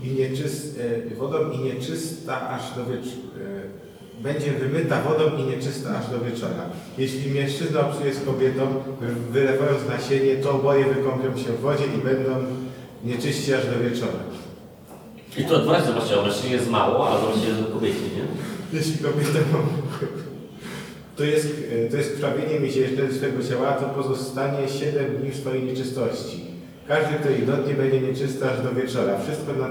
Speaker 6: i, nieczys, e, wodą i nieczysta aż do wieczora. Będzie wymyta wodą i nieczysta aż do wieczora. Jeśli mężczyzna obcuje z kobietą, wy- wylewając nasienie, to oboje wykąpią się w wodzie i będą nieczyści aż do wieczora.
Speaker 1: I tu odwrotnie, zobaczcie, o mężczyźnie jest mało, a zobaczcie, do kobiety, nie?
Speaker 6: Jeśli kobieta ma to jest, e, to jest krwawienie miesięczne swego ciała, to pozostanie 7 dni w swojej nieczystości. Każdy, kto ich dotknie, będzie nieczysty aż do wieczora. Wszystko na,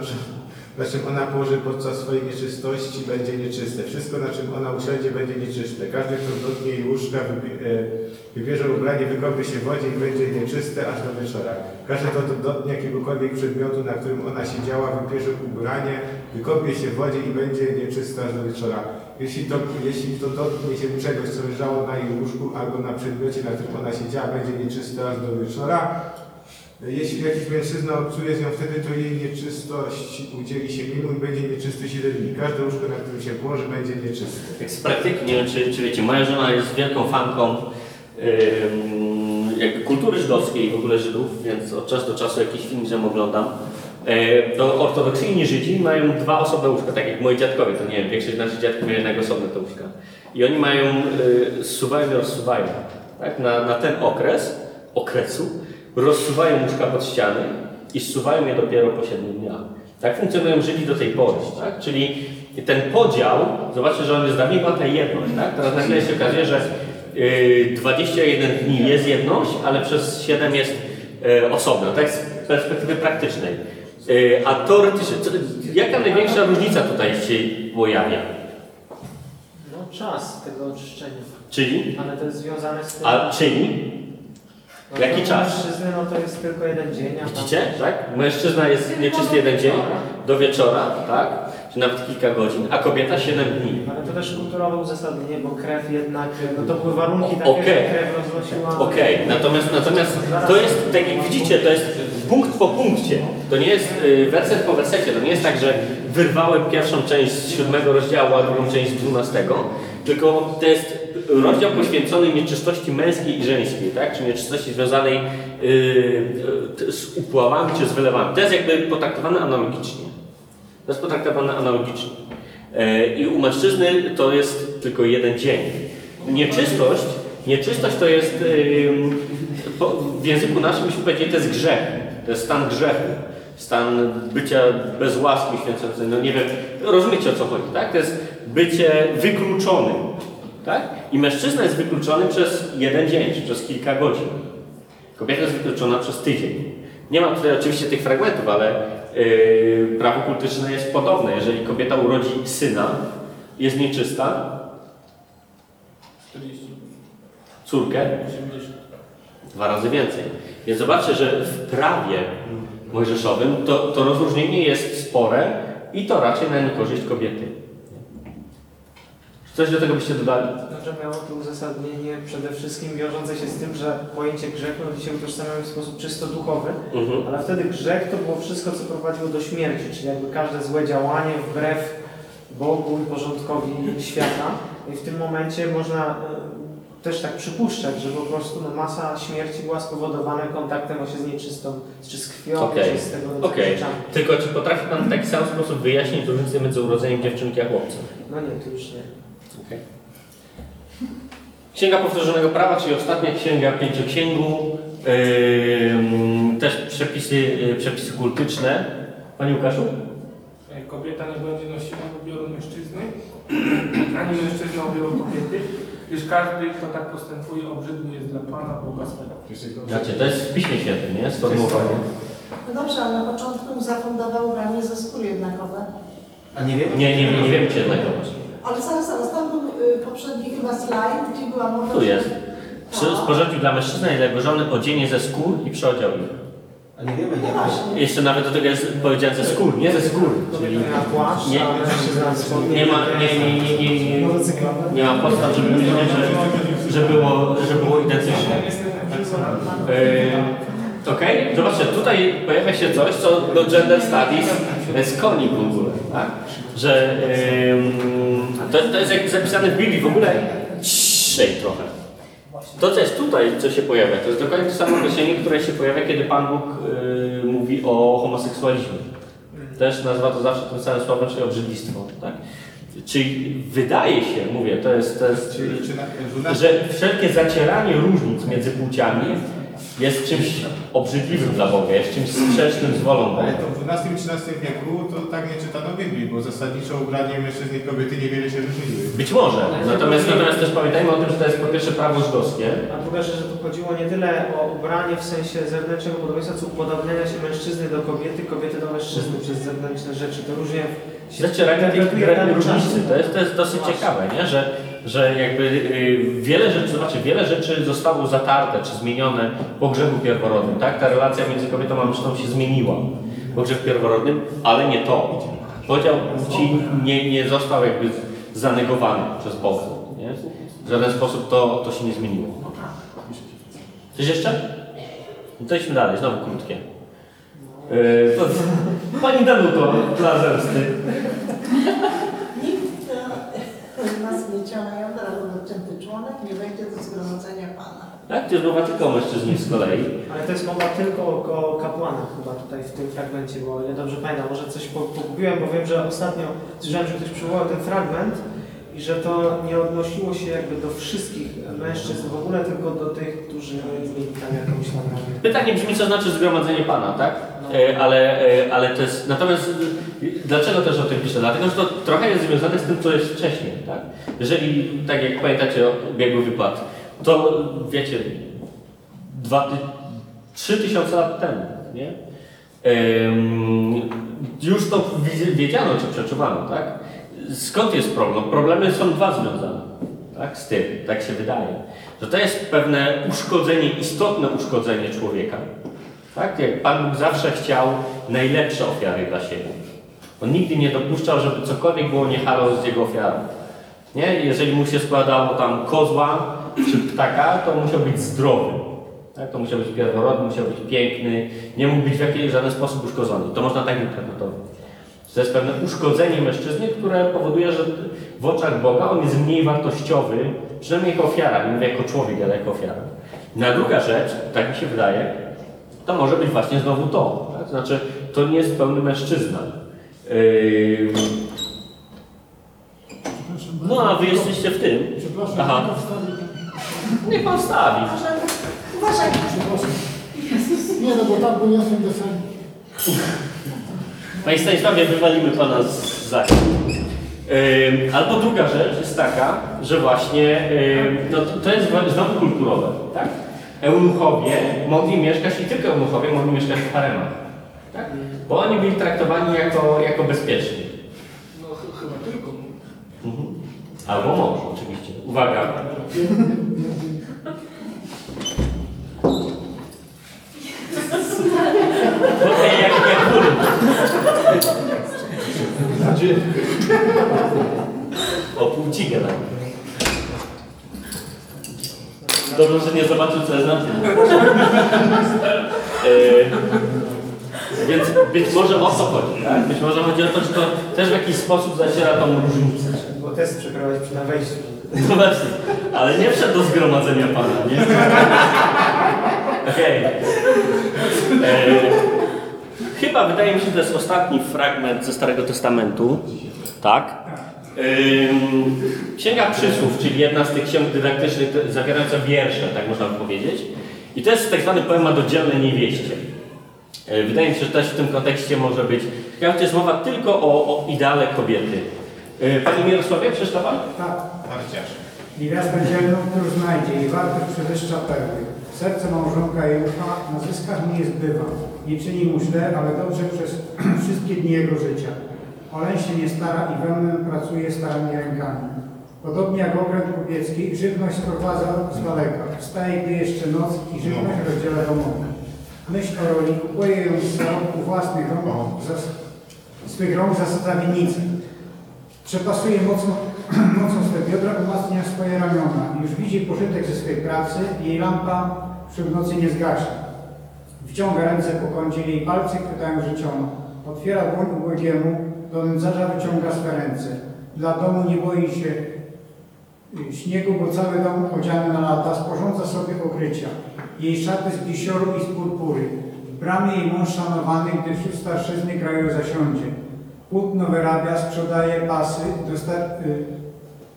Speaker 6: na czym ona położy podczas swojej nieczystości, będzie nieczyste. Wszystko, na czym ona usiądzie, będzie nieczyste. Każdy, kto dotknie jej łóżka, e, wybierze ubranie, wykąpie się w wodzie i będzie nieczyste aż do wieczora. Każdy, kto dotknie jakiegokolwiek przedmiotu, na którym ona siedziała, wybierze ubranie, wykąpie się w wodzie i będzie nieczysty aż do wieczora. Jeśli, to, jeśli kto dotknie się czegoś, co leżało na jej łóżku albo na przedmiocie, na którym ona siedziała, będzie nieczysty aż do wieczora. Jeśli jakiś mężczyzna obcuje z nią wtedy, to jej nieczystość udzieli się mimu i będzie nieczysty 7 dni. Każde łóżko, na którym się położy, będzie nieczyste.
Speaker 1: Tak z praktyki, nie wiem czy, czy wiecie, moja żona jest wielką fanką jakby kultury żydowskiej w ogóle Żydów, więc od czasu do czasu jakiś film z oglądam. To ortodoksyjni Żydzi mają dwa osobne łóżka, tak jak moi dziadkowie, to nie wiem, większość naszych dziadków miała jednak osobne te łóżka. I oni mają, y, zsuwają i rozsuwają. Tak? Na, na ten okres, okresu, rozsuwają łóżka pod ściany i zsuwają je dopiero po 7 dniach. Tak funkcjonują Żydzi do tej pory. Tak? Czyli ten podział, zobaczcie, że on jest dawniej była ta jedność. Tak? Teraz nagle się okazuje, że y, 21 dni jest jedność, ale przez 7 jest y, osobna. Tak z perspektywy praktycznej. Y, a teoretycznie, jaka największa różnica tutaj się pojawia?
Speaker 5: No czas tego oczyszczenia.
Speaker 1: Czyli?
Speaker 5: Ale to jest związane z tym...
Speaker 1: A czyli? Jaki czas?
Speaker 5: Mężczyzny, no to jest tylko jeden dzień. a
Speaker 1: Widzicie, tak? Mężczyzna jest nieczysty jeden dzień do wieczora, tak? Czy nawet kilka godzin, a kobieta 7 dni.
Speaker 5: Ale to też kulturowe uzasadnienie, bo krew jednak, no to były warunki takie,
Speaker 1: Okej.
Speaker 5: że krew roznosiła...
Speaker 1: Okej, natomiast, natomiast to jest, tak jak widzicie, to jest punkt po punkcie. To nie jest y, werset po wersecie. To nie jest tak, że wyrwałem pierwszą część z siódmego rozdziału, a drugą część z dwunastego. Tylko to jest rozdział poświęcony nieczystości męskiej i żeńskiej, tak? Czy nieczystości związanej y, y, z upławami czy z wylewami. To jest jakby potraktowane analogicznie. To jest potraktowane analogicznie. E, I u mężczyzny to jest tylko jeden dzień. Nieczystość, nieczystość to jest, ym, po, w języku naszym byśmy powiedzieli, to jest grzech. To jest stan grzechu. Stan bycia bez łaski święcącej. No nie wiem, rozumiecie o co chodzi, tak? To jest bycie wykluczonym. Tak? I mężczyzna jest wykluczony przez jeden dzień, czy przez kilka godzin. Kobieta jest wykluczona przez tydzień. Nie mam tutaj oczywiście tych fragmentów, ale yy, prawo kultyczne jest podobne. Jeżeli kobieta urodzi syna, jest nieczysta,
Speaker 11: 40.
Speaker 1: córkę,
Speaker 11: 80.
Speaker 1: dwa razy więcej. Więc zobaczcie, że w prawie mojżeszowym to, to rozróżnienie jest spore i to raczej na niekorzyść kobiety. Coś do tego byście dodali?
Speaker 5: No, że miało to uzasadnienie przede wszystkim wiążące się z tym, że pojęcie grzechu no, dzisiaj utożsamiamy w sposób czysto duchowy,
Speaker 1: Mhm.
Speaker 5: ale wtedy grzech to było wszystko, co prowadziło do śmierci, czyli jakby każde złe działanie wbrew Bogu i porządkowi świata. I w tym momencie można e, też tak przypuszczać, że po prostu no, masa śmierci była spowodowana kontaktem właśnie z nieczystą, czy z krwią,
Speaker 1: Okej.
Speaker 5: czy z tego rodzaju rzeczami.
Speaker 1: Tylko czy potrafi Pan w taki sam sposób wyjaśnić różnicę między urodzeniem dziewczynki a chłopca?
Speaker 5: No nie, to już nie.
Speaker 1: Okej. Księga Powtórzonego Prawa, czyli ostatnia księga pięcioksięgu. Yy, też przepisy, yy, przepisy kultyczne. Panie Łukaszu?
Speaker 11: E, Kobieta nie będzie nosiła ubioru mężczyzny, ani mężczyzna ubioru kobiety, gdyż każdy, kto tak postępuje, obrzydny jest dla Pana Boga swego.
Speaker 1: Znaczy, to jest w Piśmie Świętym, nie? Sformułowanie.
Speaker 3: No dobrze, ale na początku zafundował ubranie ze skóry jednakowe.
Speaker 9: A nie wiem?
Speaker 1: Nie, nie, nie wiem, czy jednego.
Speaker 3: Ale zaraz, zaraz, tam był y, poprzedni chyba slajd, gdzie była mowa...
Speaker 1: Tu jest. Przy spożyciu dla mężczyzny i dla jego żony odzienie ze skór i przeodział ich.
Speaker 9: A nie wiemy,
Speaker 3: No
Speaker 9: nie
Speaker 3: właśnie.
Speaker 1: Jeszcze nawet do tego jest powiedziane ze skór, nie ze skór. Czyli
Speaker 5: płaszcz,
Speaker 1: nie, ma, nie, nie, nie, nie, nie, nie ma podstaw, żeby mówić, że, że, było, że było identyczne. Yy, Okej, zobaczcie, tutaj pojawia się coś, co do gender studies jest konik w ogóle, tak? Że to, to jest jak zapisane w Biblii w ogóle ciszej trochę. To, co jest tutaj, co się pojawia, to jest dokładnie to samo określenie, które się pojawia, kiedy Pan Bóg yy, mówi o homoseksualizmie. Też nazywa to zawsze tym samym słowem, czyli obrzydlistwo, tak? Czyli wydaje się, mówię, to jest, to jest że wszelkie zacieranie różnic między płciami jest czymś obrzydliwym dla Boga, jest czymś sprzecznym z wolą Boga.
Speaker 6: Ale to w XII-XIII wieku to tak nie czytano Biblii, bo zasadniczo ubranie mężczyzny i kobiety niewiele się różniły.
Speaker 1: Być może. Natomiast, natomiast też pamiętajmy o tym, że to jest po pierwsze prawo żydowskie.
Speaker 5: A druga rzecz, że tu chodziło nie tyle o ubranie w sensie zewnętrznego podobieństwa, co upodobniania się mężczyzny do kobiety, kobiety do mężczyzny przez zewnętrzne rzeczy. To różnie się
Speaker 1: rangi
Speaker 5: danym
Speaker 1: różnicy. To jest, to jest dosyć
Speaker 5: Właśnie.
Speaker 1: ciekawe, nie? Że, że jakby y, wiele rzeczy, zobaczcie, wiele rzeczy zostało zatarte czy zmienione po grzechu pierworodnym, tak? Ta relacja między kobietą a mężczyzną się zmieniła po grzechu pierworodnym, ale nie to. Podział płci nie, nie został jakby zanegowany przez Boga, nie? W żaden sposób to, to się nie zmieniło. Coś jeszcze? No to idźmy dalej, znowu krótkie. Yy, to, pani Danuto, dla zemsty.
Speaker 3: Nikt e, nas nie ciągnie, od razu odcięty członek nie wejdzie do zgromadzenia
Speaker 1: Tak? Gdzie bywa tylko o mężczyźni z kolei.
Speaker 5: Ale to jest mowa tylko o, o kapłanach chyba tutaj w tym fragmencie, bo o ile dobrze pamiętam, może coś po- pogubiłem, bo wiem, że ostatnio słyszałem, że ktoś przywołał ten fragment i że to nie odnosiło się jakby do wszystkich mężczyzn w ogóle, tylko do tych, którzy mieli tam jakąś tam...
Speaker 1: Pytanie brzmi, co znaczy zgromadzenie Pana, tak? E, ale, e, ale to jest. Natomiast e, dlaczego też o tym piszę? Dlatego, że to trochę jest związane z tym, co jest wcześniej, tak? Jeżeli, tak jak pamiętacie, biegły wykład, to wiecie, dwa, trzy tysiące lat temu, nie? Em, już to wi- wiedziano, czy przeczuwano, tak? Skąd jest problem? Problemy są dwa związane, tak? Z tym, tak się wydaje. Że to jest pewne uszkodzenie, istotne uszkodzenie człowieka, tak? Jak Pan Bóg zawsze chciał najlepsze ofiary dla siebie. On nigdy nie dopuszczał, żeby cokolwiek było niehalo z jego ofiarą. Nie? Jeżeli mu się składało tam kozła czy ptaka, to musiał być zdrowy. Tak? To musiał być pierworodny, musiał być piękny, nie mógł być w jakiś żaden sposób uszkodzony. To można tak interpretować. To jest pewne uszkodzenie mężczyzny, które powoduje, że w oczach Boga on jest mniej wartościowy, przynajmniej jako ofiara, nie mówię jako człowiek, ale jako ofiara. No a druga rzecz, tak mi się wydaje, to może być właśnie znowu to. Tak? To znaczy, to nie jest pełny mężczyzna. Yy... No a wy jesteście w tym.
Speaker 14: Przepraszam,
Speaker 1: Aha. Niech pan wstawi.
Speaker 3: Uważaj,
Speaker 14: Przepraszam. Nie no, bo tak bo jestem do sali.
Speaker 1: Panie Stanisławie, wywalimy pana z zajęć. Albo druga rzecz jest taka, że właśnie no to, to jest znowu kulturowe, tak? Eunuchowie mogli mieszkać i tylko eunuchowie mogli mieszkać w haremach, tak? Bo oni byli traktowani jako, jako bezpieczni.
Speaker 11: No ch- chyba tylko.
Speaker 1: Mhm. Albo mąż, oczywiście. Uwaga. Okej, jak, jak góry. O płci gadamy. Dobrze, że nie zobaczył, co jest na tym. E, więc być może o to chodzi, tak? Być może chodzi o to, że to też w jakiś sposób zaciera tą różnicę.
Speaker 5: Bo test przeprowadzić przy na wejściu.
Speaker 1: No właśnie, ale nie wszedł do zgromadzenia Pana, nie? Okej. E, Chyba wydaje mi się, że to jest ostatni fragment ze Starego Testamentu. Tak? Księga Przysłów, czyli jedna z tych ksiąg dydaktycznych zawierająca wiersze, tak można by powiedzieć. I to jest tak zwany poemat o dzielnej niewieście. E, Wydaje mi się, że też w tym kontekście może być. To jest mowa tylko o, o ideale kobiety. E, Panie Mirosławie, Pan?
Speaker 12: Tak.
Speaker 6: Parciarz.
Speaker 12: Niewiasta dzielną, którą znajdzie i wartość przewyższa perły. Serce małżonka jej ufa, na zyskach nie jest bywa. Nie czyni mu źle, ale dobrze przez wszystkie dni jego życia. Oleń się nie stara i wełnę pracuje starymi rękami. Podobnie jak okręt kupiecki, żywność sprowadza z daleka. Wstaje, gdy jeszcze noc i żywność rozdziela domowi. Myśl o roli, kupuje ją z zarobku własnych rąk, swych rąk zasadza winnicę. Przepasuje mocno, mocno swe biodra, umacnia swoje ramiona. Już widzi pożytek ze swej pracy, jej lampa wśród nocy nie zgaśnie. Wciąga ręce po kącie, jej palce chwytają życzono. Otwiera dłoń ubogiemu, do nędzarza wyciąga swe ręce. Dla domu nie boi się y, śniegu, bo cały dom odziany na lata, sporządza sobie okrycia. Jej szaty z bisioru i z purpury. W bramie jej mąż szanowany, gdy wśród starszyzny kraju zasiądzie. Płótno wyrabia, sprzedaje pasy, dosta- y,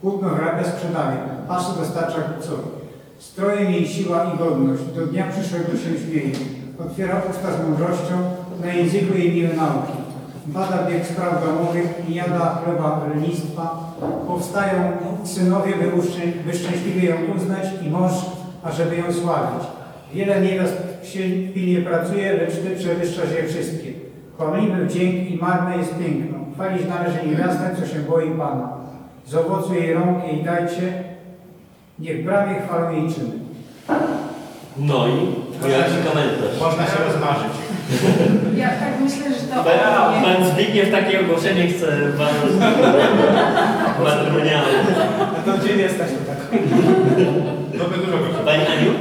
Speaker 12: płótno wyrabia, sprzedaje, pasy dostarcza kupcowi. Stroje jej siła i godność, do dnia przyszłego się śmieje. Otwiera usta z mądrością, na języku jej miłe nauki. Bada bieg spraw domowych i jada chleba lenistwa. Powstają synowie, by, by szczęśliwie ją uznać i mąż, ażeby ją sławić. Wiele niewiast pilnie pracuje, lecz Ty przewyższasz je wszystkie. Kłamliwy wdzięk i marne jest piękno. Chwalić należy niewiastę, co się boi Pana. Z owocu jej rąk jej dajcie, niech bramie chwalą jej czyny.
Speaker 1: No i jaki komentarz?
Speaker 6: Można się rozmarzyć.
Speaker 8: Ja tak myślę, że to
Speaker 1: Pan,
Speaker 8: o mnie.
Speaker 1: pan Zbigniew takie ogłoszenie chce bardzo matrymonialne.
Speaker 11: Na to dzień jest też to tak.
Speaker 6: To by dużo kosztowało.
Speaker 1: Pani Aniu?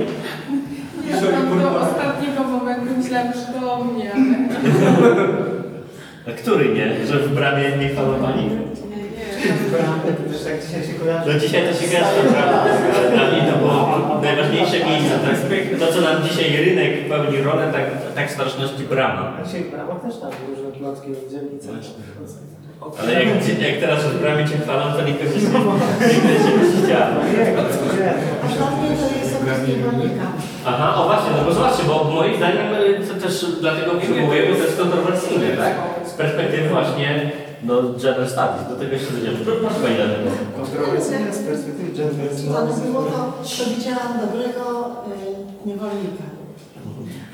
Speaker 8: Ja tam do ostatniego momentu myślałam, że to o mnie.
Speaker 1: A który nie? Że w bramie nie chwała Pani? No dzisiaj to się kojarzy naprawdę, ale dla mnie to było najważniejsze miejsce. Tak? To, co nam dzisiaj rynek pełni rolę, tak, tak w straszności brama.
Speaker 5: Dzisiaj w bramach też tam różne plotki od dzielnicy.
Speaker 1: Ale jak, jak teraz w bramie Cię chwalą, to niekoniecznie niekoniecznie musi działać.
Speaker 3: A dla mnie to jest rolnika.
Speaker 1: Aha, o właśnie, no bo zobaczcie, bo moim zdaniem y, to też dlatego mówię, bo to jest kontrowersyjne, tak? Z perspektywy właśnie, no, gender studies, do tego się będziemy. Proszę Pani Danego.
Speaker 5: Kontrowersyjne z perspektywy gender.
Speaker 3: Ale było to, to widziałam dobrego y, niewolnika.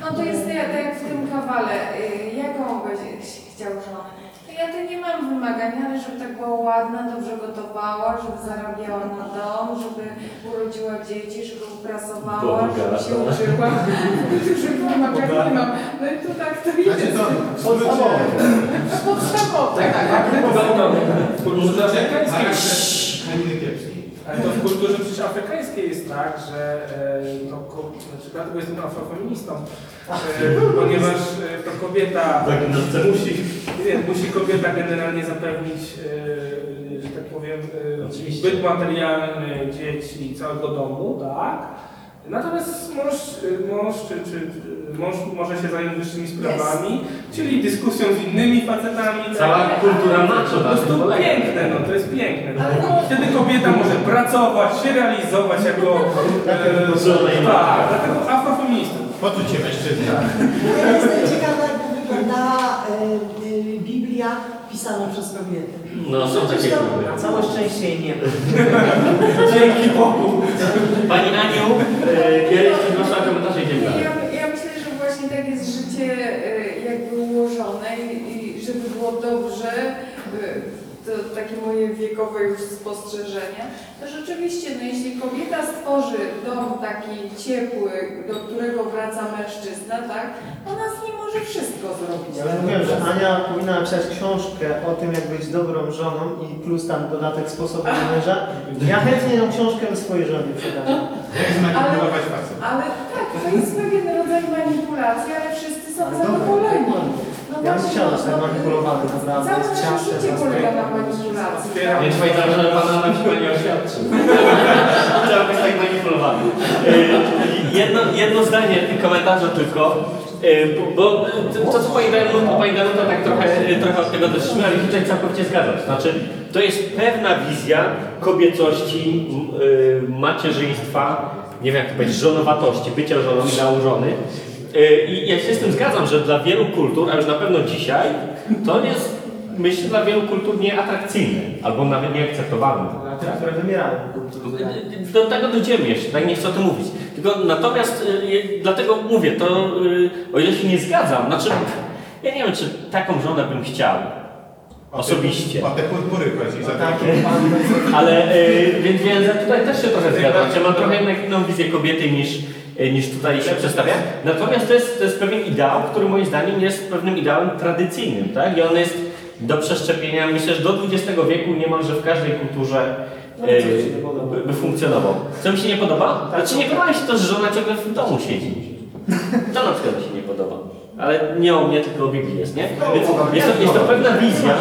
Speaker 8: No to jest tak jak w tym kawale. y, Jaką będzie ch- chciał żonę? To Ja tu nie mam wymagań, ale żeby tak była ładna, dobrze gotowała, żeby zarabiała na dom, żeby urodziła dzieci, żeby uprasowała, żeby się
Speaker 1: Bogata.
Speaker 8: uczyła. Dużych wymagań nie mam. No i to tak to
Speaker 6: Znaczy to podstawowe.
Speaker 8: Podstawowe.
Speaker 11: Tak, tak.
Speaker 6: Charakter Haliny Kiepskiej.
Speaker 11: Ale to w kulturze przecież afrykańskiej jest tak, że e, to, ko- znaczy dlatego jestem afrofeministą, e, ponieważ e, to kobieta
Speaker 1: Tak, no,
Speaker 11: musi, nie, musi kobieta generalnie zapewnić, że tak powiem,
Speaker 1: Oczywiście.
Speaker 11: byt materialny dzieci, całego domu, tak? Natomiast mąż, e, mąż, czy, czy, mąż może się zająć wyższymi sprawami, czyli dyskusją z innymi facetami.
Speaker 1: Cała
Speaker 11: tak?
Speaker 1: kultura macho
Speaker 11: prostu
Speaker 1: polega.
Speaker 11: piękne, no to jest piękne. No. Wtedy kobieta może pracować, się realizować jako... E, tak, dlatego afrofeministą.
Speaker 6: Poczucie mężczyzny.
Speaker 3: Ja jestem ciekawa, jakby wyglądała y, y, Biblia pisana przez kobiety.
Speaker 1: No, są takie próby.
Speaker 5: Na całe szczęście jej nie ma.
Speaker 11: Dzięki Bogu.
Speaker 1: Pani Aniu, e, kiedyś proszę o komentarze idziemy dalej.
Speaker 8: Ja, ja myślę, że właśnie tak jest życie e, jakby ułożone i, i żeby było dobrze, e, to takie moje wiekowe już spostrzeżenie, to rzeczywiście, no jeśli kobieta stworzy dom taki ciepły, do którego wraca mężczyzna, tak, ona z nim może wszystko zrobić.
Speaker 5: Ja mówiłem, że Ania powinna napisać książkę o tym, jak być dobrą żoną i plus tam dodatek sposobu na męża. Ja chętnie tą książkę swojej żonie przydam.
Speaker 6: Jak zmanipulować facet?
Speaker 8: Ale tak, to jest pewien rodzaj manipulacji, ale wszyscy są
Speaker 5: Ale
Speaker 8: zadowoleni.
Speaker 5: Ja bym chciał zostać manipulowany, naprawdę.
Speaker 8: Całe
Speaker 5: Jest
Speaker 8: nasze
Speaker 5: ciasne,
Speaker 8: życie
Speaker 5: ciasne.
Speaker 8: polega na manipulacji. tak?
Speaker 1: Więc Pani że Pana nam się Pani oświadczy. Trzeba być tak manipulowany. E, Jedno, jedno zdanie komentarza tylko. E, bo- Bo to, co Pani Danu, Pani Danu to tak trochę, trochę od tego doszliśmy, ale tutaj całkowicie zgadzam. się. Znaczy, to jest pewna wizja kobiecości, y, macierzyństwa, nie wiem jak to powiedzieć, żonowatości, bycia żoną i nałożony. Y, I ja się z tym zgadzam, że dla wielu kultur, a już na pewno dzisiaj, to jest, myślę, dla wielu kultur nieatrakcyjne, albo nawet nieakceptowalne.
Speaker 5: Które wymierają.
Speaker 1: Do tego dojdziemy jeszcze, tak nie chcę o tym mówić. Tylko natomiast y, dlatego mówię, to y, o ile się nie zgadzam, znaczy ja nie wiem, czy taką żonę bym chciał. Osobiście.
Speaker 6: O te purpury chodzi. Za
Speaker 5: pan
Speaker 1: Ale y, więc, więc tutaj też się trochę zgadzam. Ja mam trochę inną wizję kobiety niż, niż tutaj się przedstawia. Natomiast to jest, to jest pewien ideał, który moim zdaniem jest pewnym ideałem tradycyjnym, tak? I on jest do przeszczepienia, myślę, że do XX wieku niemalże w każdej kulturze y, by, by funkcjonował. Co mi się nie podoba? Znaczy nie podoba mi się to, że żona ciągle w domu siedzi. To na przykład mi się nie podoba. Ale nie o mnie, tylko o Biblii jest, nie? Więc jest to, jest to pewna wizja.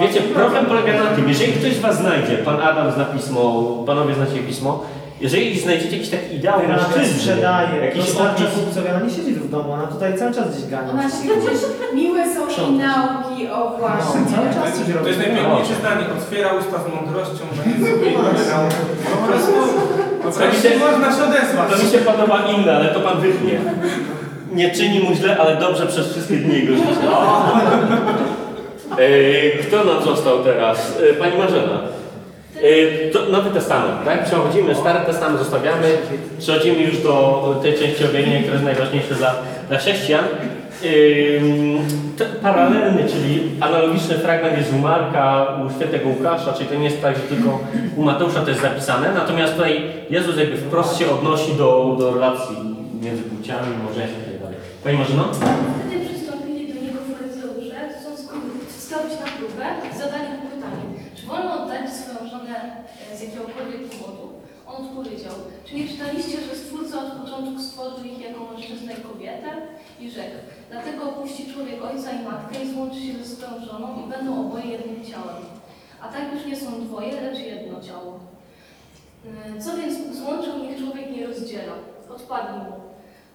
Speaker 1: Wiecie, problem polega na tym, jeżeli ktoś z Was znajdzie, Pan Adam zna pismo, Panowie znacie pismo, jeżeli znajdziecie jakiś taki ideał
Speaker 5: Wyrabia,
Speaker 1: mężczyzny,
Speaker 5: sprzedaje,
Speaker 1: jakiś
Speaker 5: dostarcza
Speaker 1: opis,
Speaker 5: kupcowi, ona nie siedzi tu w domu, ona tutaj cały czas gdzieś gania.
Speaker 8: Ona się gdzieś, miłe są i nauki, o właśnie.
Speaker 5: No, cały czas coś
Speaker 11: To jest najpiękniejsze zdanie. Otwiera usta z mądrością, że nie sobie Po prostu, po Wreszcie można się odezwać.
Speaker 1: to mi się podoba inne, ale to pan wytnie. Nie czyni mu źle, ale dobrze przez wszystkie dni jego życia. E, Kto nam został teraz? E, Pani Marzena. To Nowy Testament, tak? Przechodzimy, Stary Testament zostawiamy, przechodzimy już do tej części objawienia, która jest najważniejsza dla, dla chrześcijan. Te- Paralelny, czyli analogiczny fragment jest u Marka, u świętego Łukasza, czyli to nie jest tak, że tylko u Mateusza to jest zapisane, natomiast tutaj Jezus jakby wprost się odnosi do, do relacji między płciami, małżeństwa i tak dalej. Pani Marzeno?
Speaker 15: Wtedy przystąpili do niego faryzeusze, chcąc go wstawić na próbę i zadali mu pytanie, czy wolno oddać swoją żonę e, z jakiegokolwiek powodu? On odpowiedział, czy nie czytaliście, że Stwórca od początku stworzył ich jako mężczyznę i kobietę? I rzekł, dlatego opuści człowiek ojca i matkę i złączy się ze swoją żoną i będą oboje jednym ciałem. A tak już nie są dwoje, lecz jedno ciało. E, Co więc złączył, niech człowiek nie rozdziela. Odpadli mu.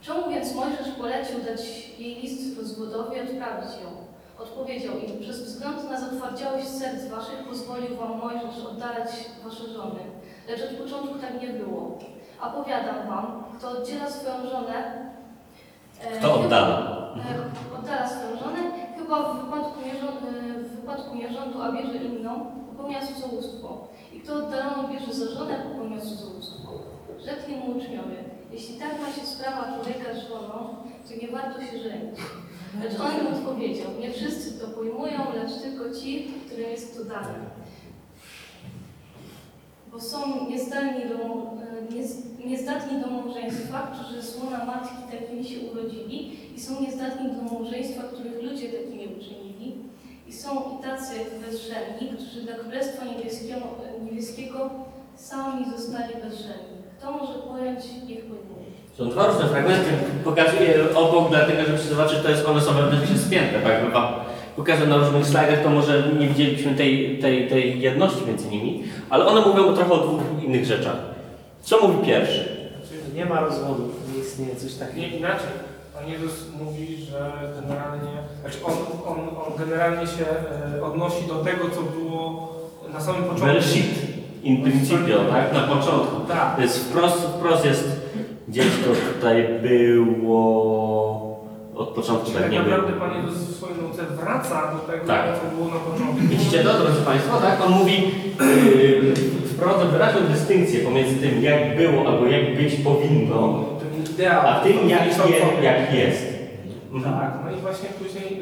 Speaker 15: Czemu więc Mojżesz polecił dać jej list rozwodowy i odprawić ją? Odpowiedział im, przez wzgląd na zatwardziałość serc waszych pozwolił wam Mojżesz oddalać wasze żony. Lecz od początku tak nie było. A powiadam wam, kto oddziela swoją żonę... e,
Speaker 1: Kto oddala?
Speaker 15: e, Oddala swoją żonę, chyba w wypadku, nierząd, e, w wypadku nierządu, a bierze inną, popełnia cudzołóstwo. I kto oddaloną bierze za żonę, popełnia cudzołóstwo. Rzekli mu uczniowie, jeśli tak ma się sprawa człowieka z żoną, to nie warto się żenić. Lecz on im odpowiedział, nie wszyscy to pojmują, lecz tylko ci, którym jest to dane. Bo są niezdolni do, e, niez- niezdatni do małżeństwa, którzy z łona matki takimi się urodzili i są niezdatni do małżeństwa, których ludzie takimi uczynili. I są i tacy bezżenni, którzy dla Królestwa Niebieskiego, niebieskiego sami zostali bezżenni. Kto może pojąć, niech pojmuje.
Speaker 1: Są dwa różne fragmenty. Pokazuję obok, dlatego że chcę zobaczyć, to jest one są wewnętrznie spięte. Tak jakby wam pokażę na różnych slajdach, to może nie widzieliśmy tej, tej, tej jedności między nimi, ale one mówią trochę o dwóch innych rzeczach. Co mówi pierwszy?
Speaker 5: Nie ma rozwodu, nie istnieje coś takiego.
Speaker 11: Nie inaczej. Pan Jezus mówi, że generalnie, znaczy on, on, on generalnie się e, odnosi do tego, co było na samym początku.
Speaker 1: Bereshit in principio, tak? Na początku.
Speaker 11: Tak.
Speaker 1: Jest wprost, wprost jest gdzieś to tutaj było od początku tak
Speaker 11: Tak
Speaker 1: nie było.
Speaker 11: naprawdę Pan Jezus w swojej nauce wraca do tego,
Speaker 1: Tak.
Speaker 11: co było na początku.
Speaker 1: Widzicie to, drodzy Państwo, tak? On mówi, yy, wprowadza wyraźną dystynkcję pomiędzy tym, jak było albo jak być powinno, a tym, jak, je, jak jest. Mhm.
Speaker 11: Tak, no i właśnie później,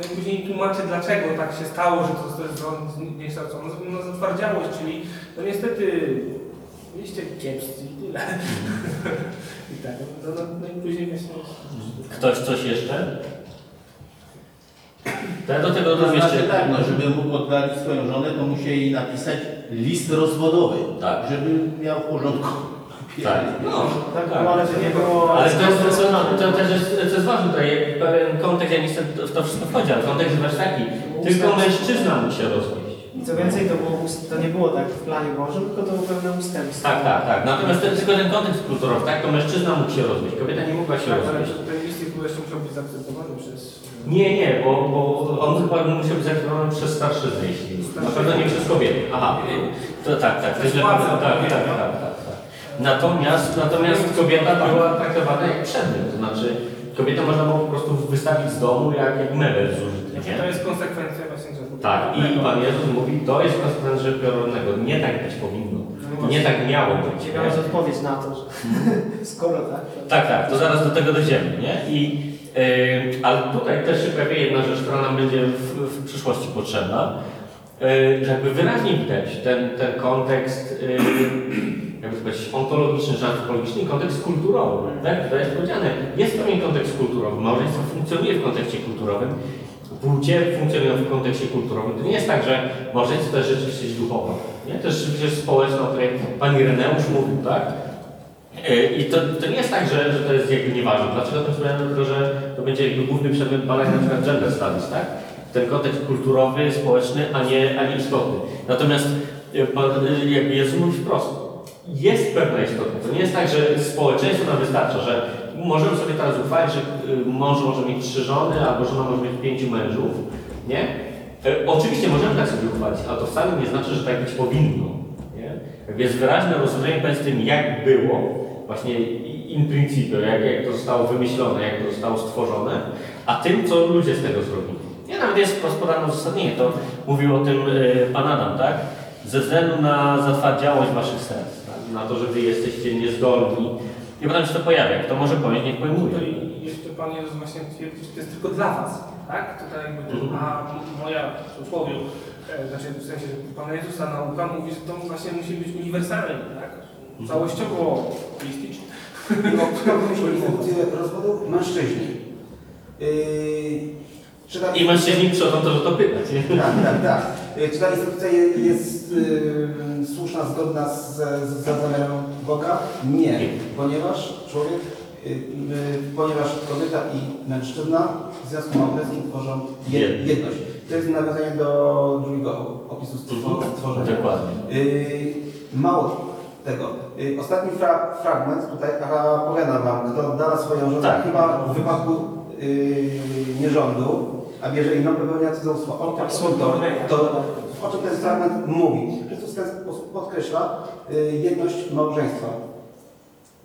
Speaker 11: no, najpóźniej tłumaczy, dlaczego tak się stało, że to, jest zniekształcone. No, no zatwardziałość, czyli no niestety byliście kiepscy i tyle. I tak, no, no, no i później właśnie...
Speaker 1: Ktoś coś jeszcze? Ja do tego
Speaker 7: To
Speaker 1: dodam
Speaker 7: znaczy
Speaker 1: jeszcze...
Speaker 7: tak, no, żeby mógł oddalić swoją żonę, to musieli napisać list rozwodowy,
Speaker 1: Tak.
Speaker 7: żeby miał w porządku.
Speaker 1: Tak. No,
Speaker 5: Tak,
Speaker 1: tak.
Speaker 5: ale to nie było...
Speaker 1: Ale to, jest, to, to też jest, to jest ważne tutaj, pewien kontekst, ja nie chcę w to wszystko wchodzi, ale kontekst jest właśnie taki, tylko mężczyzna musi się rozwieść.
Speaker 5: I co więcej, to, było, to nie było tak w planie Bożym, tylko to było pewne ustępstwo.
Speaker 1: Tak, tak, tak. Natomiast ten, tylko ten kontekst kulturowy, tak, to mężczyzna mógł się rozwieść, kobieta nie mogła się
Speaker 11: Tak, ale
Speaker 1: rozwieść.
Speaker 11: ten list chyba jeszcze musiał być zaakceptowany przez...
Speaker 1: Nie, nie, bo, bo on chyba musiał być zaakceptowany przez starszych jeśli. Na pewno nie przez kobiety. Aha, to tak, tak. To źle
Speaker 11: Władza.
Speaker 1: tak, tak, tak, tak, tak. Natomiast, natomiast kobieta była traktowana jak przedmiot, to znaczy kobietę można było po prostu wystawić z domu jak, jak mebel zużyty, nie?
Speaker 11: To jest konsekwencja właśnie grzechu.
Speaker 1: Tak, i Pan Jezus mówi, to jest konsekwencja grzechu pierworodnego. Nie tak być powinno. Nie tak miało być.
Speaker 5: Ciekawa jest odpowiedź na to, że skoro tak, to...
Speaker 1: Tak, tak, to zaraz do tego dojdziemy, nie? I, yy, ale tutaj też się pojawia jedna rzecz, która nam będzie w, w przyszłości potrzebna. Yy, że jakby wyraźnie widać ten, ten kontekst, yy, jakby to powiedzieć, ontologiczny, antropologiczny i kontekst kulturowy. Tak? To jest powiedziane. Jest pewien kontekst kulturowy. Małżeństwo funkcjonuje w kontekście kulturowym. Płcie funkcjonują w kontekście kulturowym. To nie jest tak, że małżeństwo to jest rzeczywistość duchowa. Nie? To jest rzeczywistość społeczna, o której Pan Ireneusz mówił, tak? E, I to, to nie jest tak, że, że to jest jakby nieważne. Dlaczego to względu Dlatego, że to będzie jakby główny przedmiot badań na przykład gender studies, tak? Ten kontekst kulturowy, społeczny, a nie, a nie istotny. Natomiast e, e, jakby Jezus mówi wprost, jest pewna istota. To nie jest tak, że społeczeństwo nam wystarcza, że możemy sobie teraz uchwalić, że y, mąż może mieć trzy żony, albo żona może mieć pięciu mężów, nie? E, Oczywiście możemy tak sobie uchwalić, ale to wcale nie znaczy, że tak być powinno. Nie? Jest wyraźne rozróżnienie pomiędzy tym, jak było, właśnie in principio, jak, jak to zostało wymyślone, jak to zostało stworzone, a tym, co ludzie z tego zrobili. Nie, nawet jest podane uzasadnienie, to mówił o tym e, Pan Adam, tak? Ze względu na zatwardziałość waszych serc? Na to, że wy jesteście niezdolni. I potem się to pojawia. Kto może powiedzieć, niech pojmuje.
Speaker 11: No i jeszcze Pan Jezus właśnie twierdzi, że to jest tylko dla Was, tak? Tutaj jakby to, a moja w cudzysłowie, e, znaczy w sensie Pana Jezusa nauka mówi, że to właśnie musi być uniwersalne, tak? Całościowo holistyczne.
Speaker 9: No, instytucję rozwodu mężczyźni. Yy,
Speaker 1: I mężczyźni przychodzą też o to pytać.
Speaker 9: Tak, tak, tak. Yy, Czy ta instytucja je- jest yy, słuszna, zgodna z, z, z zamiarem Boga? Nie, ponieważ człowiek, yy, yy, ponieważ kobieta i mężczyzna w związku małżeńskim tworzą je,
Speaker 1: Jedność.
Speaker 9: To jest nawiązanie do drugiego opisu stwo- stworzenia.
Speaker 1: Dokładnie.
Speaker 9: Yy, mało tego. Yy, ostatni fra fragment tutaj a powiada wam, kto da swoją żonę
Speaker 1: Tak.
Speaker 9: chyba w wypadku yy, nierządu, a bierze inną popełnia cudzołóstwo. O,
Speaker 5: Tak,
Speaker 9: to, to, o czym ten fragment mówi? Chrystus w ten sposób podkreśla yy, jedność małżeństwa.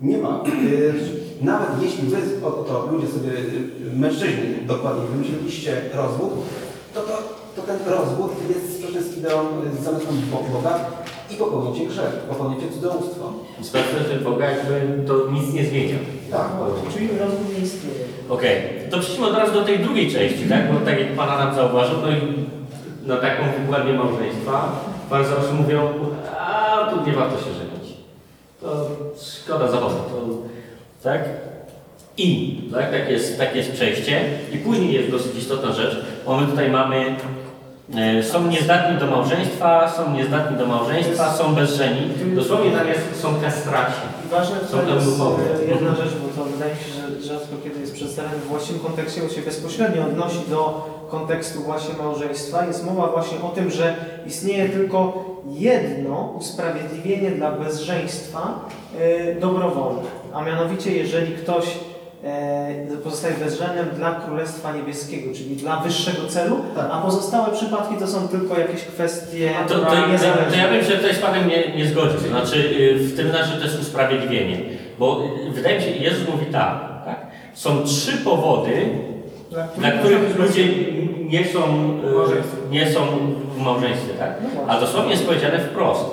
Speaker 9: Nie ma. Yy, nawet jeśli wy, o, to ludzie sobie, yy, mężczyźni dokładnie, wymyśliliście rozwód, to, to, to ten rozwód jest sprzeczny z ideą, z zamysłem Bo- Boga i popełnicie grzech, popełnicie cudzołóstwo.
Speaker 1: Z perspektywy Boga jakby to nic nie zmienia.
Speaker 9: Tak.
Speaker 5: Nie
Speaker 1: Okej, to przejdźmy od razu do tej drugiej części, tak? Bo tak jak Pan Adam zauważył, no i na taką wykładnię małżeństwa Pan zawsze mówią, a tu nie warto się żenić. To szkoda zawodu, to tak? I, tak? Tak jest, tak jest przejście. I później jest dosyć istotna rzecz, bo my tutaj mamy e, są niezdatni do małżeństwa, są niezdatni do małżeństwa, są bezżeni. Dosłownie tam jest, są kastraci.
Speaker 5: I ważne
Speaker 1: Są
Speaker 5: tutaj jest jedna rzecz, bo to wydaje mi się, że rzadko kiedy jest przedstawiane w właściwym kontekście, bo się bezpośrednio odnosi do kontekstu właśnie małżeństwa. Jest mowa właśnie o tym, że istnieje tylko jedno usprawiedliwienie dla bezżeństwa e, dobrowolne. A mianowicie, jeżeli ktoś e, pozostaje bezżennym dla Królestwa Niebieskiego, czyli dla wyższego celu, a pozostałe przypadki to są tylko jakieś kwestie
Speaker 1: To, to, to, to ja bym się tutaj z Panem nie, nie zgodził. Znaczy, y, w tym znaczy to jest usprawiedliwienie. Bo y, wydaje mi się, Jezus mówi tak, tak? Są trzy powody, dla których ludzie nie są, y, nie są w małżeństwie, tak? A dosłownie jest powiedziane wprost.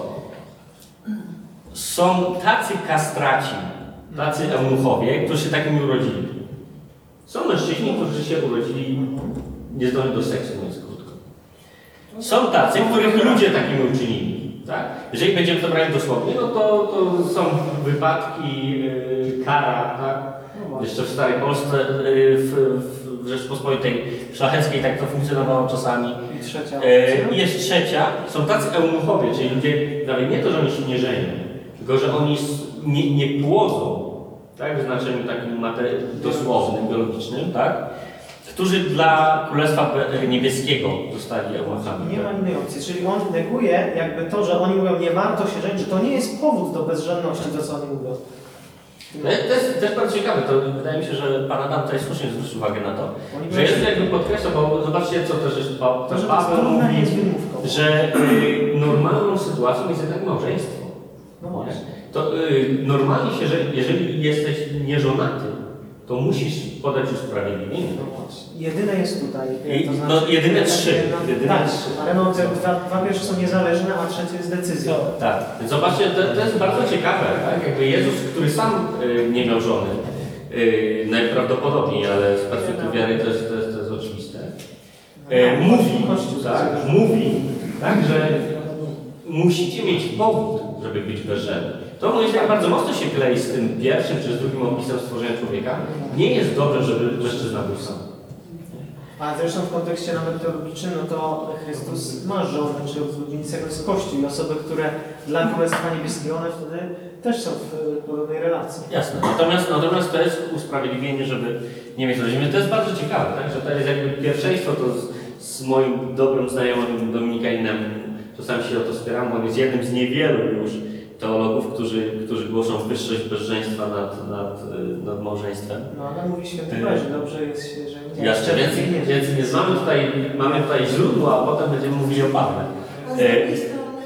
Speaker 1: Są tacy kastraci, tacy eunuchowie, którzy się takimi urodzili. Są mężczyźni, którzy się urodzili niezdolni do seksu, mówiąc krótko. Są tacy, których ludzie takimi uczynili. Tak? Jeżeli będziemy to brać dosłownie, no to, to są wypadki, yy, kara, tak? Jeszcze w starej Polsce, yy, w, w Rzeczpospolitej Szlacheckiej tak to funkcjonowało czasami.
Speaker 5: I trzecia
Speaker 1: I jest trzecia, są tacy eunuchowie, czyli ludzie, nawet nie to, że oni się nie żenią, tylko że oni nie, nie płodzą, tak? w znaczeniu takim materi- dosłownym, biologicznym, tak? którzy dla Królestwa Niebieskiego zostali eunuchami.
Speaker 5: Nie ma innej opcji, czyli on neguje jakby to, że oni mówią nie warto się żenić, że to nie jest powód do bezżenności, to co oni mówią.
Speaker 1: Jest, to jest, jest bardzo ciekawe, to wydaje mi się, że Pan Adam tutaj słusznie zwrócił uwagę na to,
Speaker 5: Oni
Speaker 1: że Jezus jakby podkreśla, bo zobaczcie co też jest, pa,
Speaker 5: To,
Speaker 1: też
Speaker 5: że jest
Speaker 1: Paweł mówi,
Speaker 5: jest wymówką.
Speaker 1: że y, normalną sytuacją jest jednak małżeństwo.
Speaker 5: No właśnie.
Speaker 1: To y, normalnie się, że jeżeli jesteś nieżonaty, to musisz podać usprawiedliwienie.
Speaker 5: Jedyne jest tutaj.
Speaker 1: I- no, jedyne trzy. Jedyne
Speaker 5: tak,
Speaker 1: trzy.
Speaker 5: ale no, te dwa, dwa pierwsze są niezależne, a trzecie jest decyzją.
Speaker 1: Tak, więc zobaczcie, to, to jest bardzo ciekawe, tak? Jakby Jezus, który sam y, nie miał żony, y, najprawdopodobniej, ale z perspektywy wiary to jest, to jest, to jest oczywiste, y, mówi, tak, mówi, tak, że musicie mieć powód, żeby być bezżenni. To moim zdaniem bardzo mocno się klei z tym pierwszym czy z drugim opisem stworzenia człowieka. Nie jest dobrze, żeby mężczyzna był sam.
Speaker 5: A zresztą w kontekście nawet teologicznym, no to Chrystus ma żonę, czy oblubienicę jest Kościół i osoby, które dla Królestwa Niebieskiego, one wtedy też są w e, podobnej relacji.
Speaker 1: Jasne. Natomiast, natomiast to jest usprawiedliwienie, żeby nie mieć rodziny. To jest bardzo ciekawe, tak? że to jest jakby pierwszeństwo, to z, z moim dobrym znajomym Dominikanem czasami się o to spieram, bo on jest jednym z niewielu już teologów, którzy, którzy głoszą wyższość bezżeństwa nad, nad, y, nad małżeństwem.
Speaker 5: No ale mówi święty
Speaker 1: Ty-
Speaker 5: Paweł, że dobrze jest się, że nie
Speaker 1: Jasne, więc, więc, więc mamy, tutaj, mamy tutaj źródło, a potem będziemy mówili o Pawle.
Speaker 3: A z drugiej strony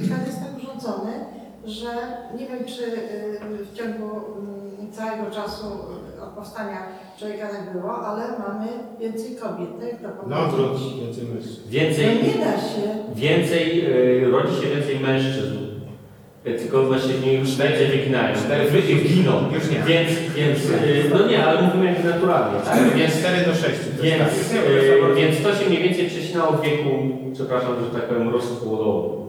Speaker 3: y, świat jest tak urządzony, że nie wiem, czy y, w ciągu mm, całego czasu y, od powstania człowieka tak było, ale mamy więcej kobiet, tak? To
Speaker 6: No, więcej mężczyzn.
Speaker 1: Więcej,
Speaker 3: No nie da się.
Speaker 1: więcej y, rodzi się więcej mężczyzn. Tylko mężczyźni już będzie wyginają.
Speaker 6: Cztery.
Speaker 1: Wy- Giną.
Speaker 6: Już nie.
Speaker 1: Więc, więc y, no nie, ale mówimy jak naturalnie, tak? Więc,
Speaker 6: 4 do 6.
Speaker 1: więc, y, więc to się mniej więcej przecinało w wieku, przepraszam, że tak powiem, rozpłodowym.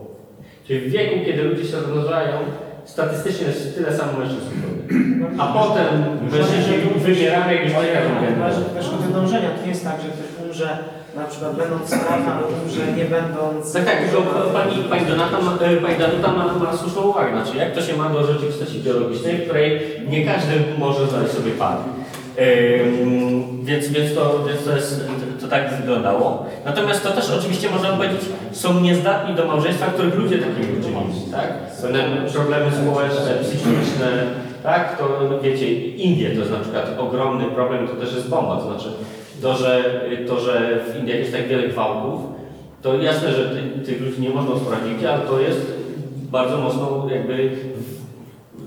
Speaker 1: Czyli w wieku, kiedy ludzie się rozmnażają, statystycznie jest tyle samo mężczyzn. A potem mężczyźni wybierają jakieś
Speaker 5: też do dążenia. To nie jest tak, że ktoś umrze na przykład będąc sławny, ale umrze nie będąc...
Speaker 1: Tak, tak, tylko pani, pani Donata, ma, pani Danuta ma, ma słuszną uwagę. Znaczy, jak to się ma do rzeczywistości biologicznej, w której nie każdy może znaleźć sobie pary. Ym, więc, więc, to, więc to, jest, to tak wyglądało. Natomiast to też oczywiście można powiedzieć, są niezdatni do małżeństwa, których ludzie takimi mieli, tak? Pewne problemy społeczne, psychiczne, tak? To wiecie, Indie to jest na przykład ogromny problem, to też jest bomba, to znaczy to, że, to, że w Indiach jest tak wiele gwałtów, to jasne, że ty, tych ludzi nie można sprawdzić, ale to jest bardzo mocno jakby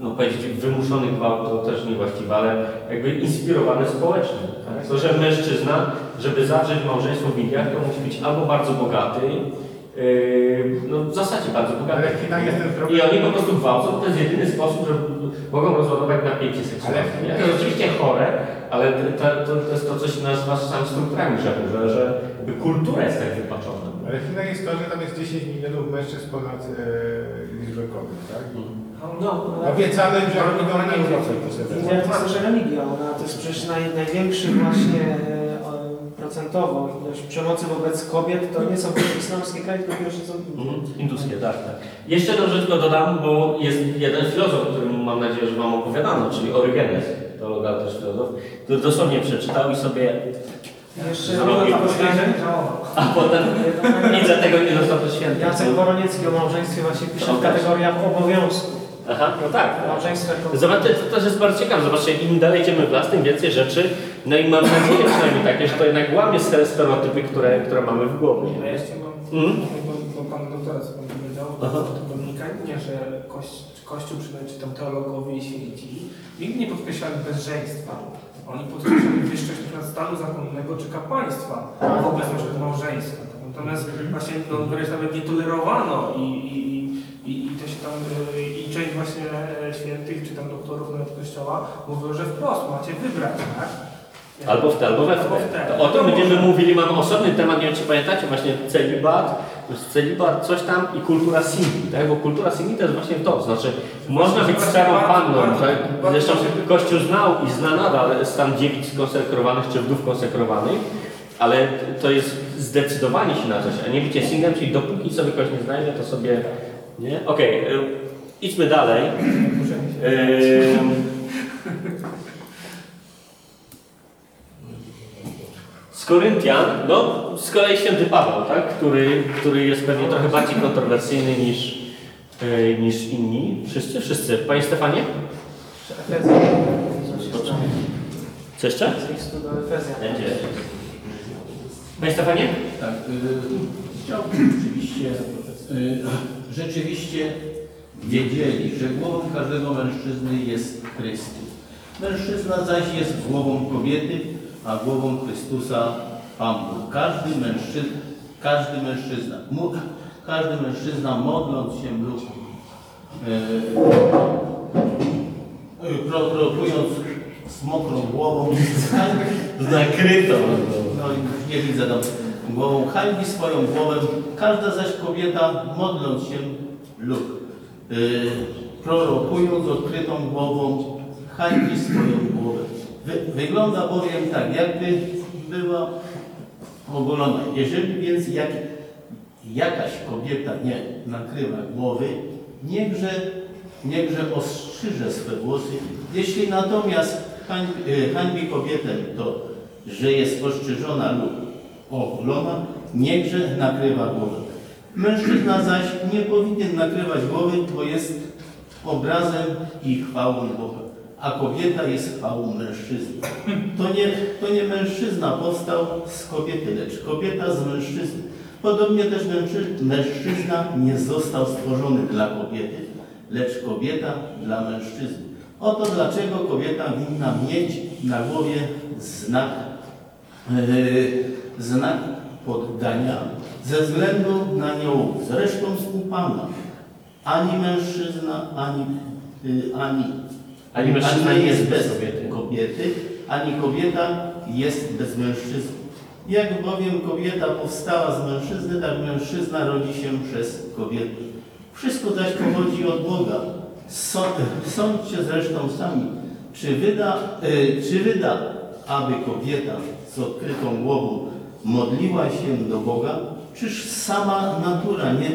Speaker 1: no powiedzieć wymuszony gwałt to też niewłaściwe, ale jakby inspirowany społecznie. Tak? To, że mężczyzna, żeby zawrzeć małżeństwo w Indiach, to musi być albo bardzo bogaty, no w zasadzie bardzo bogaty.
Speaker 6: Ale w Chinach jest ten problem.
Speaker 1: I oni po prostu gwałcą, to jest jedyny sposób, że mogą rozładować napięcie seksualne.
Speaker 6: Ale-?
Speaker 1: To jest oczywiście chore, ale to, to, to jest to, co się nazywa czasami strukturami grzechu, że, że jakby kultura jest tak wypaczona.
Speaker 6: Ale w Chinach jest to, że tam jest 10 milionów mężczyzn ponad e, liczbę kobiet, tak?
Speaker 5: No,
Speaker 6: Obiecano im, że oni Europę.
Speaker 5: India to jest religia, ona to jest przecież naj, największy właśnie procentowo ilość przemocy wobec kobiet, to nie są islamskie kraje, tylko pierwsze są.
Speaker 1: Mhm, Induskie, tak, tak. Jeszcze tylko dodam, bo jest jeden filozof, o którym mam nadzieję, że Wam opowiadano, czyli Orygenes, teolog, ale też filozof, który dosłownie przeczytał i sobie
Speaker 5: Jeszcze
Speaker 1: zrobił, a potem nic za tego nie dostał do święta.
Speaker 5: Jacek Woroniecki o małżeństwie właśnie pisze
Speaker 1: To
Speaker 5: w kategoriach obowiązków.
Speaker 1: Aha, no tak.
Speaker 5: Małżeństwo.
Speaker 1: Zobaczcie, to też jest bardzo ciekawe. Zobaczcie, im dalej idziemy w las, tym więcej rzeczy. No i mam nadzieję przynajmniej takie, że to jednak łamie te stereotypy, które, które mamy w głowie.
Speaker 11: A ja jeszcze mam,
Speaker 1: Mhm.
Speaker 11: bo, bo pan doktora co pan powiedział, to wynikanie, że kość, Kościół, przynajmniej czy tam teologowie i święci, nigdy nie podkreślali bezżeństwa. Oni podkreślali wyższość stanu zakonnego czy kapłaństwa wobec na przykład małżeństwa. Natomiast właśnie no, wręcz nawet nie tolerowano i, i, i, i to się tam, y, i część właśnie e, świętych czy tam doktorów nawet kościoła mówią, że wprost macie wybrać, tak?
Speaker 1: Albo w te, albo we w te. To o tym będziemy mówili, mamy osobny temat, nie wiem czy pamiętacie, właśnie celibat, celibat, coś tam i kultura singli, tak? Bo kultura singli to jest właśnie to, znaczy można być starą panną, tak? Zresztą Kościół znał i zna nadal stan dziewic konsekrowanych czy wdów konsekrowanych, ale to jest zdecydowanie się na coś, a nie bycie singlem, czyli dopóki sobie kogoś nie znajdzie, to sobie, nie? Okej, y, idźmy dalej. Z Koryntian, no z kolei święty Paweł, tak? który, który jest pewnie trochę bardziej kontrowersyjny niż, e, niż inni. Wszyscy? Wszyscy. Panie Stefanie? Co jeszcze? Będzie. Panie Stefanie?
Speaker 7: Tak, y, chciałbym rzeczywiście, y, rzeczywiście wiedzieli, że głową każdego mężczyzny jest Chrystus. Mężczyzna zaś jest głową kobiety, a głową Chrystusa Pan Bóg. Każdy mężczyzna, każdy mężczyzna, każdy mężczyzna modląc się lub y, y, prorokując z mokrą głową,
Speaker 1: Nakryto.
Speaker 7: no nie widzę tam głową, hańbi swoją głowę, każda zaś kobieta modląc się lub y, prorokując odkrytą głową, hańbi swoją głowę. Wy, wygląda bowiem tak, jakby była ogolona. Jeżeli więc jak, jakaś kobieta nie nakrywa głowy, niechże, niechże ostrzyże swe włosy. Jeśli natomiast hańbi, y, hańbi kobietę to, że jest ostrzyżona lub ogolona, niechże nakrywa głowę. Mężczyzna zaś nie powinien nakrywać głowy, bo jest obrazem i chwałą Boga, a kobieta jest chwałą mężczyzny. To nie, to nie mężczyzna powstał z kobiety, lecz kobieta z mężczyzny. Podobnie też mężczy, mężczyzna nie został stworzony dla kobiety, lecz kobieta dla mężczyzny. Oto dlaczego kobieta winna mieć na głowie znak, yy, znak poddania ze względu na nią. Zresztą u Pana ani mężczyzna, ani, yy, ani,
Speaker 1: Ani mężczyzna nie jest bez
Speaker 7: kobiety. kobiety, ani kobieta jest bez mężczyzny. Jak bowiem kobieta powstała z mężczyzny, tak mężczyzna rodzi się przez kobietę. Wszystko zaś pochodzi od Boga. Sądźcie zresztą sami, czy wyda, y, czy wyda, aby kobieta z odkrytą głową modliła się do Boga? Czyż sama natura nie,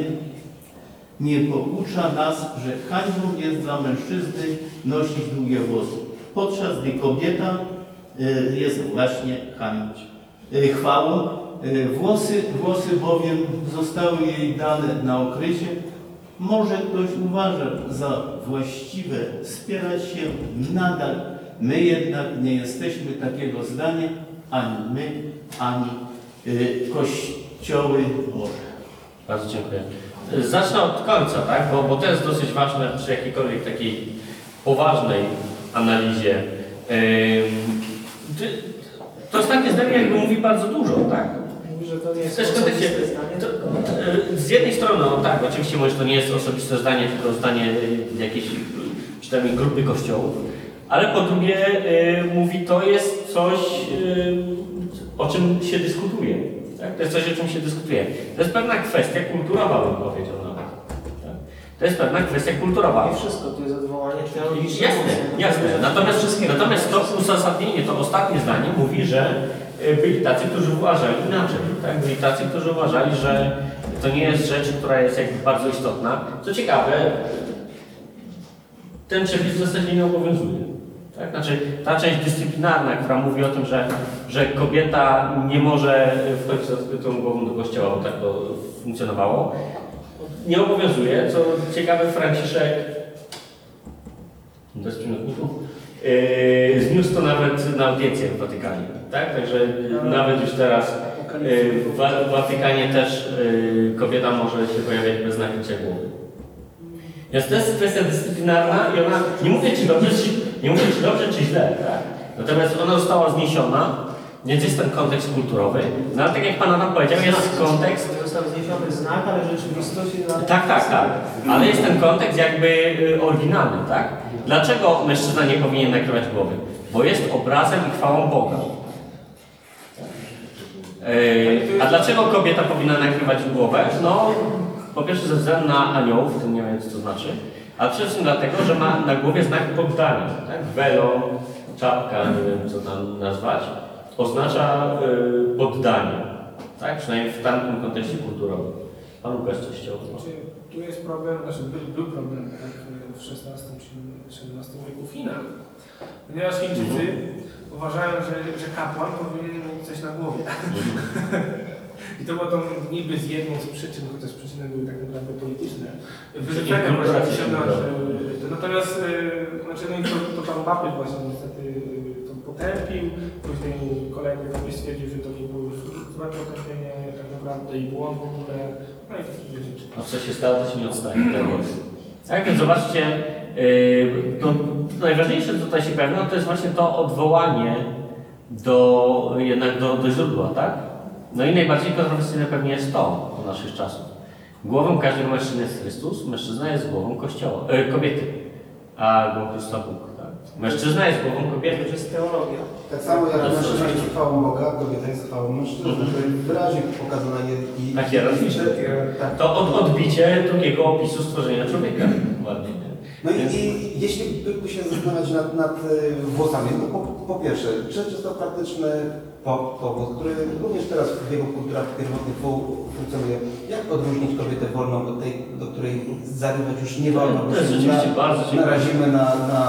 Speaker 7: nie poucza nas, że hańbą jest dla mężczyzny nosić długie włosy, podczas gdy kobieta y, jest właśnie hańbą. Y, chwałą. Y, Włosy, włosy bowiem zostały jej dane na okrycie. Może ktoś uważa za właściwe spierać się nadal. My jednak nie jesteśmy takiego zdania, ani my, ani kościoły Boże.
Speaker 1: Bardzo dziękuję. Zacznę od końca, tak? Bo, bo to jest dosyć ważne przy jakiejkolwiek takiej poważnej analizie. Ym, ty- to jest takie zdanie, jakby mówi bardzo dużo, tak?
Speaker 5: Mówi, że to nie jest
Speaker 1: Też
Speaker 5: osobiste zdanie,
Speaker 1: to, y, z jednej strony, no tak, oczywiście może to nie jest osobiste zdanie, tylko zdanie y, jakiejś y, przynajmniej grupy kościołów, ale po drugie y, mówi, to jest coś, y, o czym się dyskutuje. Tak? To jest coś, o czym się dyskutuje. To jest pewna kwestia kulturowa, bym powiedział nawet. Tak? To jest pewna kwestia kulturowa.
Speaker 5: Nie wszystko, to jest odwołanie teologiczne.
Speaker 1: Jasne, jasne. Natomiast, natomiast to uzasadnienie, to ostatnie zdanie mówi, że y, byli tacy, którzy uważali inaczej. Tak? Byli tacy, którzy uważali, że to nie jest rzecz, która jest jakby bardzo istotna. Co ciekawe, ten przepis w zasadzie nie obowiązuje. Tak? Znaczy, ta część dyscyplinarna, która mówi o tym, że, że kobieta nie może wchodzić z odkrytą głową do kościoła, bo tak to funkcjonowało, nie obowiązuje. Co ciekawe, Franciszek bez przymiotników, yy, zniósł to nawet na audiencję w Watykanie. Tak? Także yy, nawet już teraz yy, w Wa- w Watykanie też yy, kobieta może się pojawiać bez nakrycia głowy. Więc to jest kwestia dyscyplinarna i ona, nie mówię Ci dobrze, nie mówię ci dobrze czy źle, tak? Natomiast ona została zniesiona, więc jest ten kontekst kulturowy, no ale tak jak Pan Adam powiedział, jest kontekst
Speaker 5: Został zniesiony znak, ale rzeczywistość...
Speaker 1: tak, tak, tak. Ale jest ten kontekst jakby y, oryginalny, tak? Dlaczego mężczyzna nie powinien nakrywać głowy? Bo jest obrazem i chwałą Boga. Yy, a dlaczego kobieta powinna nakrywać głowę? No, po pierwsze ze względu na aniołów, nie wiem co to znaczy, a przede wszystkim dlatego, że ma na głowie znak poddania, tak? Welon, czapka, nie wiem co tam nazwać, oznacza yy, poddanie, tak? Przynajmniej w tamtym kontekście kulturowym. Pan Łukasz coś chciał
Speaker 11: Znaczy, tu jest problem, znaczy był, był problem tak w XVI czy XVII wieku w Chinach, ponieważ Chińczycy uważają, że, że kapłan powinien mieć coś na głowie. I to było to niby z jedną z przyczyn, chociaż przyczyny były tak naprawdę polityczne, wyrzucenia właśnie księdza. Natomiast, y, znaczy, no i to, to pan Bapy właśnie niestety y, to potępił, później kolejny ktoś stwierdził, że to nie było już złe potępienie tak naprawdę i błąd w ogóle, no i takie rzeczy.
Speaker 1: A co się stało, to się nie odstaje. Tak jest. Tak, więc zobaczcie, yy, to najważniejsze, co tutaj się pojawia, no to jest właśnie to odwołanie do, jednak do, do źródła, tak? No i najbardziej kontrowersyjne pewnie jest to do naszych czasów. Głową każdego mężczyzny jest Chrystus, mężczyzna jest głową kościoła, e, kobiety, a głową Chrystusa Bóg. Tak? Mężczyzna jest głową kobiety.
Speaker 5: To jest teologia.
Speaker 9: Tak samo jak mężczyzna jest chwałą Boga, kobieta jest chwałą mężczyzny,
Speaker 1: Mhm.
Speaker 9: to jest wyraźnie pokazane i... i
Speaker 1: Tak, hierarchiczne.
Speaker 9: Tak.
Speaker 1: To od, odbicie drugiego opisu stworzenia człowieka. Ładnie. nie?
Speaker 9: No i, i jeśli by, się zastanawiać nad, nad e, włosami, to po, po pierwsze, czy jest to powód, który również teraz w wielu kulturach pierwotnych fu- funkcjonuje. Jak odróżnić kobietę wolną od tej, do której zarywać już nie wolno?
Speaker 1: To jest rzeczywiście bardzo ciekawe.
Speaker 9: Narazimy na, na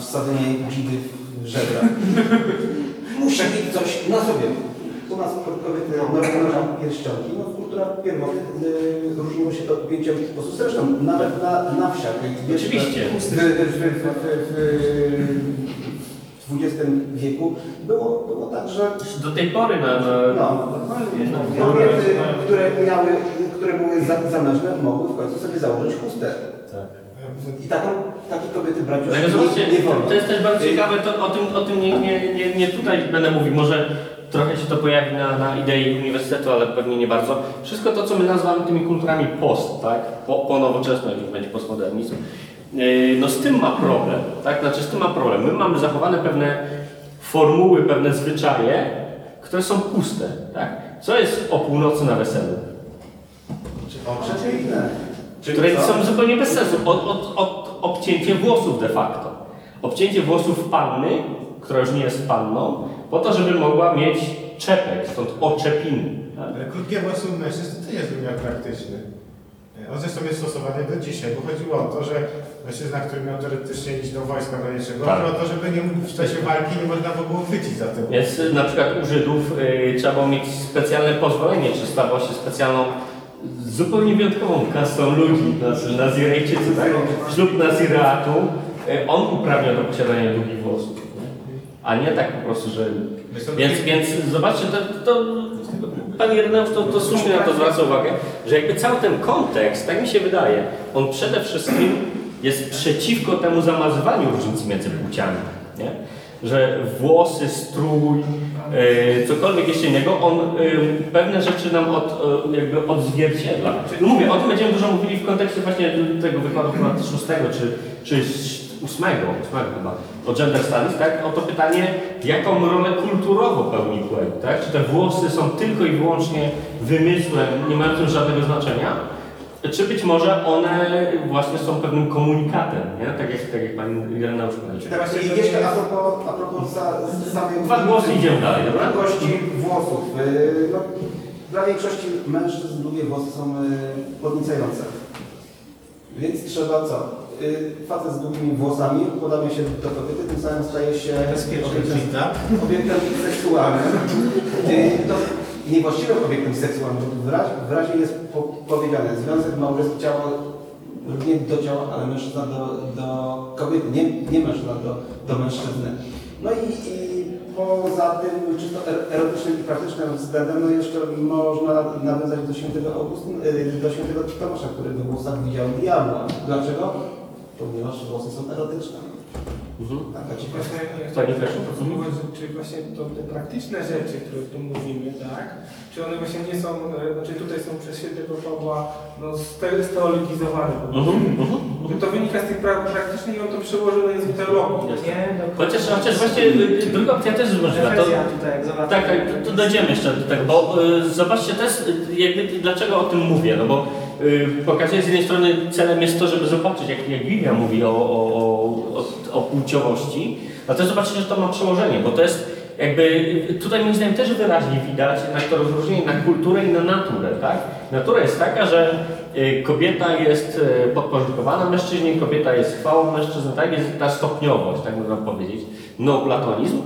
Speaker 9: wsadzenie dzidy w żebra. Muszę mieć coś na sobie. U nas kobiety noszą pierścionki, no w kulturach pierwotnych y, różniło się to objęciem sposób. Zresztą nawet na, na wsiach.
Speaker 1: Oczywiście.
Speaker 9: W, w, w, w, w XX wieku było, było tak, że
Speaker 1: Do tej pory na... na
Speaker 9: no, kobiety, które, miały, które były za- zamężne, mogły w końcu sobie założyć chustę.
Speaker 1: Tak.
Speaker 9: I taką, takie kobiety brać już nie, nie wolno.
Speaker 1: to jest też bardzo ciekawe, to, o tym, o tym nie, nie, nie, nie tutaj będę mówił, może trochę się to pojawi na, na idei uniwersytetu, ale pewnie nie bardzo. Wszystko to, co my nazywamy tymi kulturami post, tak? Po, po nowoczesność, już będzie postmodernizm, no z tym ma problem, tak? Znaczy z tym ma problem. My mamy zachowane pewne formuły, pewne zwyczaje, które są puste, tak? Co jest o północy na weselu?
Speaker 9: Oczywiste. Czyli
Speaker 1: które
Speaker 9: co?
Speaker 1: są zupełnie bez sensu. Od, od, od, obcięcie włosów de facto. Obcięcie włosów panny, która już nie jest panną, po to, żeby mogła mieć czepek, stąd oczepiny. Tak?
Speaker 6: Ale krótkie włosy u mężczyzn to nie jest wymiar praktyczny. On zresztą jest stosowany do dzisiaj, bo chodziło o to, że mężczyzna, który miał teoretycznie iść do wojska broniczego,
Speaker 1: Tak.
Speaker 6: chodziło o to, żeby nie, w czasie walki nie można było chwycić za tym.
Speaker 1: Więc y, na przykład u Żydów y, trzeba było mieć specjalne pozwolenie, czy stało się specjalną, zupełnie wyjątkową kastą ludzi, znaczy Nazirejczycy, tak? Ślub Nazireatu, y, on uprawnia do posiadania długich włosów. nie? A nie tak po prostu, że... Więc, więc zobaczcie, to, to Pan Ireneusz to, to słusznie na to zwraca uwagę, że jakby cały ten kontekst, tak mi się wydaje, on przede wszystkim jest przeciwko temu zamazywaniu różnicy między płciami. Nie? Że włosy, strój, e, cokolwiek jeszcze innego, on e, pewne rzeczy nam od, e, jakby odzwierciedla. No mówię, o tym będziemy dużo mówili w kontekście właśnie tego wykładu chyba szóstego czy, czy ósmego, ósmego chyba, o gender studies, tak? O to pytanie, jaką rolę kulturowo pełni płeć, tak? Czy te włosy są tylko i wyłącznie wymysłem, nie mającym żadnego znaczenia? Czy być może one właśnie są pewnym komunikatem, nie? Tak jak, tak jak Pani Ireneusz powiedział.
Speaker 9: Teraz i jeszcze a propos, a propos za, samej
Speaker 1: Dwa głosy idziemy dalej, dobra?
Speaker 9: Długości włosów. Yy, no, dla większości mężczyzn długie włosy są yy, podniecające. Więc trzeba co? Yy, facet z długimi włosami układamy się do kobiety, tym samym staje się obiektem, obiektem seksualnym. Yy, to niewłaściwym obiektem seksualnym, bo wyraźnie, wyraźnie jest po, powiedziane, związek małżeński ciała nie do ciała, ale mężczyzna do, do kobiety, nie, nie mężczyzna do, do mężczyzny. No i, i poza tym czysto er- erotycznym i praktycznym względem, no jeszcze można nawiązać do świętego Augustyn, y, do świętego Tomasza, który we włosach widział diabła. Dlaczego? Ponieważ włosy są erotyczne. Taka
Speaker 1: też?
Speaker 11: podsumować, że czy właśnie to te praktyczne rzeczy, które tu mówimy, tak, czy one właśnie nie są, e, znaczy tutaj są przez świętego Pawła no, ste- steologizowane.
Speaker 1: Mhm, mhm.
Speaker 11: Że To wynika z tych praw praktycznych i on to przełożył na język teologii.
Speaker 5: Nie,
Speaker 1: Chociaż, chociaż właśnie y, druga opcja też jest możliwa. To,
Speaker 5: tutaj,
Speaker 1: tak, tak, to, to dojdziemy jeszcze do tego, bo y, zobaczcie, jest y, jakby, dlaczego o tym mówię, no bo y, pokazuję z jednej strony celem jest to, żeby zobaczyć, jak, jak Biblia mówi o, o, o, o, płciowości, a też zobaczycie, że to ma przełożenie, bo to jest jakby, tutaj moim zdaniem też wyraźnie widać na to rozróżnienie na kulturę i na naturę, tak? Natura jest taka, że y, kobieta jest y, podporządkowana mężczyźnie, kobieta jest chwałą mężczyzny, tak? Jest ta stopniowość, tak można powiedzieć, no platonizm.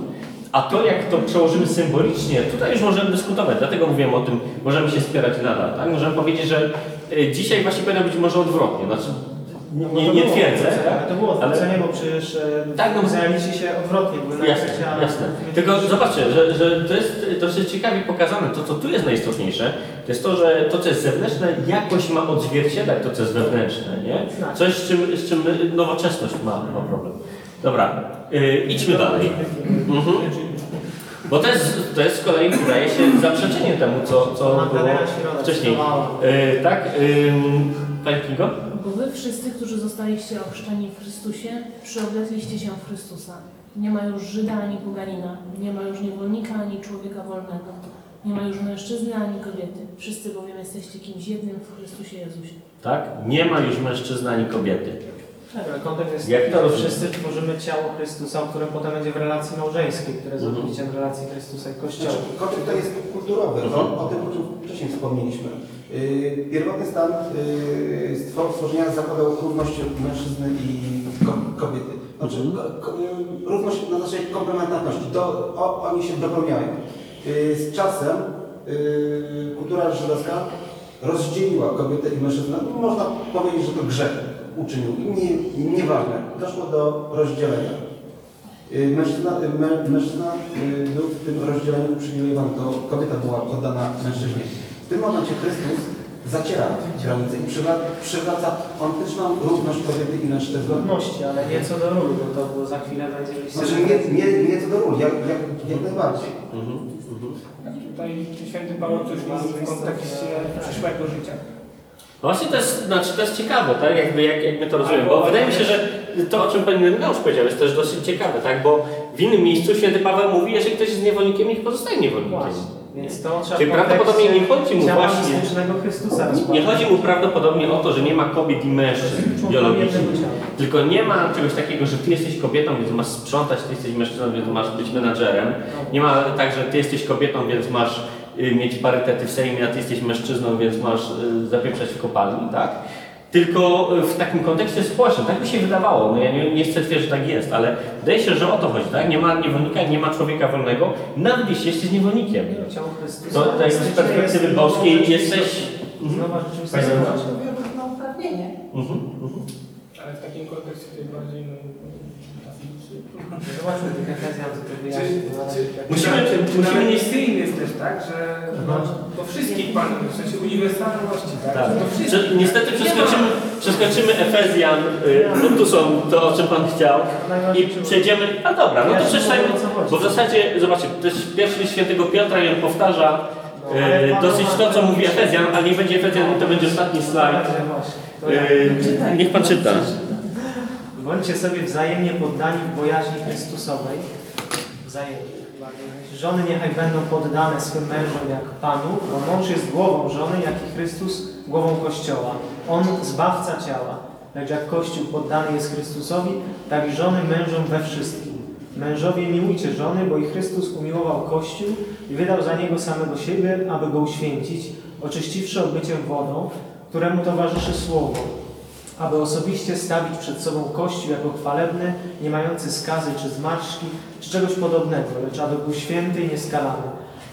Speaker 1: A to, jak to przełożymy symbolicznie, tutaj już możemy dyskutować, dlatego mówiłem o tym, możemy się spierać nadal, tak? Możemy powiedzieć, że y, dzisiaj właśnie powinno być może odwrotnie, znaczy nie,
Speaker 5: No
Speaker 1: nie,
Speaker 5: to
Speaker 1: nie
Speaker 5: było
Speaker 1: twierdzę, tak?
Speaker 5: ale To było
Speaker 1: Ale-
Speaker 5: odwrócenie, bo przecież e,
Speaker 1: Tak, no bo-
Speaker 5: Izraelici się odwrotnie były
Speaker 1: Jasne, jasne. Tylko zobaczcie, że, że to jest dosyć ciekawie pokazane. To, co tu jest najistotniejsze, to jest to, że to, co jest zewnętrzne, jakoś ma odzwierciedlać to, co jest wewnętrzne, nie? Coś, z czym, z czym nowoczesność ma, ma problem. Dobra, yy, idźmy dalej. Mhm. Bo to jest, to jest z kolei, wydaje się, zaprzeczenie temu, co, co było wcześniej. Yy, tak? Yy, Pani Kingo?
Speaker 10: Bo wy wszyscy, którzy zostaliście ochrzczeni w Chrystusie, przyoblegliście się w Chrystusa. Nie ma już Żyda ani Poganina, nie ma już niewolnika ani człowieka wolnego, nie ma już mężczyzny ani kobiety. Wszyscy bowiem jesteście kimś jednym w Chrystusie Jezusie.
Speaker 1: Tak? Nie ma już mężczyzny ani kobiety.
Speaker 5: Tak, ale kontekst jest
Speaker 1: Jak
Speaker 5: taki,
Speaker 1: to
Speaker 5: że
Speaker 1: rozumiesz?
Speaker 5: wszyscy tworzymy ciało Chrystusa, które potem będzie w relacji małżeńskiej, które jest
Speaker 1: Mhm.
Speaker 5: odbiciem relacji Chrystusa i Kościoła.
Speaker 9: Znaczy, kontekst to jest kulturowy,
Speaker 1: Mhm.
Speaker 9: o, o tym o czym wcześniej wspomnieliśmy. Yy, pierwotny stan yy, stwor- stworzenia zakładał równość mężczyzny i ko kobiety. Znaczy, ko ko równość na zasadzie komplementarności. To, o, oni się dopełniają. Yy, z czasem yy, kultura żydowska rozdzieliła kobietę i mężczyznę. No, można powiedzieć, że to grzech uczynił. Nie, nieważne. Doszło do rozdzielenia. Y, Mężczyzna, y, mę- mężczyzna y, był w tym rozdzieleniu uprzywilejowany, to kobieta była poddana mężczyźnie. W tym momencie Chrystus zaciera granice i przywraca, przywraca faktyczną równość kobiety i mężczyzny.
Speaker 5: Godności, ale nie co do ról, bo to bo za chwilę będzie
Speaker 9: Znaczy nie, nie, nie co do ról, jak, jak, jak najbardziej.
Speaker 11: Tutaj święty Paweł coś mówi w kontekście przyszłego życia.
Speaker 1: No Właśnie to jest, znaczy to jest ciekawe, tak? Jakby, jak, jak my to rozumiemy, bo wydaje mi się, że to, o czym Pan Ireneusz powiedział, jest też dosyć ciekawe, tak? Bo w innym miejscu święty Paweł mówi, jeżeli ktoś jest niewolnikiem, niech pozostaje niewolnikiem.
Speaker 5: Więc to trzeba
Speaker 1: Czyli prawdopodobnie nie chodzi mu właśnie... Nie chodzi mu prawdopodobnie o to, że nie ma kobiet i mężczyzn biologicznych. Tylko nie ma czegoś takiego, że ty jesteś kobietą, więc masz sprzątać, ty jesteś mężczyzną, więc masz być menadżerem. Nie ma tak, że ty jesteś kobietą, więc masz mieć parytety w Sejmie, a ty jesteś mężczyzną, więc masz y, zapieprzać w kopalni, tak? Tylko y, w takim kontekście społecznym, tak by się wydawało, no ja nie, nie chcę twierdzić, że tak jest, ale wydaje się, że o to chodzi, tak? Nie ma niewolnika, nie ma człowieka wolnego, nawet jeśli jesteś niewolnikiem. To tak z perspektywy
Speaker 5: jest
Speaker 1: boskiej jesteś...
Speaker 5: rzeczywistość. Nowa rzeczywistość.
Speaker 3: O równouprawnienie.
Speaker 1: Mhm, mhm.
Speaker 11: Ale w takim kontekście bardziej no.
Speaker 5: Zobaczmy tych Efezjan, co to wyjaśni.
Speaker 1: Musimy- musimy
Speaker 11: misyjny jest też tak, że no, do wszystkich panów, w sensie uniwersalności, tak?
Speaker 1: Tak.
Speaker 11: Że
Speaker 1: niestety przeskoczymy, przeskoczymy Efezjan, y, no tu są to, o czym Pan chciał i przejdziemy, a dobra, no to przeczytajmy, bo w zasadzie, zobaczcie, to jest pierwszy świętego Piotra i on powtarza y, dosyć to, co mówi Efezjan, ale nie będzie Efezjan, to będzie ostatni slajd. Y, niech Pan czyta.
Speaker 5: Bądźcie sobie wzajemnie poddani w bojaźni Chrystusowej. Wzajemnie. Żony niechaj będą poddane swym mężom jak Panu, bo mąż jest głową żony, jak i Chrystus głową Kościoła. On zbawca ciała. Lecz jak Kościół poddany jest Chrystusowi, tak i żony mężom we wszystkim. Mężowie miłujcie żony, bo i Chrystus umiłował Kościół i wydał za niego samego siebie, aby go uświęcić, oczyściwszy odbyciem wodą, któremu towarzyszy słowo, aby osobiście stawić przed sobą Kościół jako chwalebny, nie mający skazy czy zmarszczki, czy czegoś podobnego, lecz aby był święty i nieskalany.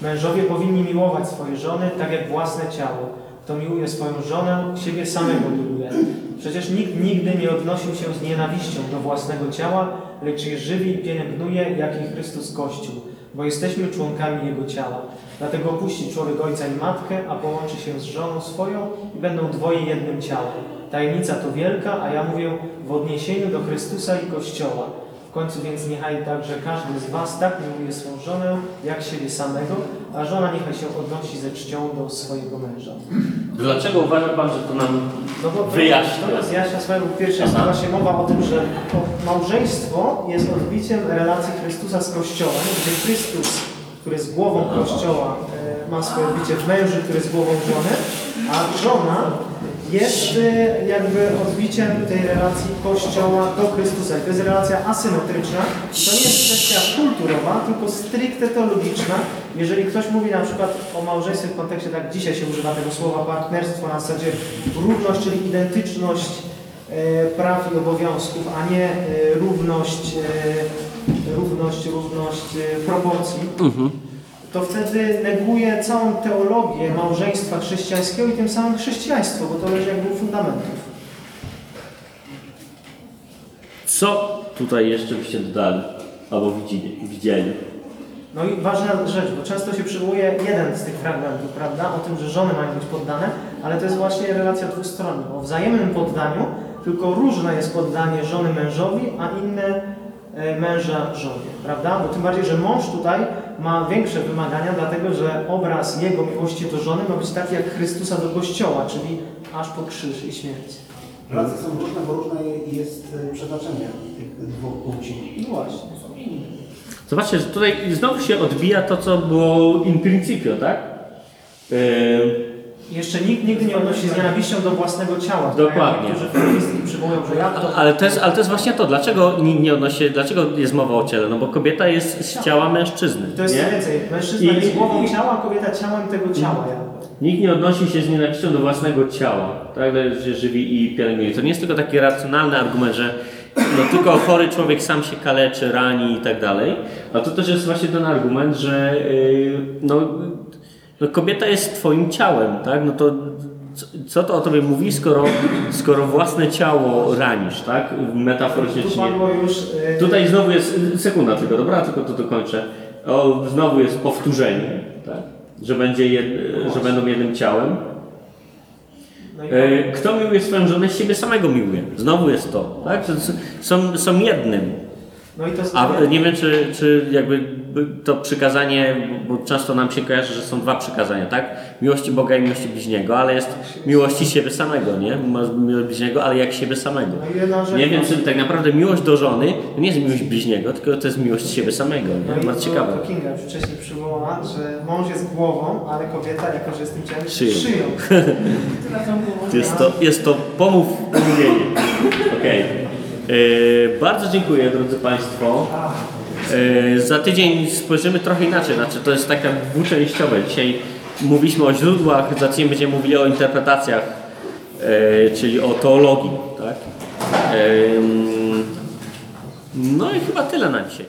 Speaker 5: Mężowie powinni miłować swoje żony, tak jak własne ciało. Kto miłuje swoją żonę, siebie samego miłuje. Przecież nikt nigdy nie odnosił się z nienawiścią do własnego ciała, lecz je żywi i pielęgnuje, jak i Chrystus Kościół, bo jesteśmy członkami Jego ciała. Dlatego opuści człowiek ojca i matkę, a połączy się z żoną swoją i będą dwoje jednym ciałem. Tajemnica to wielka, a ja mówię w odniesieniu do Chrystusa i Kościoła. W końcu więc niechaj także każdy z Was tak miłuje swą żonę, jak siebie samego, a żona niechaj się odnosi ze czcią do swojego męża.
Speaker 1: Dlaczego uważa Pan, że to nam
Speaker 5: No bo
Speaker 1: wyjaśnia?
Speaker 5: To wyjaśnia swojego pierwsze jest właśnie mowa o tym, że to małżeństwo jest odbiciem relacji Chrystusa z Kościołem, gdzie Chrystus, który jest głową Kościoła, e, ma swoje odbicie w mężu, który jest głową żony, a żona jest jakby odbiciem tej relacji Kościoła do Chrystusa. To jest relacja asymetryczna. To nie jest kwestia kulturowa, tylko stricte teologiczna. Jeżeli ktoś mówi na przykład o małżeństwie w kontekście, tak dzisiaj się używa tego słowa partnerstwo na zasadzie równość, czyli identyczność e, praw i obowiązków, a nie e, równość, e, równość, równość e, proporcji, to wtedy neguje całą teologię małżeństwa chrześcijańskiego i tym samym chrześcijaństwo, bo to leży jakby u fundamentów.
Speaker 1: Co tutaj jeszcze byście dodali albo widzieli?
Speaker 5: No i ważna rzecz, bo często się przywołuje jeden z tych fragmentów, prawda, o tym, że żony mają być poddane, ale to jest właśnie relacja dwustronna. O wzajemnym poddaniu, tylko różne jest poddanie żony mężowi, a inne e, męża żonie, prawda? Bo tym bardziej, że mąż tutaj ma większe wymagania, dlatego że obraz jego miłości do żony ma być taki jak Chrystusa do Kościoła, czyli aż po krzyż i śmierć.
Speaker 9: Relacje są różne, bo różne jest e, przeznaczenie tych dwóch płci.
Speaker 5: No właśnie.
Speaker 1: Zobaczcie, że tutaj znowu się odbija to, co było in principio, tak? Yy,
Speaker 5: Jeszcze nikt nigdy nie odnosi się z nienawiścią do własnego ciała.
Speaker 1: Dokładnie.
Speaker 5: Niektórzy feministki przywołują, że jak to...
Speaker 1: ale, to jest, ale to jest właśnie to, dlaczego nie, nie odnosi, dlaczego jest mowa o ciele? No bo kobieta jest z ciała mężczyzny.
Speaker 5: To jest
Speaker 1: nie?
Speaker 5: więcej, mężczyzna
Speaker 1: I-
Speaker 5: jest głową ciała, a kobieta ciałem tego ciała.
Speaker 1: Nikt nie odnosi się z nienawiścią do własnego ciała, tak? Że żywi i pielęgnuje. To nie jest tylko taki racjonalny argument, że no, tylko chory człowiek sam się kaleczy, rani i tak dalej. A to też jest właśnie ten argument, że yy, no, no, kobieta jest twoim ciałem, tak? No to co- to o tobie mówi, skoro, skoro własne ciało ranisz, tak? Metaforycznie.
Speaker 5: Już... Yy,
Speaker 1: Tutaj znowu jest, sekunda tylko, dobra, tylko to dokończę. O, znowu jest powtórzenie, tak? że, będzie jed, że będą jednym ciałem.
Speaker 5: No
Speaker 1: E, Kto miłuje swoją żonę, siebie samego miłuje. Znowu jest to, tak? Są, są jednym.
Speaker 5: No i to
Speaker 1: A nie wiem, czy, czy jakby to przykazanie, bo często nam się kojarzy, że są dwa przykazania, tak? Miłości Boga i miłości bliźniego, ale jest miłości siebie samego, nie? Miłość bliźniego, ale jak siebie samego.
Speaker 5: No i jedna rzecz.
Speaker 1: Nie, więc tak naprawdę miłość do żony to nie jest miłość bliźniego, tylko to jest miłość siebie samego,
Speaker 5: No
Speaker 1: nie?
Speaker 5: i
Speaker 1: Bardzo
Speaker 5: to,
Speaker 1: ciekawe.
Speaker 5: to Kinga już wcześniej przywołała, że mąż jest głową, ale kobieta, jako że jest tym ciałem,
Speaker 1: Szyją.
Speaker 5: szyją.
Speaker 1: Jest to, jest to pomów pomówienie. Okej. E, Bardzo dziękuję, drodzy Państwo. E, za tydzień spojrzymy trochę inaczej. Znaczy, to jest taka dwuczęściowe. Dzisiaj mówiliśmy o źródłach, za tydzień będziemy mówili o interpretacjach, e, czyli o teologii. Tak? Em, no i chyba tyle na dzisiaj.